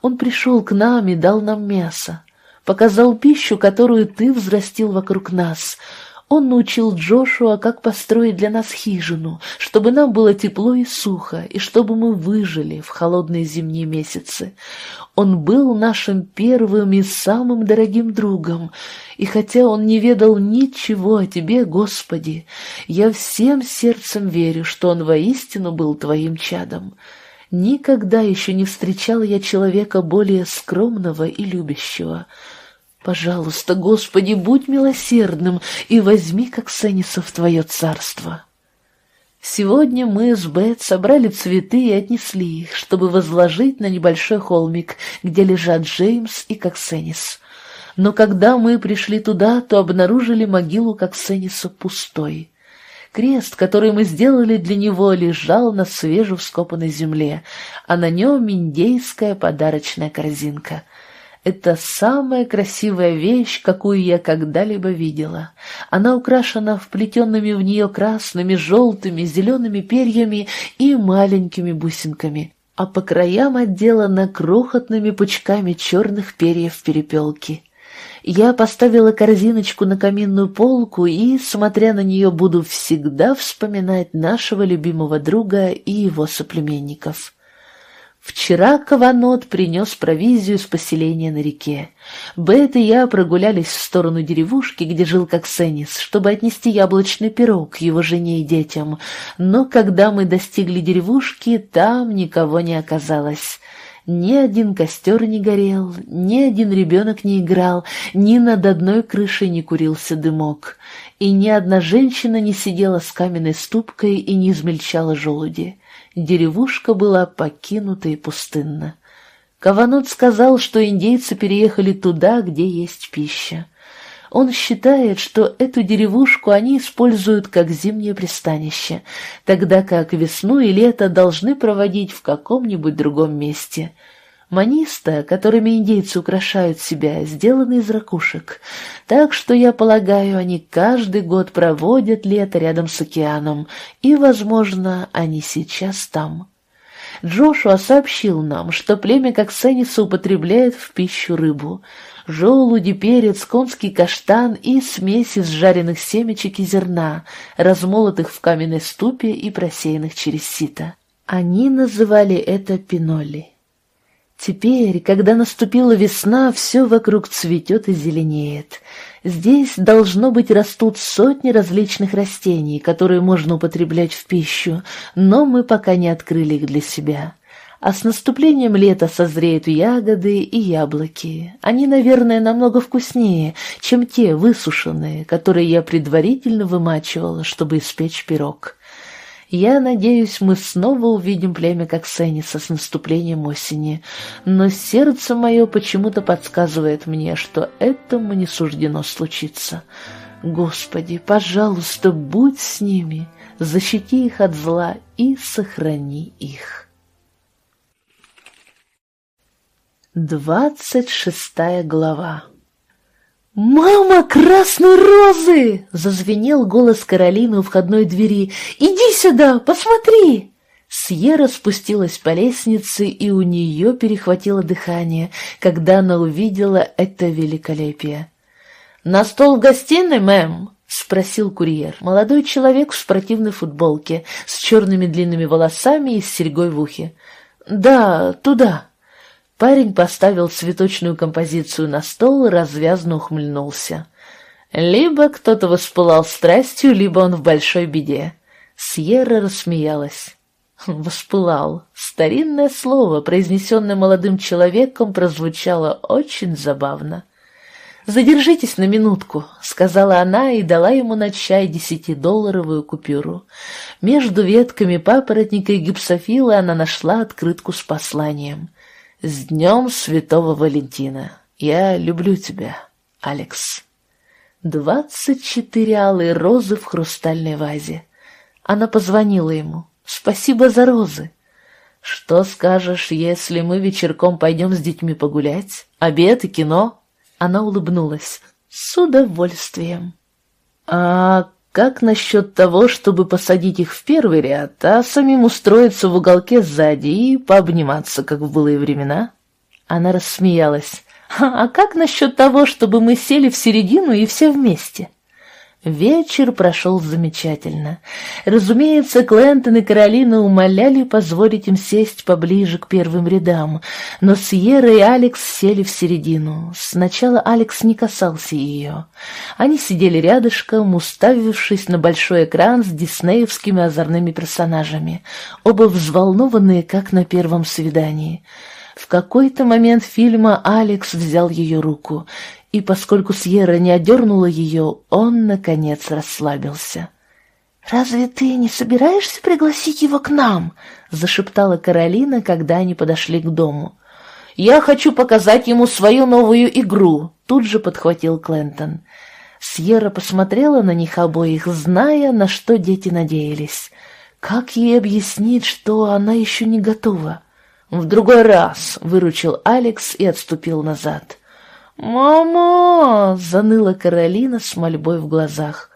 Он пришел к нам и дал нам мясо, показал пищу, которую ты взрастил вокруг нас — он научил Джошуа, как построить для нас хижину, чтобы нам было тепло и сухо, и чтобы мы выжили в холодные зимние месяцы. Он был нашим первым и самым дорогим другом, и хотя он не ведал ничего о тебе, Господи, я всем сердцем верю, что он воистину был твоим чадом. Никогда еще не встречала я человека более скромного и любящего». Пожалуйста, Господи, будь милосердным и возьми как Сенниса в Твое царство. Сегодня мы с Бет собрали цветы и отнесли их, чтобы возложить на небольшой холмик, где лежат Джеймс и Коксенис. Но когда мы пришли туда, то обнаружили могилу Коксениса пустой. Крест, который мы сделали для него, лежал на свежевскопанной земле, а на нем индейская подарочная корзинка — это самая красивая вещь, какую я когда-либо видела. Она украшена вплетенными в нее красными, желтыми, зелеными перьями и маленькими бусинками, а по краям отделана крохотными пучками черных перьев перепелки. Я поставила корзиночку на каминную полку и, смотря на нее, буду всегда вспоминать нашего любимого друга и его соплеменников. Вчера Каванот принес провизию с поселения на реке. Бет и я прогулялись в сторону деревушки, где жил Коксенис, чтобы отнести яблочный пирог его жене и детям. Но когда мы достигли деревушки, там никого не оказалось. Ни один костер не горел, ни один ребенок не играл, ни над одной крышей не курился дымок, и ни одна женщина не сидела с каменной ступкой и не измельчала желуди. Деревушка была покинута и пустынна. Каванот сказал, что индейцы переехали туда, где есть пища. Он считает, что эту деревушку они используют как зимнее пристанище, тогда как весну и лето должны проводить в каком-нибудь другом месте — Маниста, которыми индейцы украшают себя, сделаны из ракушек, так что, я полагаю, они каждый год проводят лето рядом с океаном, и, возможно, они сейчас там. Джошуа сообщил нам, что племя Коксениса употребляет в пищу рыбу, желуди, перец, конский каштан и смесь из жареных семечек и зерна, размолотых в каменной ступе и просеянных через сито. Они называли это пиноли. Теперь, когда наступила весна, все вокруг цветет и зеленеет. Здесь, должно быть, растут сотни различных растений, которые можно употреблять в пищу, но мы пока не открыли их для себя. А с наступлением лета созреют ягоды и яблоки. Они, наверное, намного вкуснее, чем те высушенные, которые я предварительно вымачивала, чтобы испечь пирог. Я надеюсь, мы снова увидим племя Коксениса с наступлением осени, но сердце мое почему-то подсказывает мне, что этому не суждено случиться. Господи, пожалуйста, будь с ними, защити их от зла и сохрани их. Двадцать шестая глава «Мама красной розы!» — зазвенел голос Каролины у входной двери. «Иди сюда, посмотри!» Сьерра спустилась по лестнице, и у нее перехватило дыхание, когда она увидела это великолепие. «На стол в гостиной, мэм?» — спросил курьер, молодой человек в спортивной футболке, с черными длинными волосами и с серьгой в ухе. «Да, туда». Парень поставил цветочную композицию на стол и развязно ухмыльнулся. Либо кто-то воспылал страстью, либо он в большой беде. Сьерра рассмеялась. «Воспылал». Старинное слово, произнесенное молодым человеком, прозвучало очень забавно. «Задержитесь на минутку», — сказала она и дала ему на чай десятидолларовую купюру. Между ветками папоротника и гипсофила она нашла открытку с посланием. «С днем Святого Валентина! Я люблю тебя, Алекс!» Двадцать четыре алые розы в хрустальной вазе. Она позвонила ему. «Спасибо за розы!» «Что скажешь, если мы вечерком пойдем с детьми погулять? Обед и кино?» Она улыбнулась. «С удовольствием». «А как насчет того, чтобы посадить их в первый ряд, а самим устроиться в уголке сзади и пообниматься, как в былые времена?» Она рассмеялась. «А как насчет того, чтобы мы сели в середину и все вместе?» Вечер прошел замечательно. Разумеется, Клентон и Каролина умоляли позволить им сесть поближе к первым рядам, но Сьерра и Алекс сели в середину. Сначала Алекс не касался ее. Они сидели рядышком, уставившись на большой экран с диснеевскими озорными персонажами, оба взволнованные, как на первом свидании. В какой-то момент фильма Алекс взял ее руку, и поскольку Сьерра не одернула ее, он, наконец, расслабился. «Разве ты не собираешься пригласить его к нам?» — зашептала Каролина, когда они подошли к дому. «Я хочу показать ему свою новую игру», — тут же подхватил Клентон. Сьерра посмотрела на них обоих, зная, на что дети надеялись. Как ей объяснить, что она еще не готова? «В другой раз», — выручил Алекс и отступил назад. «Мама!» — заныла Каролина с мольбой в глазах.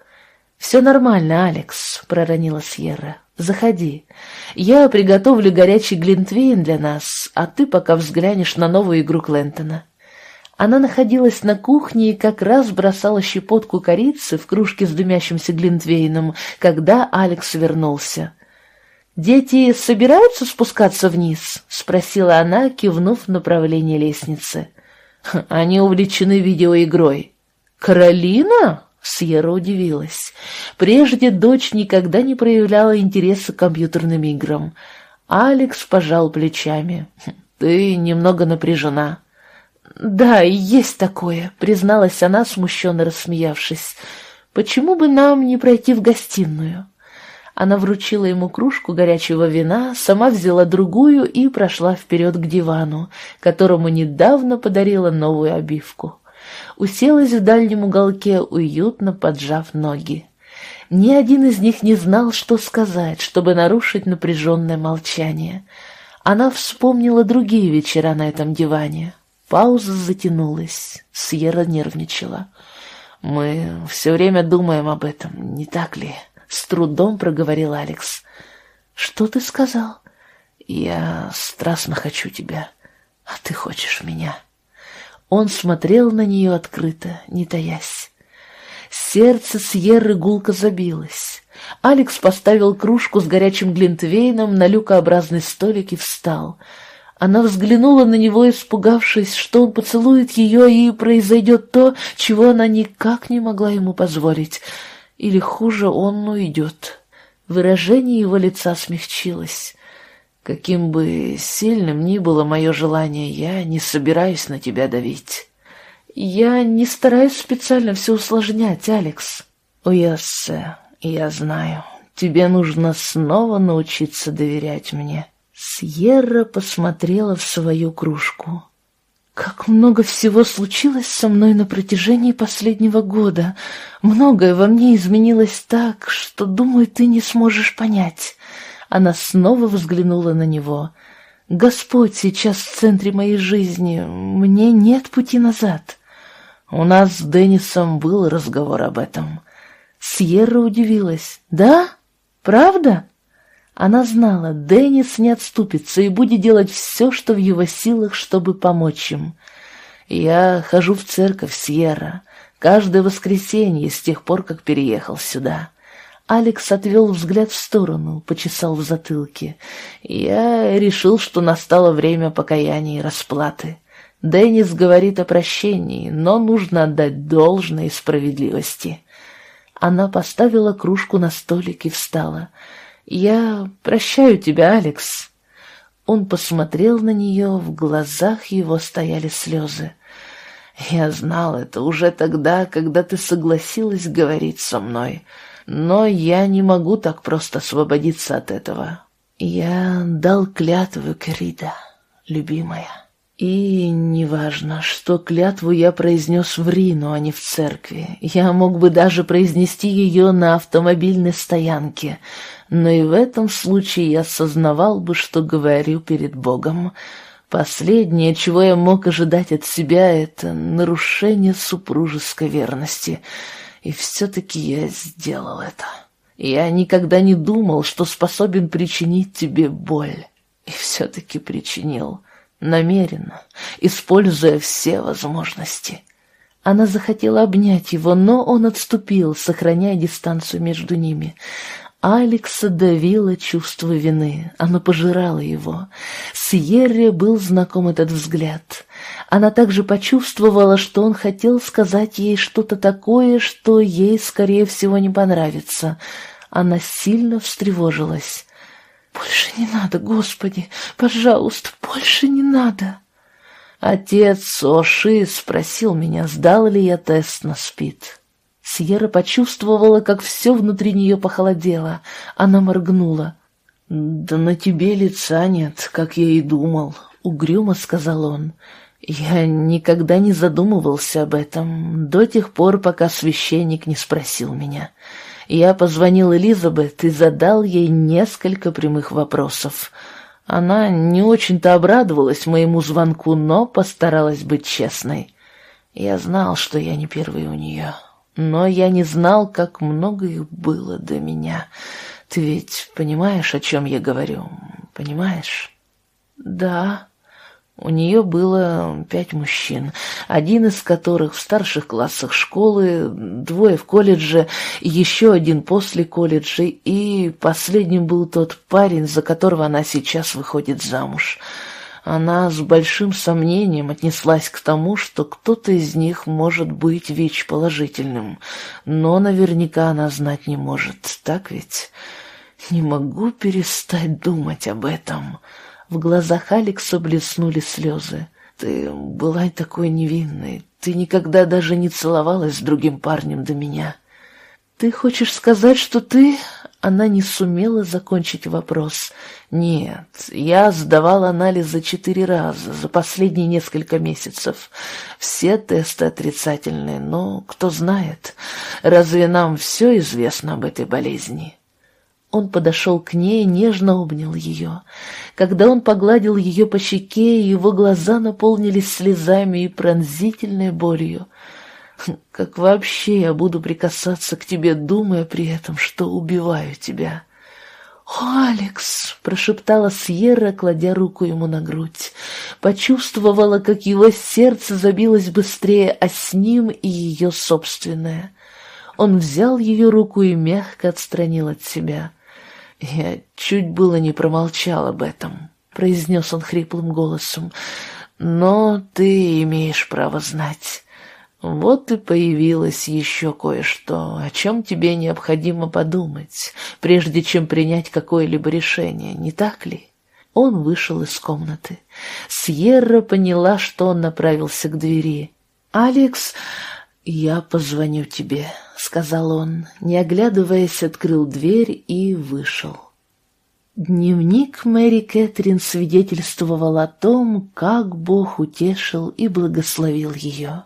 «Все нормально, Алекс», — проронила Сьерра. «Заходи. Я приготовлю горячий глинтвейн для нас, а ты пока взглянешь на новую игру Клентона». Она находилась на кухне и как раз бросала щепотку корицы в кружке с дымящимся глинтвейном, когда Алекс вернулся. «Дети собираются спускаться вниз?» — спросила она, кивнув в направлении лестницы. Они увлечены видеоигрой. «Каролина?» — Сьерра удивилась. Прежде дочь никогда не проявляла интереса к компьютерным играм. Алекс пожал плечами. «Хм, «Ты немного напряжена». «Да, есть такое», — призналась она, смущенно рассмеявшись. «Почему бы нам не пройти в гостиную?» Она вручила ему кружку горячего вина, сама взяла другую и прошла вперед к дивану, которому недавно подарила новую обивку. Уселась в дальнем уголке, уютно поджав ноги. Ни один из них не знал, что сказать, чтобы нарушить напряженное молчание. Она вспомнила другие вечера на этом диване. Пауза затянулась, Сьерра нервничала. «Мы все время думаем об этом, не так ли?» С трудом проговорил Алекс. «Что ты сказал?» «Я страстно хочу тебя, а ты хочешь меня». Он смотрел на нее открыто, не таясь. Сердце Сьерры гулко забилось. Алекс поставил кружку с горячим глинтвейном на люкообразный столик и встал. Она взглянула на него, испугавшись, что он поцелует ее, и произойдет то, чего она никак не могла ему позволить — или хуже он уйдет. Выражение его лица смягчилось. Каким бы сильным ни было мое желание, я не собираюсь на тебя давить. Я не стараюсь специально все усложнять, Алекс. Уяссе, я знаю, тебе нужно снова научиться доверять мне. Сьерра посмотрела в свою кружку. Как много всего случилось со мной на протяжении последнего года. Многое во мне изменилось так, что, думаю, ты не сможешь понять. Она снова взглянула на него. Господь сейчас в центре моей жизни. Мне нет пути назад. У нас с Деннисом был разговор об этом. Сьерра удивилась. Да? Правда? Она знала, Деннис не отступится и будет делать все, что в его силах, чтобы помочь им. Я хожу в церковь Сьерра каждое воскресенье с тех пор, как переехал сюда. Алекс отвел взгляд в сторону, почесал в затылке. Я решил, что настало время покаяния и расплаты. Деннис говорит о прощении, но нужно отдать должное справедливости. Она поставила кружку на столик и встала. «Я прощаю тебя, Алекс». Он посмотрел на нее, в глазах его стояли слезы. «Я знал это уже тогда, когда ты согласилась говорить со мной, но я не могу так просто освободиться от этого. Я дал клятву, Крида, любимая». И неважно, что клятву я произнес в Рину, а не в церкви. Я мог бы даже произнести ее на автомобильной стоянке, но и в этом случае я осознавал бы, что говорю перед Богом. Последнее, чего я мог ожидать от себя, это нарушение супружеской верности. И все-таки я сделал это. Я никогда не думал, что способен причинить тебе боль. И все-таки причинил намеренно, используя все возможности. Она захотела обнять его, но он отступил, сохраняя дистанцию между ними. Алекса давило чувство вины, оно пожирало его. С Ерри был знаком этот взгляд. Она также почувствовала, что он хотел сказать ей что-то такое, что ей, скорее всего, не понравится. Она сильно встревожилась. «Больше не надо, Господи! Пожалуйста, больше не надо!» Отец Оши спросил меня, сдал ли я тест на СПИД. Сьерра почувствовала, как все внутри нее похолодело. Она моргнула. «Да на тебе лица нет, как я и думал», — угрюмо сказал он. «Я никогда не задумывался об этом до тех пор, пока священник не спросил меня». Я позвонил Элизабет и задал ей несколько прямых вопросов. Она не очень-то обрадовалась моему звонку, но постаралась быть честной. Я знал, что я не первый у нее, но я не знал, как много их было до меня. Ты ведь понимаешь, о чем я говорю? Понимаешь? Да. У нее было пять мужчин, один из которых в старших классах школы, двое в колледже, еще один после колледжа, и последним был тот парень, за которого она сейчас выходит замуж. Она с большим сомнением отнеслась к тому, что кто-то из них может быть ВИЧ-положительным, но наверняка она знать не может, так ведь? Не могу перестать думать об этом». В глазах Алекса блеснули слезы. «Ты была такой невинной. Ты никогда даже не целовалась с другим парнем до меня. Ты хочешь сказать, что ты...» Она не сумела закончить вопрос. «Нет, я сдавал анализы четыре раза за последние несколько месяцев. Все тесты отрицательные, но кто знает, разве нам все известно об этой болезни?» Он подошел к ней нежно обнял ее. Когда он погладил ее по щеке, его глаза наполнились слезами и пронзительной болью. «Как вообще я буду прикасаться к тебе, думая при этом, что убиваю тебя?» «О, Алекс!» — прошептала Сьерра, кладя руку ему на грудь. Почувствовала, как его сердце забилось быстрее, а с ним и ее собственное. Он взял ее руку и мягко отстранил от себя — «Я чуть было не промолчал об этом», — произнес он хриплым голосом, — «но ты имеешь право знать. Вот и появилось еще кое-что, о чем тебе необходимо подумать, прежде чем принять какое-либо решение, не так ли?» Он вышел из комнаты. Сьерра поняла, что он направился к двери. «Алекс, я позвоню тебе», — сказал он, не оглядываясь, открыл дверь и вышел. Дневник Мэри Кэтрин свидетельствовал о том, как Бог утешил и благословил ее.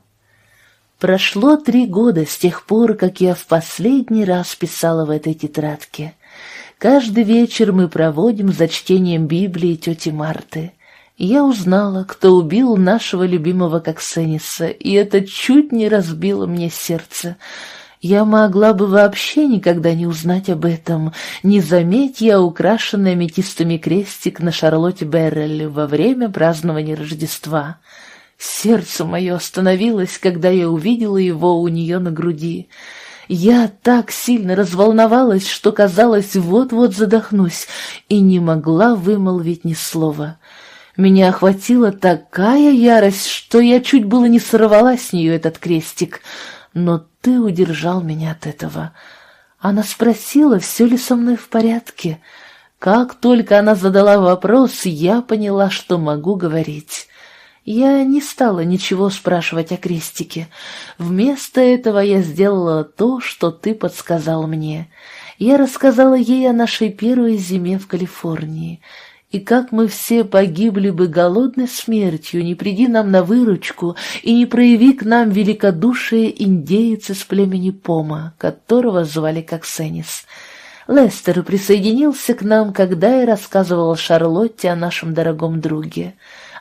Прошло три года с тех пор, как я в последний раз писала в этой тетрадке. Каждый вечер мы проводим за чтением Библии тети Марты. Я узнала, кто убил нашего любимого Коксениса, и это чуть не разбило мне сердце. Я могла бы вообще никогда не узнать об этом, не заметь я украшенный аметистами крестик на Шарлотте Беррель во время празднования Рождества. Сердце мое остановилось, когда я увидела его у нее на груди. Я так сильно разволновалась, что казалось, вот-вот задохнусь, и не могла вымолвить ни слова. Меня охватила такая ярость, что я чуть было не сорвала с нее этот крестик, но ты удержал меня от этого. Она спросила, все ли со мной в порядке. Как только она задала вопрос, я поняла, что могу говорить. Я не стала ничего спрашивать о крестике. Вместо этого я сделала то, что ты подсказал мне. Я рассказала ей о нашей первой зиме в Калифорнии, и как мы все погибли бы голодной смертью, не приди нам на выручку и не прояви к нам великодушие индейец из племени Пома, которого звали Коксенис. Лестер присоединился к нам, когда я рассказывала Шарлотте о нашем дорогом друге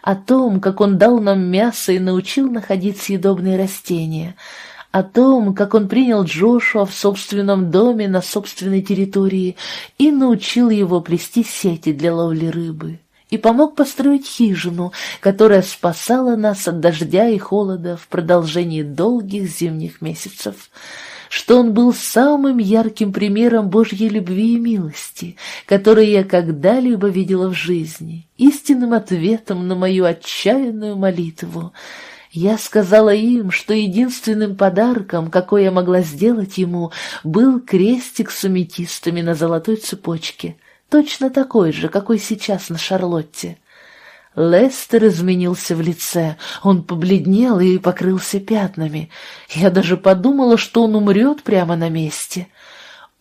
о том, как он дал нам мясо и научил находить съедобные растения, о том, как он принял Джошуа в собственном доме на собственной территории и научил его плести сети для ловли рыбы, и помог построить хижину, которая спасала нас от дождя и холода в продолжении долгих зимних месяцев — что он был самым ярким примером Божьей любви и милости, который я когда-либо видела в жизни, истинным ответом на мою отчаянную молитву. Я сказала им, что единственным подарком, какой я могла сделать ему, был крестик с аметистами на золотой цепочке, точно такой же, какой сейчас на Шарлотте. Лестер изменился в лице, он побледнел и покрылся пятнами. Я даже подумала, что он умрет прямо на месте.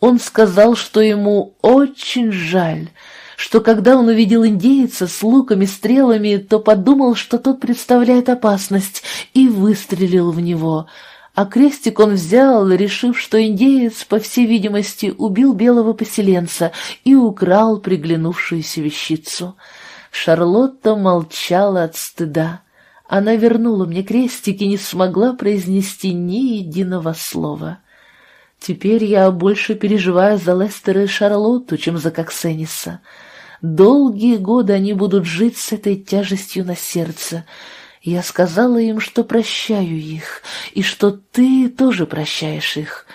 Он сказал, что ему очень жаль, что когда он увидел индейца с луками, стрелами, то подумал, что тот представляет опасность, и выстрелил в него. А крестик он взял, решив, что индеец, по всей видимости, убил белого поселенца и украл приглянувшуюся вещицу. Шарлотта молчала от стыда. Она вернула мне крестик и не смогла произнести ни единого слова. Теперь я больше переживаю за Лестера и Шарлотту, чем за Коксениса. Долгие годы они будут жить с этой тяжестью на сердце. Я сказала им, что прощаю их, и что ты тоже прощаешь их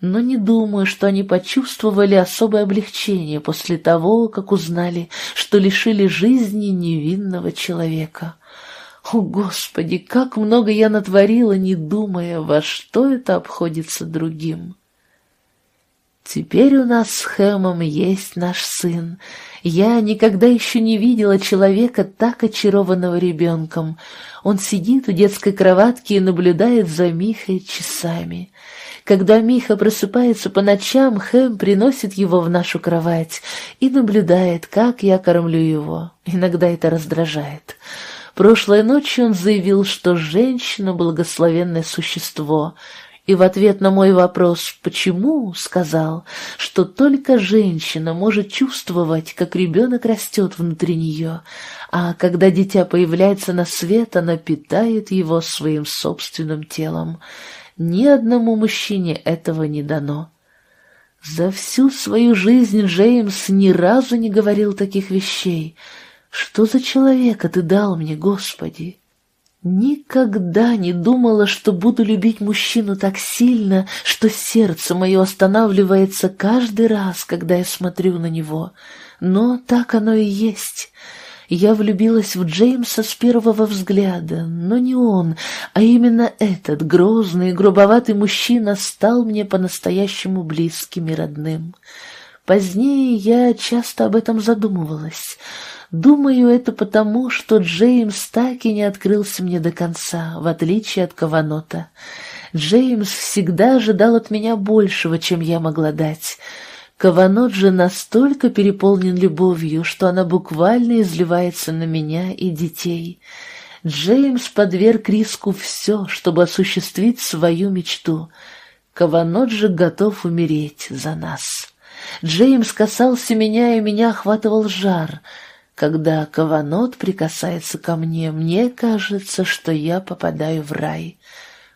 но не думаю, что они почувствовали особое облегчение после того, как узнали, что лишили жизни невинного человека. О, Господи, как много я натворила, не думая, во что это обходится другим. Теперь у нас с Хэмом есть наш сын. Я никогда еще не видела человека, так очарованного ребенком. Он сидит у детской кроватки и наблюдает за Михой часами. Когда Миха просыпается по ночам, Хэм приносит его в нашу кровать и наблюдает, как я кормлю его. Иногда это раздражает. Прошлой ночью он заявил, что женщина — благословенное существо, и в ответ на мой вопрос «почему?» сказал, что только женщина может чувствовать, как ребенок растет внутри нее, а когда дитя появляется на свет, она питает его своим собственным телом. Ни одному мужчине этого не дано. За всю свою жизнь Джеймс ни разу не говорил таких вещей. Что за человека ты дал мне, Господи? Никогда не думала, что буду любить мужчину так сильно, что сердце мое останавливается каждый раз, когда я смотрю на него. Но так оно и есть. Я влюбилась в Джеймса с первого взгляда, но не он, а именно этот грозный и грубоватый мужчина стал мне по-настоящему близким и родным. Позднее я часто об этом задумывалась. Думаю, это потому, что Джеймс так и не открылся мне до конца, в отличие от Каванота. Джеймс всегда ожидал от меня большего, чем я могла дать — Каванот же настолько переполнен любовью, что она буквально изливается на меня и детей. Джеймс подверг риску все, чтобы осуществить свою мечту. Каванот же готов умереть за нас. Джеймс касался меня, и меня охватывал жар. Когда Каванот прикасается ко мне, мне кажется, что я попадаю в рай.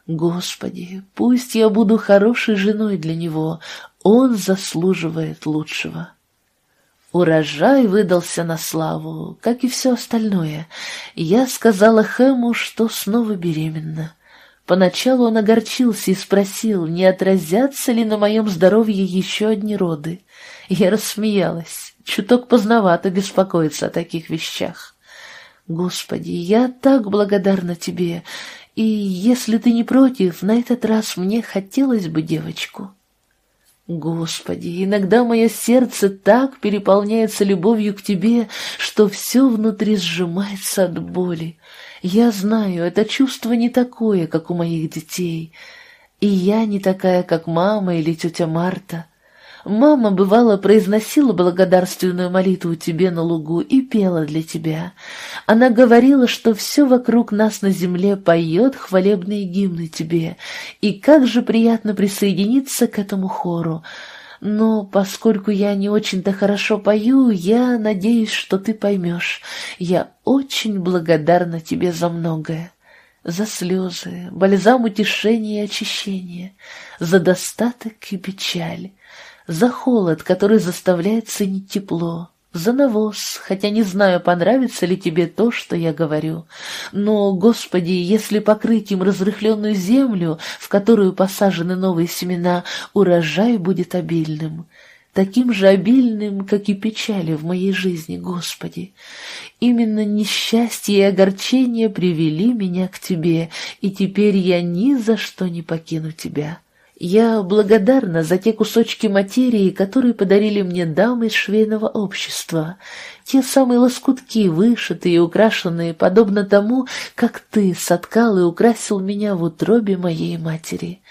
Господи, пусть я буду хорошей женой для него, он заслуживает лучшего. Урожай выдался на славу, как и все остальное. Я сказала Хэму, что снова беременна. Поначалу он огорчился и спросил, не отразятся ли на моем здоровье еще одни роды. Я рассмеялась. Чуток поздновато беспокоиться о таких вещах. Господи, я так благодарна тебе, и если ты не против, на этот раз мне хотелось бы девочку. Господи, иногда мое сердце так переполняется любовью к Тебе, что все внутри сжимается от боли. Я знаю, это чувство не такое, как у моих детей. И я не такая, как мама или тетя Марта. Мама, бывало, произносила благодарственную молитву тебе на лугу и пела для тебя. Она говорила, что все вокруг нас на земле поет хвалебные гимны тебе, и как же приятно присоединиться к этому хору. Но поскольку я не очень-то хорошо пою, я надеюсь, что ты поймешь. Я очень благодарна тебе за многое за слезы, бальзам утешения и очищения, за достаток и печаль, за холод, который заставляет ценить тепло, за навоз, хотя не знаю, понравится ли тебе то, что я говорю. Но, Господи, если покрыть им разрыхленную землю, в которую посажены новые семена, урожай будет обильным, таким же обильным, как и печали в моей жизни, Господи. Именно несчастье и огорчение привели меня к Тебе, и теперь я ни за что не покину Тебя. Я благодарна за те кусочки материи, которые подарили мне дамы из швейного общества, те самые лоскутки, вышитые и украшенные, подобно тому, как ты соткал и украсил меня в утробе моей матери.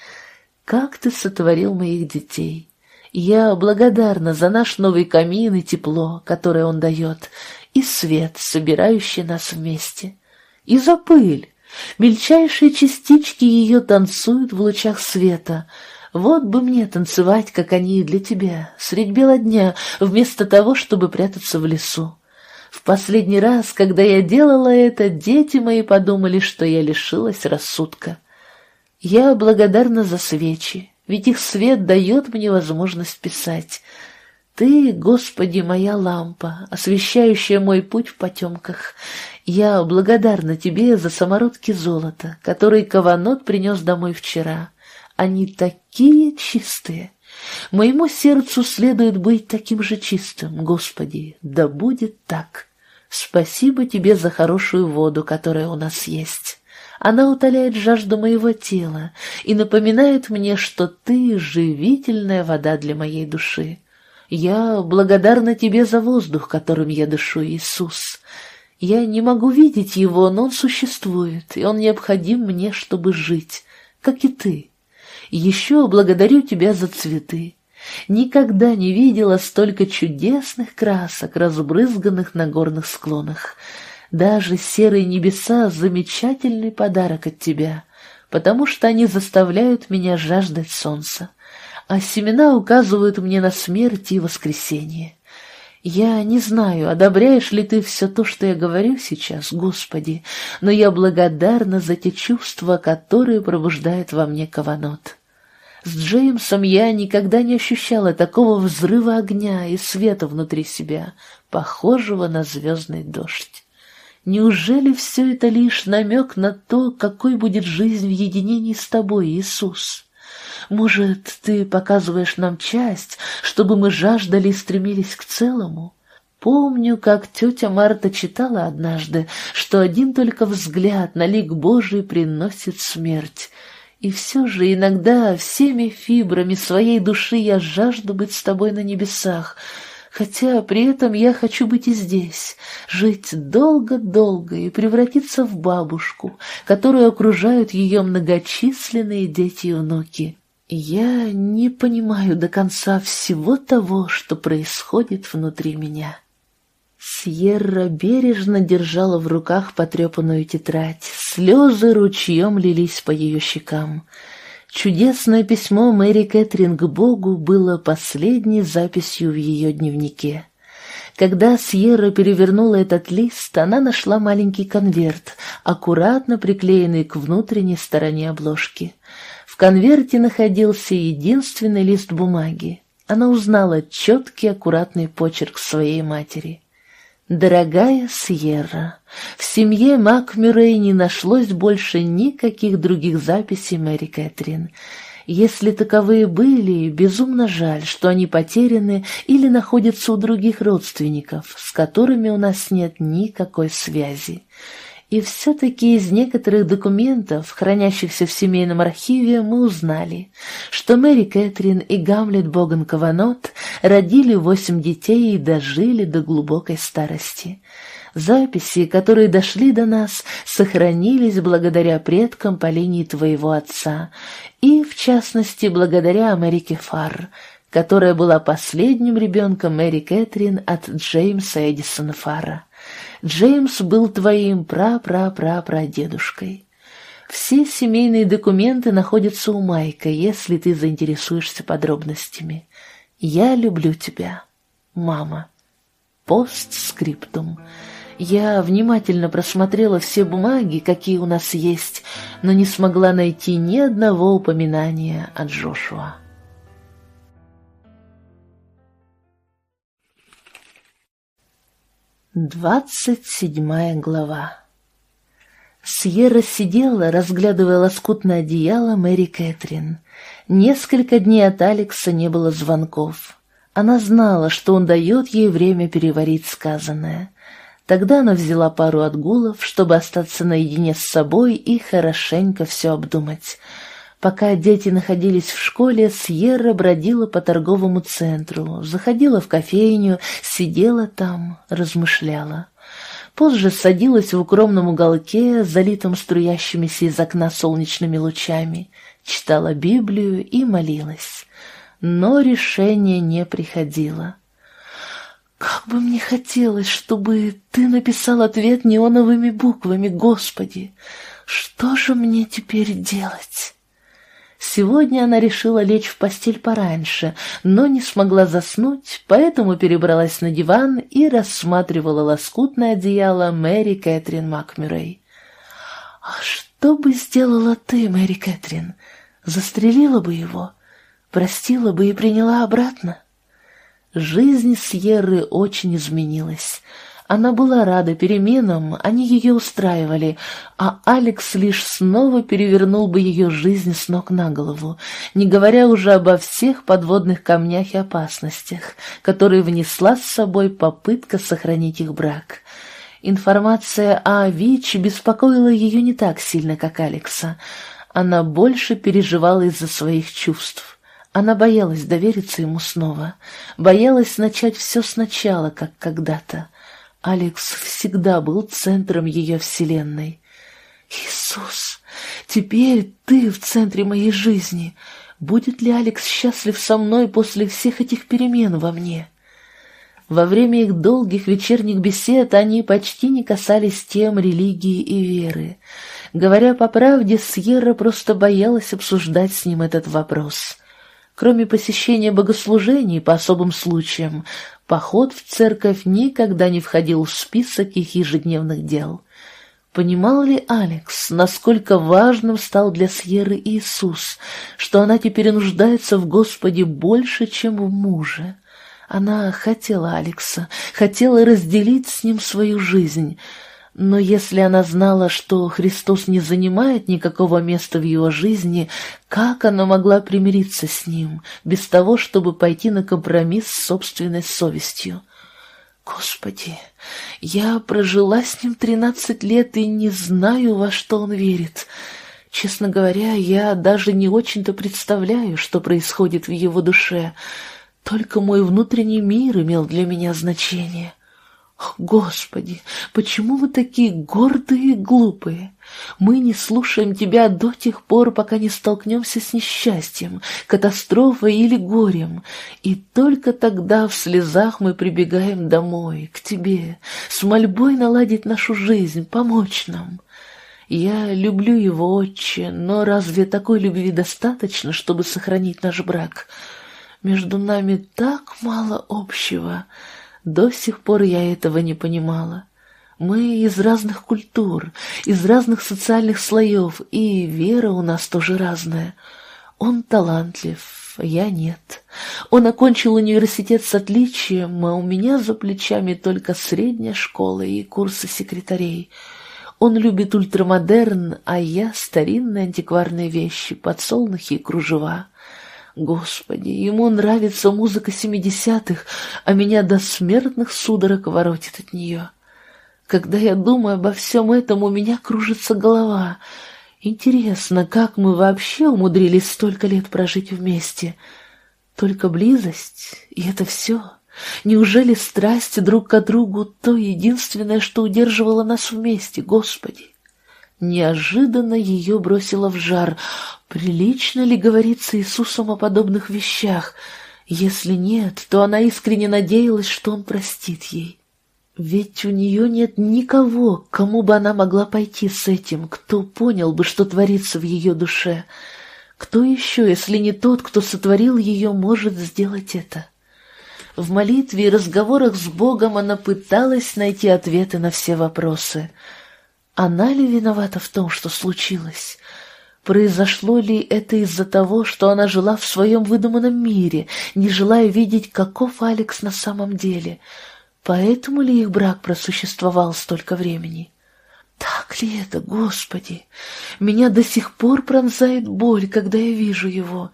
Как ты сотворил моих детей! Я благодарна за наш новый камин и тепло, которое он дает, и свет, собирающий нас вместе, и за пыль, Мельчайшие частички ее танцуют в лучах света. Вот бы мне танцевать, как они для тебя, средь бела дня, вместо того, чтобы прятаться в лесу. В последний раз, когда я делала это, дети мои подумали, что я лишилась рассудка. Я благодарна за свечи, ведь их свет дает мне возможность писать. Ты, Господи, моя лампа, освещающая мой путь в потемках. Я благодарна тебе за самородки золота, которые Каванот принес домой вчера. Они такие чистые. Моему сердцу следует быть таким же чистым, Господи, да будет так. Спасибо тебе за хорошую воду, которая у нас есть. Она утоляет жажду моего тела и напоминает мне, что ты — живительная вода для моей души. Я благодарна тебе за воздух, которым я дышу, Иисус. Я не могу видеть его, но он существует, и он необходим мне, чтобы жить, как и ты. Еще благодарю тебя за цветы. Никогда не видела столько чудесных красок, разбрызганных на горных склонах. Даже серые небеса — замечательный подарок от тебя, потому что они заставляют меня жаждать солнца, а семена указывают мне на смерть и воскресение. Я не знаю, одобряешь ли ты все то, что я говорю сейчас, Господи, но я благодарна за те чувства, которые пробуждает во мне Каванот. С Джеймсом я никогда не ощущала такого взрыва огня и света внутри себя, похожего на звездный дождь. Неужели все это лишь намек на то, какой будет жизнь в единении с тобой, Иисус? Может, ты показываешь нам часть, чтобы мы жаждали и стремились к целому? Помню, как тетя Марта читала однажды, что один только взгляд на лик Божий приносит смерть. И все же иногда всеми фибрами своей души я жажду быть с тобой на небесах, хотя при этом я хочу быть и здесь, жить долго-долго и превратиться в бабушку, которую окружают ее многочисленные дети и внуки. Я не понимаю до конца всего того, что происходит внутри меня. Сьерра бережно держала в руках потрепанную тетрадь, слезы ручьем лились по ее щекам. Чудесное письмо Мэри Кэтрин к Богу было последней записью в ее дневнике. Когда Сьерра перевернула этот лист, она нашла маленький конверт, аккуратно приклеенный к внутренней стороне обложки. В конверте находился единственный лист бумаги. Она узнала четкий, аккуратный почерк своей матери. Дорогая Сьерра, в семье Макмюррей не нашлось больше никаких других записей Мэри Кэтрин. Если таковые были, безумно жаль, что они потеряны или находятся у других родственников, с которыми у нас нет никакой связи. И все-таки из некоторых документов, хранящихся в семейном архиве, мы узнали, что Мэри Кэтрин и Гамлет Боган Каванот родили восемь детей и дожили до глубокой старости. Записи, которые дошли до нас, сохранились благодаря предкам по линии твоего отца, и, в частности, благодаря Америке Фарр, которая была последним ребенком Мэри Кэтрин от Джеймса Эдисона Фарра. Джеймс был твоим пра-пра-пра-прадедушкой. Все семейные документы находятся у Майка, если ты заинтересуешься подробностями. Я люблю тебя, мама. Постскриптум. Я внимательно просмотрела все бумаги, какие у нас есть, но не смогла найти ни одного упоминания о Джошуа. Двадцать седьмая глава Сьерра сидела, разглядывая лоскутное одеяло Мэри Кэтрин. Несколько дней от Алекса не было звонков. Она знала, что он дает ей время переварить сказанное. Тогда она взяла пару отгулов, чтобы остаться наедине с собой и хорошенько все обдумать — Пока дети находились в школе, Сьерра бродила по торговому центру, заходила в кофейню, сидела там, размышляла. Позже садилась в укромном уголке, залитом струящимися из окна солнечными лучами, читала Библию и молилась. Но решение не приходило. «Как бы мне хотелось, чтобы ты написал ответ неоновыми буквами, Господи! Что же мне теперь делать?» Сегодня она решила лечь в постель пораньше, но не смогла заснуть, поэтому перебралась на диван и рассматривала лоскутное одеяло Мэри Кэтрин Макмюррей. «А что бы сделала ты, Мэри Кэтрин? Застрелила бы его? Простила бы и приняла обратно?» Жизнь Сьерры очень изменилась. Она была рада переменам, они ее устраивали, а Алекс лишь снова перевернул бы ее жизнь с ног на голову, не говоря уже обо всех подводных камнях и опасностях, которые внесла с собой попытка сохранить их брак. Информация о ВИЧ беспокоила ее не так сильно, как Алекса. Она больше переживала из-за своих чувств. Она боялась довериться ему снова, боялась начать все сначала, как когда-то. Алекс всегда был центром ее вселенной. «Иисус, теперь ты в центре моей жизни. Будет ли Алекс счастлив со мной после всех этих перемен во мне?» Во время их долгих вечерних бесед они почти не касались тем религии и веры. Говоря по правде, Сьерра просто боялась обсуждать с ним этот вопрос. Кроме посещения богослужений по особым случаям, поход в церковь никогда не входил в список их ежедневных дел. Понимал ли Алекс, насколько важным стал для Сьерры Иисус, что она теперь нуждается в Господе больше, чем в муже? Она хотела Алекса, хотела разделить с ним свою жизнь — но если она знала, что Христос не занимает никакого места в его жизни, как она могла примириться с ним, без того, чтобы пойти на компромисс с собственной совестью? Господи, я прожила с ним тринадцать лет и не знаю, во что он верит. Честно говоря, я даже не очень-то представляю, что происходит в его душе. Только мой внутренний мир имел для меня значение. Господи, почему вы такие гордые и глупые? Мы не слушаем Тебя до тех пор, пока не столкнемся с несчастьем, катастрофой или горем, и только тогда в слезах мы прибегаем домой, к Тебе, с мольбой наладить нашу жизнь, помочь нам. Я люблю его, отче, но разве такой любви достаточно, чтобы сохранить наш брак? Между нами так мало общего — до сих пор я этого не понимала. Мы из разных культур, из разных социальных слоев, и вера у нас тоже разная. Он талантлив, я нет. Он окончил университет с отличием, а у меня за плечами только средняя школа и курсы секретарей. Он любит ультрамодерн, а я — старинные антикварные вещи, подсолнухи и кружева. Господи, ему нравится музыка семидесятых, а меня до смертных судорог воротит от нее. Когда я думаю обо всем этом, у меня кружится голова. Интересно, как мы вообще умудрились столько лет прожить вместе? Только близость, и это все. Неужели страсть друг к другу то единственное, что удерживало нас вместе, Господи? Неожиданно ее бросило в жар. Прилично ли говорится Иисусом о подобных вещах? Если нет, то она искренне надеялась, что он простит ей. Ведь у нее нет никого, кому бы она могла пойти с этим, кто понял бы, что творится в ее душе. Кто еще, если не тот, кто сотворил ее, может сделать это? В молитве и разговорах с Богом она пыталась найти ответы на все вопросы — она ли виновата в том, что случилось? Произошло ли это из-за того, что она жила в своем выдуманном мире, не желая видеть, каков Алекс на самом деле? Поэтому ли их брак просуществовал столько времени? Так ли это, Господи? Меня до сих пор пронзает боль, когда я вижу его.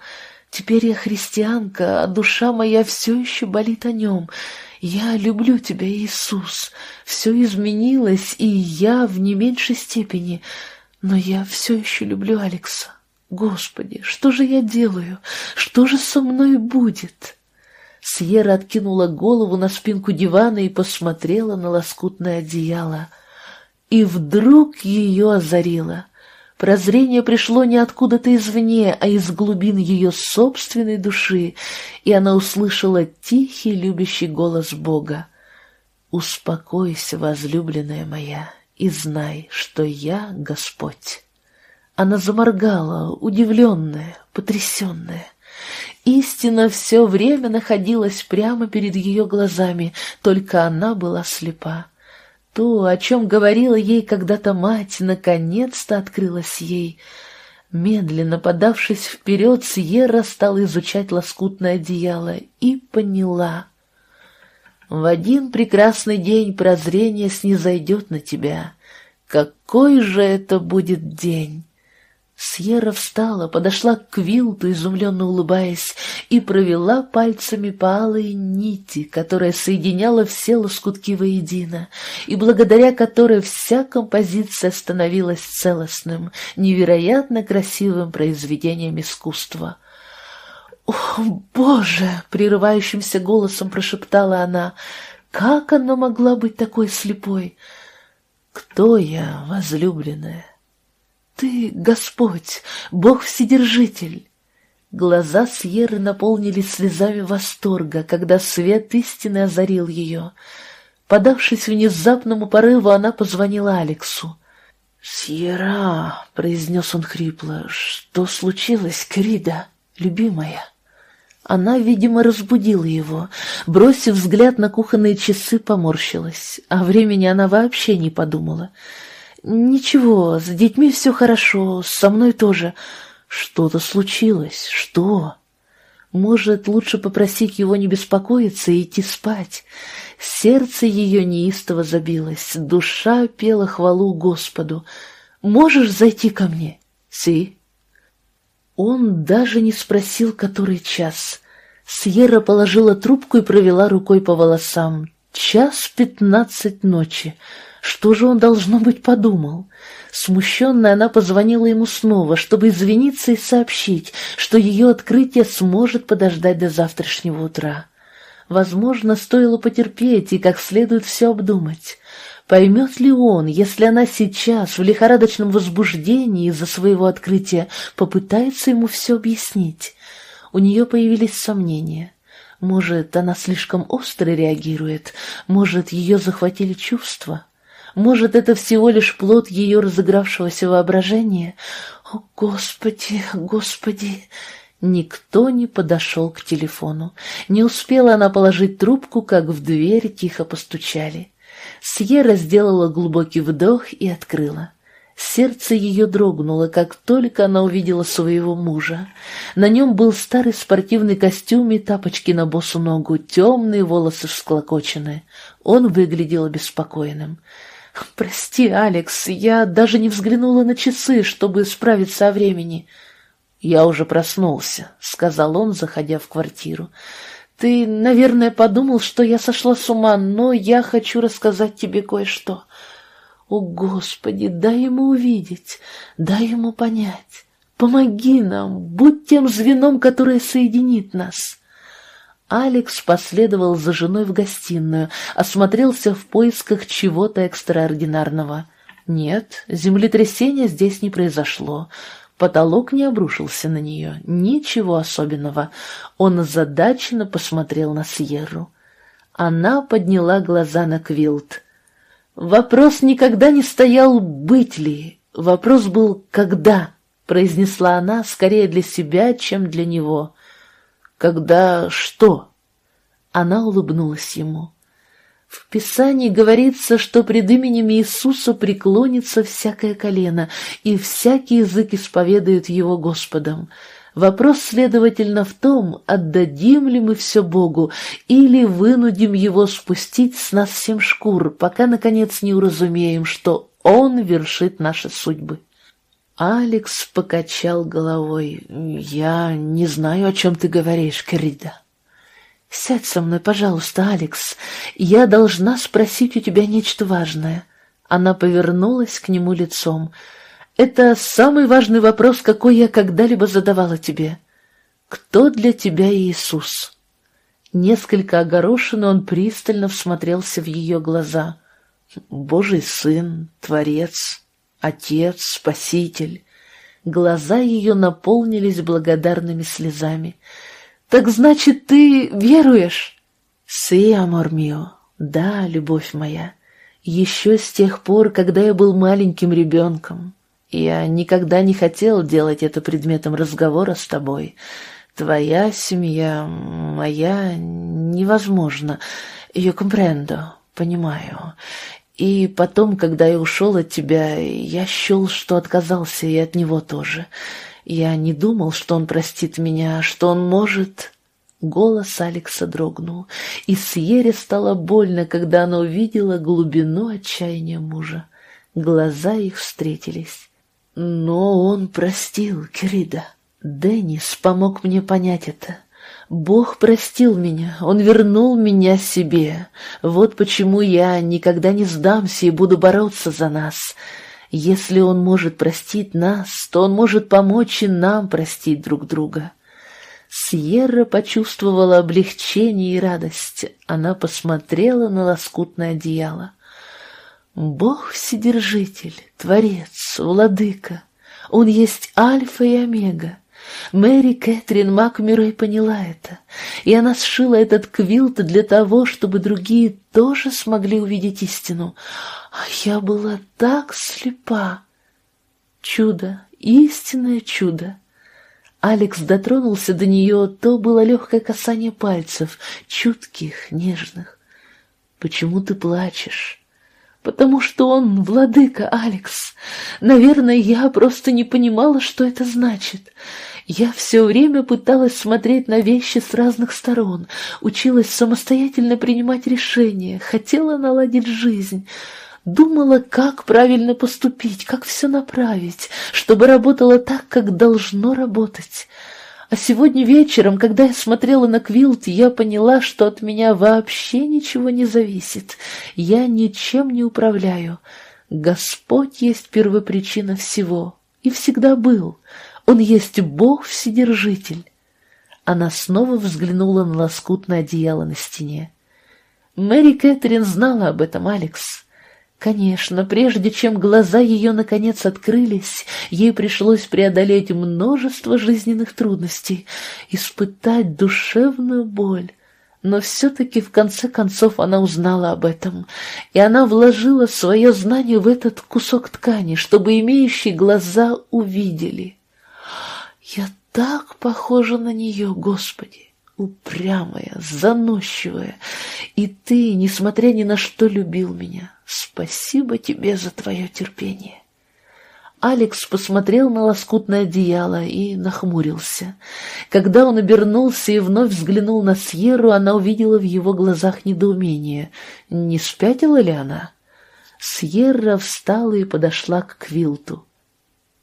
Теперь я христианка, а душа моя все еще болит о нем — «Я люблю тебя, Иисус. Все изменилось, и я в не меньшей степени, но я все еще люблю Алекса. Господи, что же я делаю? Что же со мной будет?» Сьерра откинула голову на спинку дивана и посмотрела на лоскутное одеяло. И вдруг ее озарило. Прозрение пришло не откуда-то извне, а из глубин ее собственной души, и она услышала тихий любящий голос Бога. «Успокойся, возлюбленная моя, и знай, что я Господь». Она заморгала, удивленная, потрясенная. Истина все время находилась прямо перед ее глазами, только она была слепа. То, о чем говорила ей когда-то мать, наконец-то открылось ей. Медленно подавшись вперед, Сьерра стала изучать лоскутное одеяло и поняла. В один прекрасный день прозрение снизойдет на тебя. Какой же это будет день! Сьерра встала, подошла к Квилту, изумленно улыбаясь, и провела пальцами по алой нити, которая соединяла все лоскутки воедино, и благодаря которой вся композиция становилась целостным, невероятно красивым произведением искусства. «О, Боже!» — прерывающимся голосом прошептала она. «Как она могла быть такой слепой?» «Кто я, возлюбленная?» «Ты, Господь, Бог Вседержитель!» Глаза Сьерры наполнились слезами восторга, когда свет истины озарил ее. Подавшись внезапному порыву, она позвонила Алексу. «Сьерра», — произнес он хрипло, — «что случилось, Крида, любимая?» Она, видимо, разбудила его. Бросив взгляд на кухонные часы, поморщилась. О времени она вообще не подумала. «Ничего, с детьми все хорошо, со мной тоже. Что-то случилось. Что?» Может, лучше попросить его не беспокоиться и идти спать. Сердце ее неистово забилось, душа пела хвалу Господу. «Можешь зайти ко мне?» «Си». Он даже не спросил, который час. Сьерра положила трубку и провела рукой по волосам. Час пятнадцать ночи. Что же он, должно быть, подумал? Смущенная, она позвонила ему снова, чтобы извиниться и сообщить, что ее открытие сможет подождать до завтрашнего утра. Возможно, стоило потерпеть и как следует все обдумать. Поймет ли он, если она сейчас, в лихорадочном возбуждении из-за своего открытия, попытается ему все объяснить? У нее появились сомнения. Может, она слишком остро реагирует, может, ее захватили чувства? Может, это всего лишь плод ее разыгравшегося воображения? О, Господи, Господи! Никто не подошел к телефону. Не успела она положить трубку, как в дверь тихо постучали. Сьерра сделала глубокий вдох и открыла. Сердце ее дрогнуло, как только она увидела своего мужа. На нем был старый спортивный костюм и тапочки на босу ногу, темные волосы всклокочены. Он выглядел беспокойным. «Прости, Алекс, я даже не взглянула на часы, чтобы справиться о времени». «Я уже проснулся», — сказал он, заходя в квартиру. «Ты, наверное, подумал, что я сошла с ума, но я хочу рассказать тебе кое-что. О, Господи, дай ему увидеть, дай ему понять. Помоги нам, будь тем звеном, которое соединит нас». Алекс последовал за женой в гостиную, осмотрелся в поисках чего-то экстраординарного. Нет, землетрясения здесь не произошло. Потолок не обрушился на нее, ничего особенного. Он озадаченно посмотрел на Сьерру. Она подняла глаза на Квилт. Вопрос никогда не стоял «быть ли?», вопрос был «когда?», произнесла она скорее для себя, чем для него. «Когда что?» Она улыбнулась ему. В Писании говорится, что пред именем Иисуса преклонится всякое колено, и всякий язык исповедует Его Господом. Вопрос, следовательно, в том, отдадим ли мы все Богу или вынудим Его спустить с нас семь шкур, пока, наконец, не уразумеем, что Он вершит наши судьбы. Алекс покачал головой. «Я не знаю, о чем ты говоришь, Крида». «Сядь со мной, пожалуйста, Алекс. Я должна спросить у тебя нечто важное». Она повернулась к нему лицом. «Это самый важный вопрос, какой я когда-либо задавала тебе. Кто для тебя Иисус?» Несколько огорошенно он пристально всмотрелся в ее глаза. «Божий Сын, Творец, Отец, Спаситель». Глаза ее наполнились благодарными слезами. «Так значит, ты веруешь?» «Си, амор мио, да, любовь моя, еще с тех пор, когда я был маленьким ребенком. Я никогда не хотел делать это предметом разговора с тобой. Твоя семья, моя, невозможно. Ее компрендо, понимаю. И потом, когда я ушел от тебя, я счел, что отказался и от него тоже». Я не думал, что он простит меня, что он может... Голос Алекса дрогнул, и Сьере стало больно, когда она увидела глубину отчаяния мужа. Глаза их встретились. Но он простил, Кирида. Деннис помог мне понять это. Бог простил меня, Он вернул меня себе. Вот почему я никогда не сдамся и буду бороться за нас. Если Он может простить нас, то Он может помочь и нам простить друг друга. Сьерра почувствовала облегчение и радость. Она посмотрела на лоскутное одеяло. Бог Вседержитель, Творец, Владыка. Он есть Альфа и Омега. Мэри Кэтрин Макмюррей поняла это, и она сшила этот квилт для того, чтобы другие тоже смогли увидеть истину. А я была так слепа. Чудо, истинное чудо. Алекс дотронулся до нее, то было легкое касание пальцев, чутких, нежных. «Почему ты плачешь?» «Потому что он владыка, Алекс. Наверное, я просто не понимала, что это значит. Я все время пыталась смотреть на вещи с разных сторон, училась самостоятельно принимать решения, хотела наладить жизнь, думала, как правильно поступить, как все направить, чтобы работало так, как должно работать. А сегодня вечером, когда я смотрела на Квилт, я поняла, что от меня вообще ничего не зависит. Я ничем не управляю. Господь есть первопричина всего и всегда был. Он есть Бог-Вседержитель. Она снова взглянула на лоскутное одеяло на стене. Мэри Кэтрин знала об этом, Алекс. Конечно, прежде чем глаза ее наконец открылись, ей пришлось преодолеть множество жизненных трудностей, испытать душевную боль. Но все-таки в конце концов она узнала об этом, и она вложила свое знание в этот кусок ткани, чтобы имеющие глаза увидели. Я так похожа на нее, Господи, упрямая, заносчивая, и ты, несмотря ни на что, любил меня. Спасибо тебе за твое терпение. Алекс посмотрел на лоскутное одеяло и нахмурился. Когда он обернулся и вновь взглянул на Сьерру, она увидела в его глазах недоумение. Не спятила ли она? Сьерра встала и подошла к Квилту.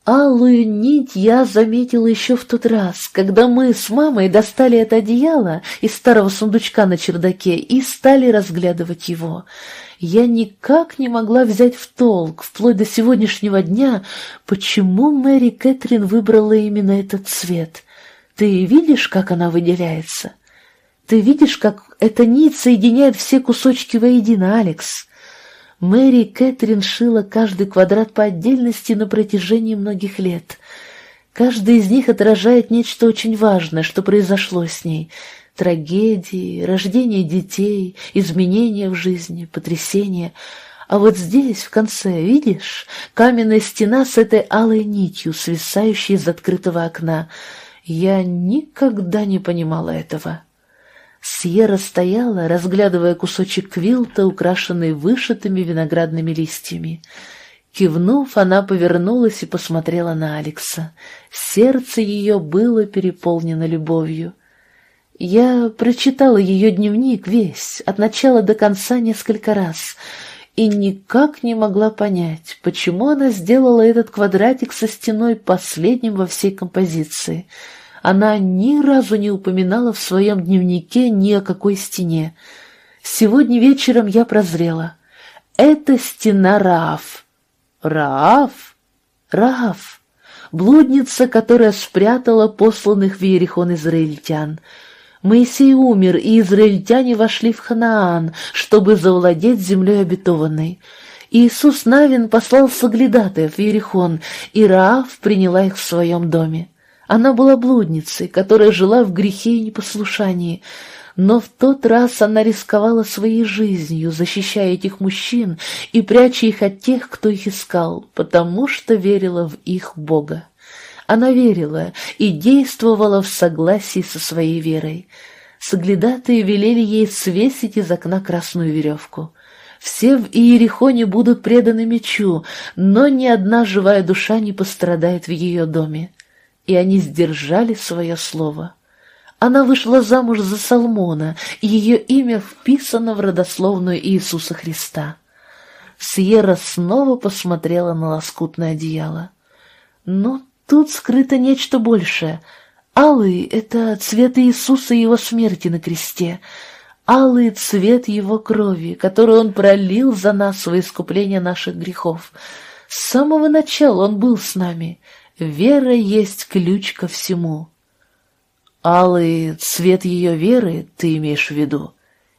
Алую нить я заметила еще в тот раз, когда мы с мамой достали это одеяло из старого сундучка на чердаке и стали разглядывать его. Я никак не могла взять в толк, вплоть до сегодняшнего дня, почему Мэри Кэтрин выбрала именно этот цвет. Ты видишь, как она выделяется? Ты видишь, как эта нить соединяет все кусочки воедино, Алекс? Мэри Кэтрин шила каждый квадрат по отдельности на протяжении многих лет. Каждый из них отражает нечто очень важное, что произошло с ней. Трагедии, рождение детей, изменения в жизни, потрясения. А вот здесь, в конце, видишь, каменная стена с этой алой нитью, свисающей из открытого окна. Я никогда не понимала этого. Сьерра стояла, разглядывая кусочек квилта, украшенный вышитыми виноградными листьями. Кивнув, она повернулась и посмотрела на Алекса. Сердце ее было переполнено любовью. Я прочитала ее дневник весь, от начала до конца несколько раз, и никак не могла понять, почему она сделала этот квадратик со стеной последним во всей композиции — она ни разу не упоминала в своем дневнике ни о какой стене. Сегодня вечером я прозрела. Это стена Раав. Раав? Раав. Блудница, которая спрятала посланных в Иерихон израильтян. Моисей умер, и израильтяне вошли в Ханаан, чтобы завладеть землей обетованной. Иисус Навин послал соглядатаев в Иерихон, и Раав приняла их в своем доме. Она была блудницей, которая жила в грехе и непослушании, но в тот раз она рисковала своей жизнью, защищая этих мужчин и пряча их от тех, кто их искал, потому что верила в их Бога. Она верила и действовала в согласии со своей верой. Соглядатые велели ей свесить из окна красную веревку. Все в Иерихоне будут преданы мечу, но ни одна живая душа не пострадает в ее доме и они сдержали свое слово. Она вышла замуж за Салмона, и ее имя вписано в родословную Иисуса Христа. Сьерра снова посмотрела на лоскутное одеяло. Но тут скрыто нечто большее. Алый — это цвет Иисуса и его смерти на кресте. Алый — цвет его крови, которую он пролил за нас во искупление наших грехов. С самого начала он был с нами — Вера есть ключ ко всему. Алый цвет ее веры, ты имеешь в виду?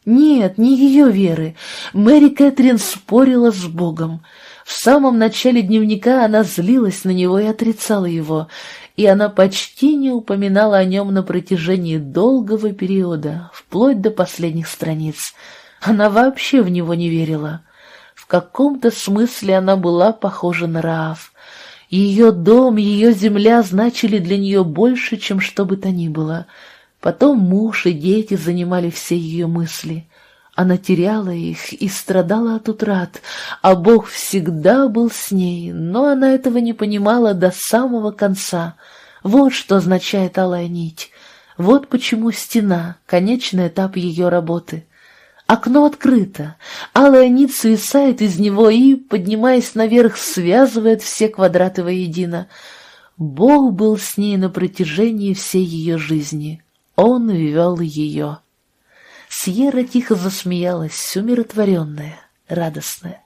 Нет, не ее веры. Мэри Кэтрин спорила с Богом. В самом начале дневника она злилась на него и отрицала его, и она почти не упоминала о нем на протяжении долгого периода, вплоть до последних страниц. Она вообще в него не верила. В каком-то смысле она была похожа на Раав. Ее дом, ее земля значили для нее больше, чем что бы то ни было. Потом муж и дети занимали все ее мысли. Она теряла их и страдала от утрат, а Бог всегда был с ней, но она этого не понимала до самого конца. Вот что означает алая нить. Вот почему стена — конечный этап ее работы — Окно открыто, алая нить свисает из него и, поднимаясь наверх, связывает все квадраты воедино. Бог был с ней на протяжении всей ее жизни. Он вел ее. Сьерра тихо засмеялась, умиротворенная, радостная.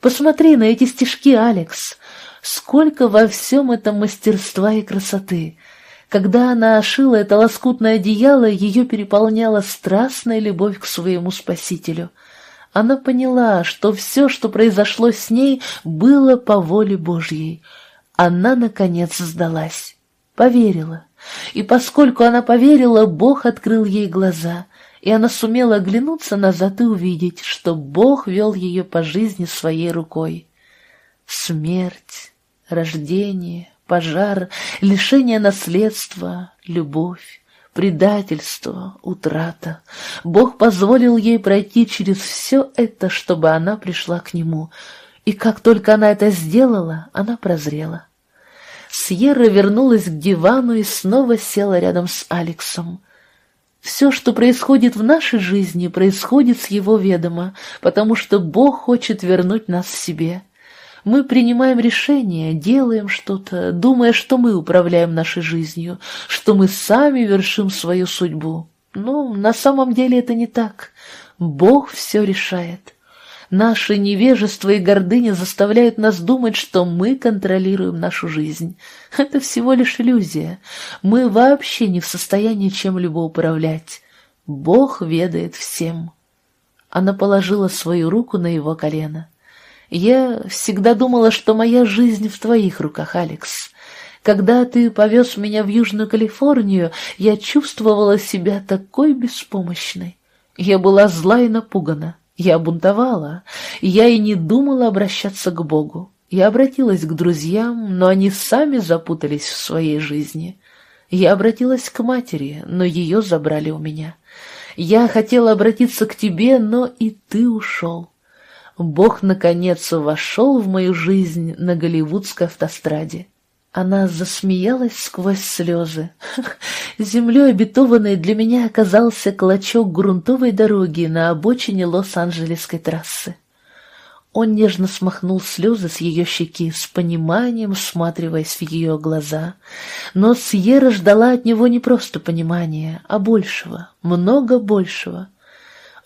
«Посмотри на эти стишки, Алекс! Сколько во всем этом мастерства и красоты!» Когда она шила это лоскутное одеяло, ее переполняла страстная любовь к своему спасителю. Она поняла, что все, что произошло с ней, было по воле Божьей. Она, наконец, сдалась, поверила. И поскольку она поверила, Бог открыл ей глаза, и она сумела оглянуться назад и увидеть, что Бог вел ее по жизни своей рукой. Смерть, рождение, пожар, лишение наследства, любовь, предательство, утрата. Бог позволил ей пройти через все это, чтобы она пришла к Нему. И как только она это сделала, она прозрела. Сьерра вернулась к дивану и снова села рядом с Алексом. Все, что происходит в нашей жизни, происходит с его ведома, потому что Бог хочет вернуть нас себе. Мы принимаем решения, делаем что-то, думая, что мы управляем нашей жизнью, что мы сами вершим свою судьбу. Но на самом деле это не так. Бог все решает. Наше невежество и гордыня заставляют нас думать, что мы контролируем нашу жизнь. Это всего лишь иллюзия. Мы вообще не в состоянии чем-либо управлять. Бог ведает всем. Она положила свою руку на его колено. «Я всегда думала, что моя жизнь в твоих руках, Алекс. Когда ты повез меня в Южную Калифорнию, я чувствовала себя такой беспомощной. Я была зла и напугана. Я бунтовала, я и не думала обращаться к Богу. Я обратилась к друзьям, но они сами запутались в своей жизни. Я обратилась к матери, но ее забрали у меня. Я хотела обратиться к тебе, но и ты ушел. Бог, наконец, вошел в мою жизнь на голливудской автостраде. Она засмеялась сквозь слезы. Землей обетованной для меня оказался клочок грунтовой дороги на обочине Лос-Анджелесской трассы. Он нежно смахнул слезы с ее щеки, с пониманием всматриваясь в ее глаза. Но Сьерра ждала от него не просто понимания, а большего, много большего —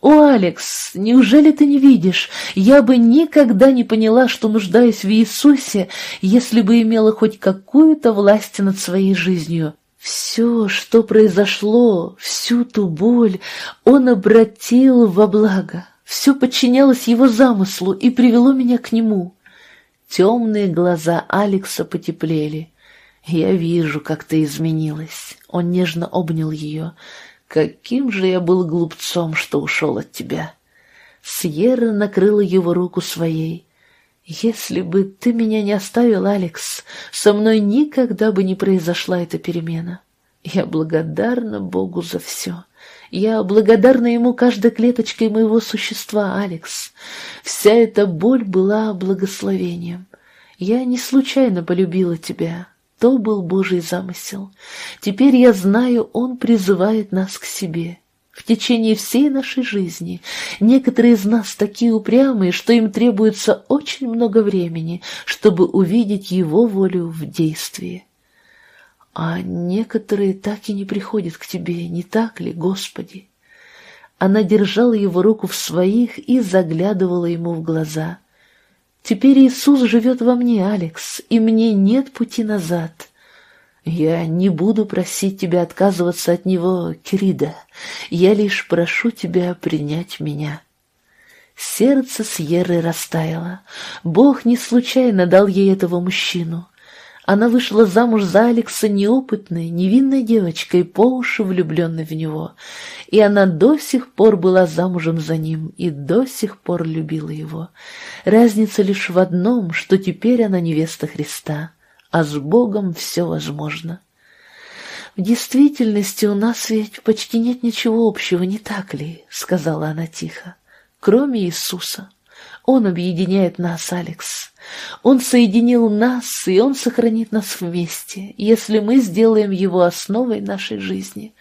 «О, Алекс, неужели ты не видишь? Я бы никогда не поняла, что нуждаюсь в Иисусе, если бы имела хоть какую-то власть над своей жизнью. Все, что произошло, всю ту боль, Он обратил во благо. Все подчинялось Его замыслу и привело меня к Нему». Темные глаза Алекса потеплели. «Я вижу, как ты изменилась». Он нежно обнял ее. Каким же я был глупцом, что ушел от тебя. Сьерра накрыла его руку своей. Если бы ты меня не оставил, Алекс, со мной никогда бы не произошла эта перемена. Я благодарна Богу за все. Я благодарна ему каждой клеточкой моего существа, Алекс. Вся эта боль была благословением. Я не случайно полюбила тебя, то был Божий замысел. Теперь я знаю, Он призывает нас к себе. В течение всей нашей жизни некоторые из нас такие упрямые, что им требуется очень много времени, чтобы увидеть Его волю в действии. А некоторые так и не приходят к Тебе, не так ли, Господи? Она держала его руку в своих и заглядывала ему в глаза — Теперь Иисус живет во мне, Алекс, и мне нет пути назад. Я не буду просить тебя отказываться от Него, Кирида. Я лишь прошу тебя принять меня. Сердце Сьерры растаяло. Бог не случайно дал ей этого мужчину. Она вышла замуж за Алекса неопытной, невинной девочкой, по уши влюбленной в него, и она до сих пор была замужем за ним и до сих пор любила его. Разница лишь в одном, что теперь она невеста Христа, а с Богом все возможно. «В действительности у нас ведь почти нет ничего общего, не так ли?» — сказала она тихо. «Кроме Иисуса». Он объединяет нас, Алекс. Он соединил нас, и Он сохранит нас вместе, если мы сделаем Его основой нашей жизни.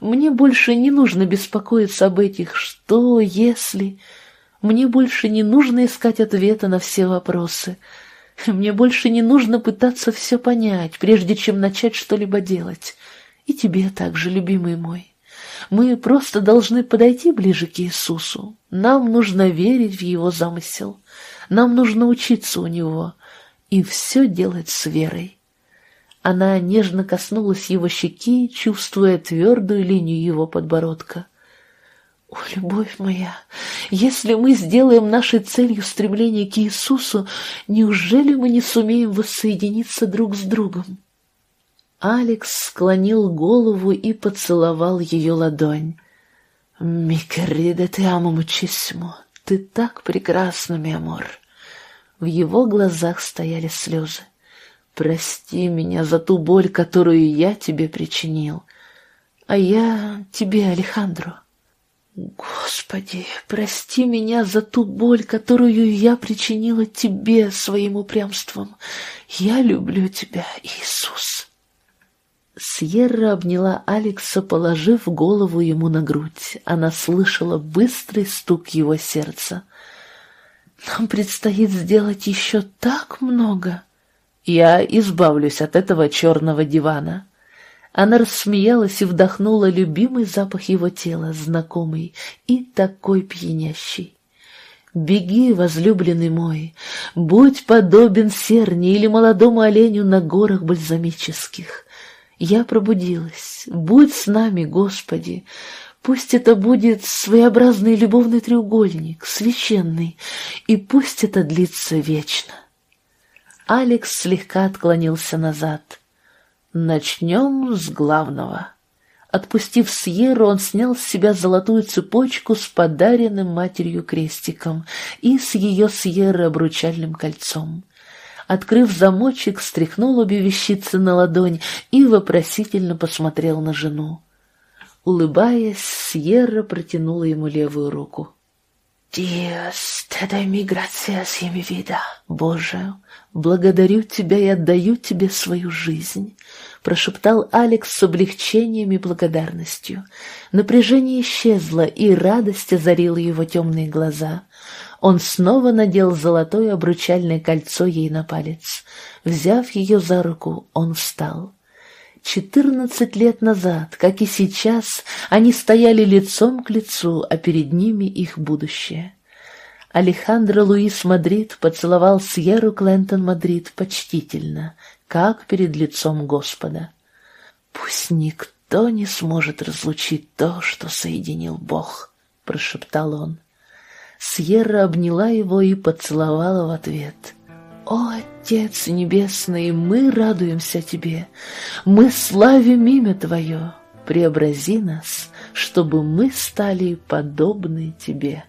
Мне больше не нужно беспокоиться об этих «что», «если». Мне больше не нужно искать ответа на все вопросы. Мне больше не нужно пытаться все понять, прежде чем начать что-либо делать. И тебе также, любимый мой. Мы просто должны подойти ближе к Иисусу. Нам нужно верить в Его замысел. Нам нужно учиться у Него и все делать с верой. Она нежно коснулась его щеки, чувствуя твердую линию его подбородка. «О, любовь моя, если мы сделаем нашей целью стремление к Иисусу, неужели мы не сумеем воссоединиться друг с другом?» Алекс склонил голову и поцеловал ее ладонь. «Ми querida, te. Ты так прекрасна, ми амор». В его глазах стояли слезы. «Прости меня за ту боль, которую я тебе причинил. А я тебе, Алехандро». Господи, прости меня за ту боль, которую я причинила тебе своим упрямством. Я люблю тебя, Иисус. Сьерра обняла Алекса, положив голову ему на грудь. Она слышала быстрый стук его сердца. «Нам предстоит сделать еще так много!» «Я избавлюсь от этого черного дивана!» Она рассмеялась и вдохнула любимый запах его тела, знакомый и такой пьянящий. «Беги, возлюбленный мой, будь подобен серне или молодому оленю на горах бальзамических. Я пробудилась. Будь с нами, Господи. Пусть это будет своеобразный любовный треугольник, священный, и пусть это длится вечно. Алекс слегка отклонился назад. Начнем с главного. Отпустив Сьерру, он снял с себя золотую цепочку с подаренным матерью крестиком и с ее Сьерры обручальным кольцом открыв замочек, стряхнул обе вещицы на ладонь и вопросительно посмотрел на жену. Улыбаясь, Сьерра протянула ему левую руку. «Диос, te doy mi gracias y Боже, благодарю Тебя и отдаю Тебе свою жизнь», — прошептал Алекс с облегчением и благодарностью. Напряжение исчезло, и радость озарила его темные глаза. Он снова надел золотое обручальное кольцо ей на палец. Взяв ее за руку, он встал. Четырнадцать лет назад, как и сейчас, они стояли лицом к лицу, а перед ними их будущее. Алехандро Луис Мадрид поцеловал Сьерру Клэнтон Мадрид почтительно, как перед лицом Господа. «Пусть никто не сможет разлучить то, что соединил Бог», — прошептал он. Сьерра обняла его и поцеловала в ответ. «О, Отец Небесный, мы радуемся Тебе, мы славим имя Твое, преобрази нас, чтобы мы стали подобны Тебе».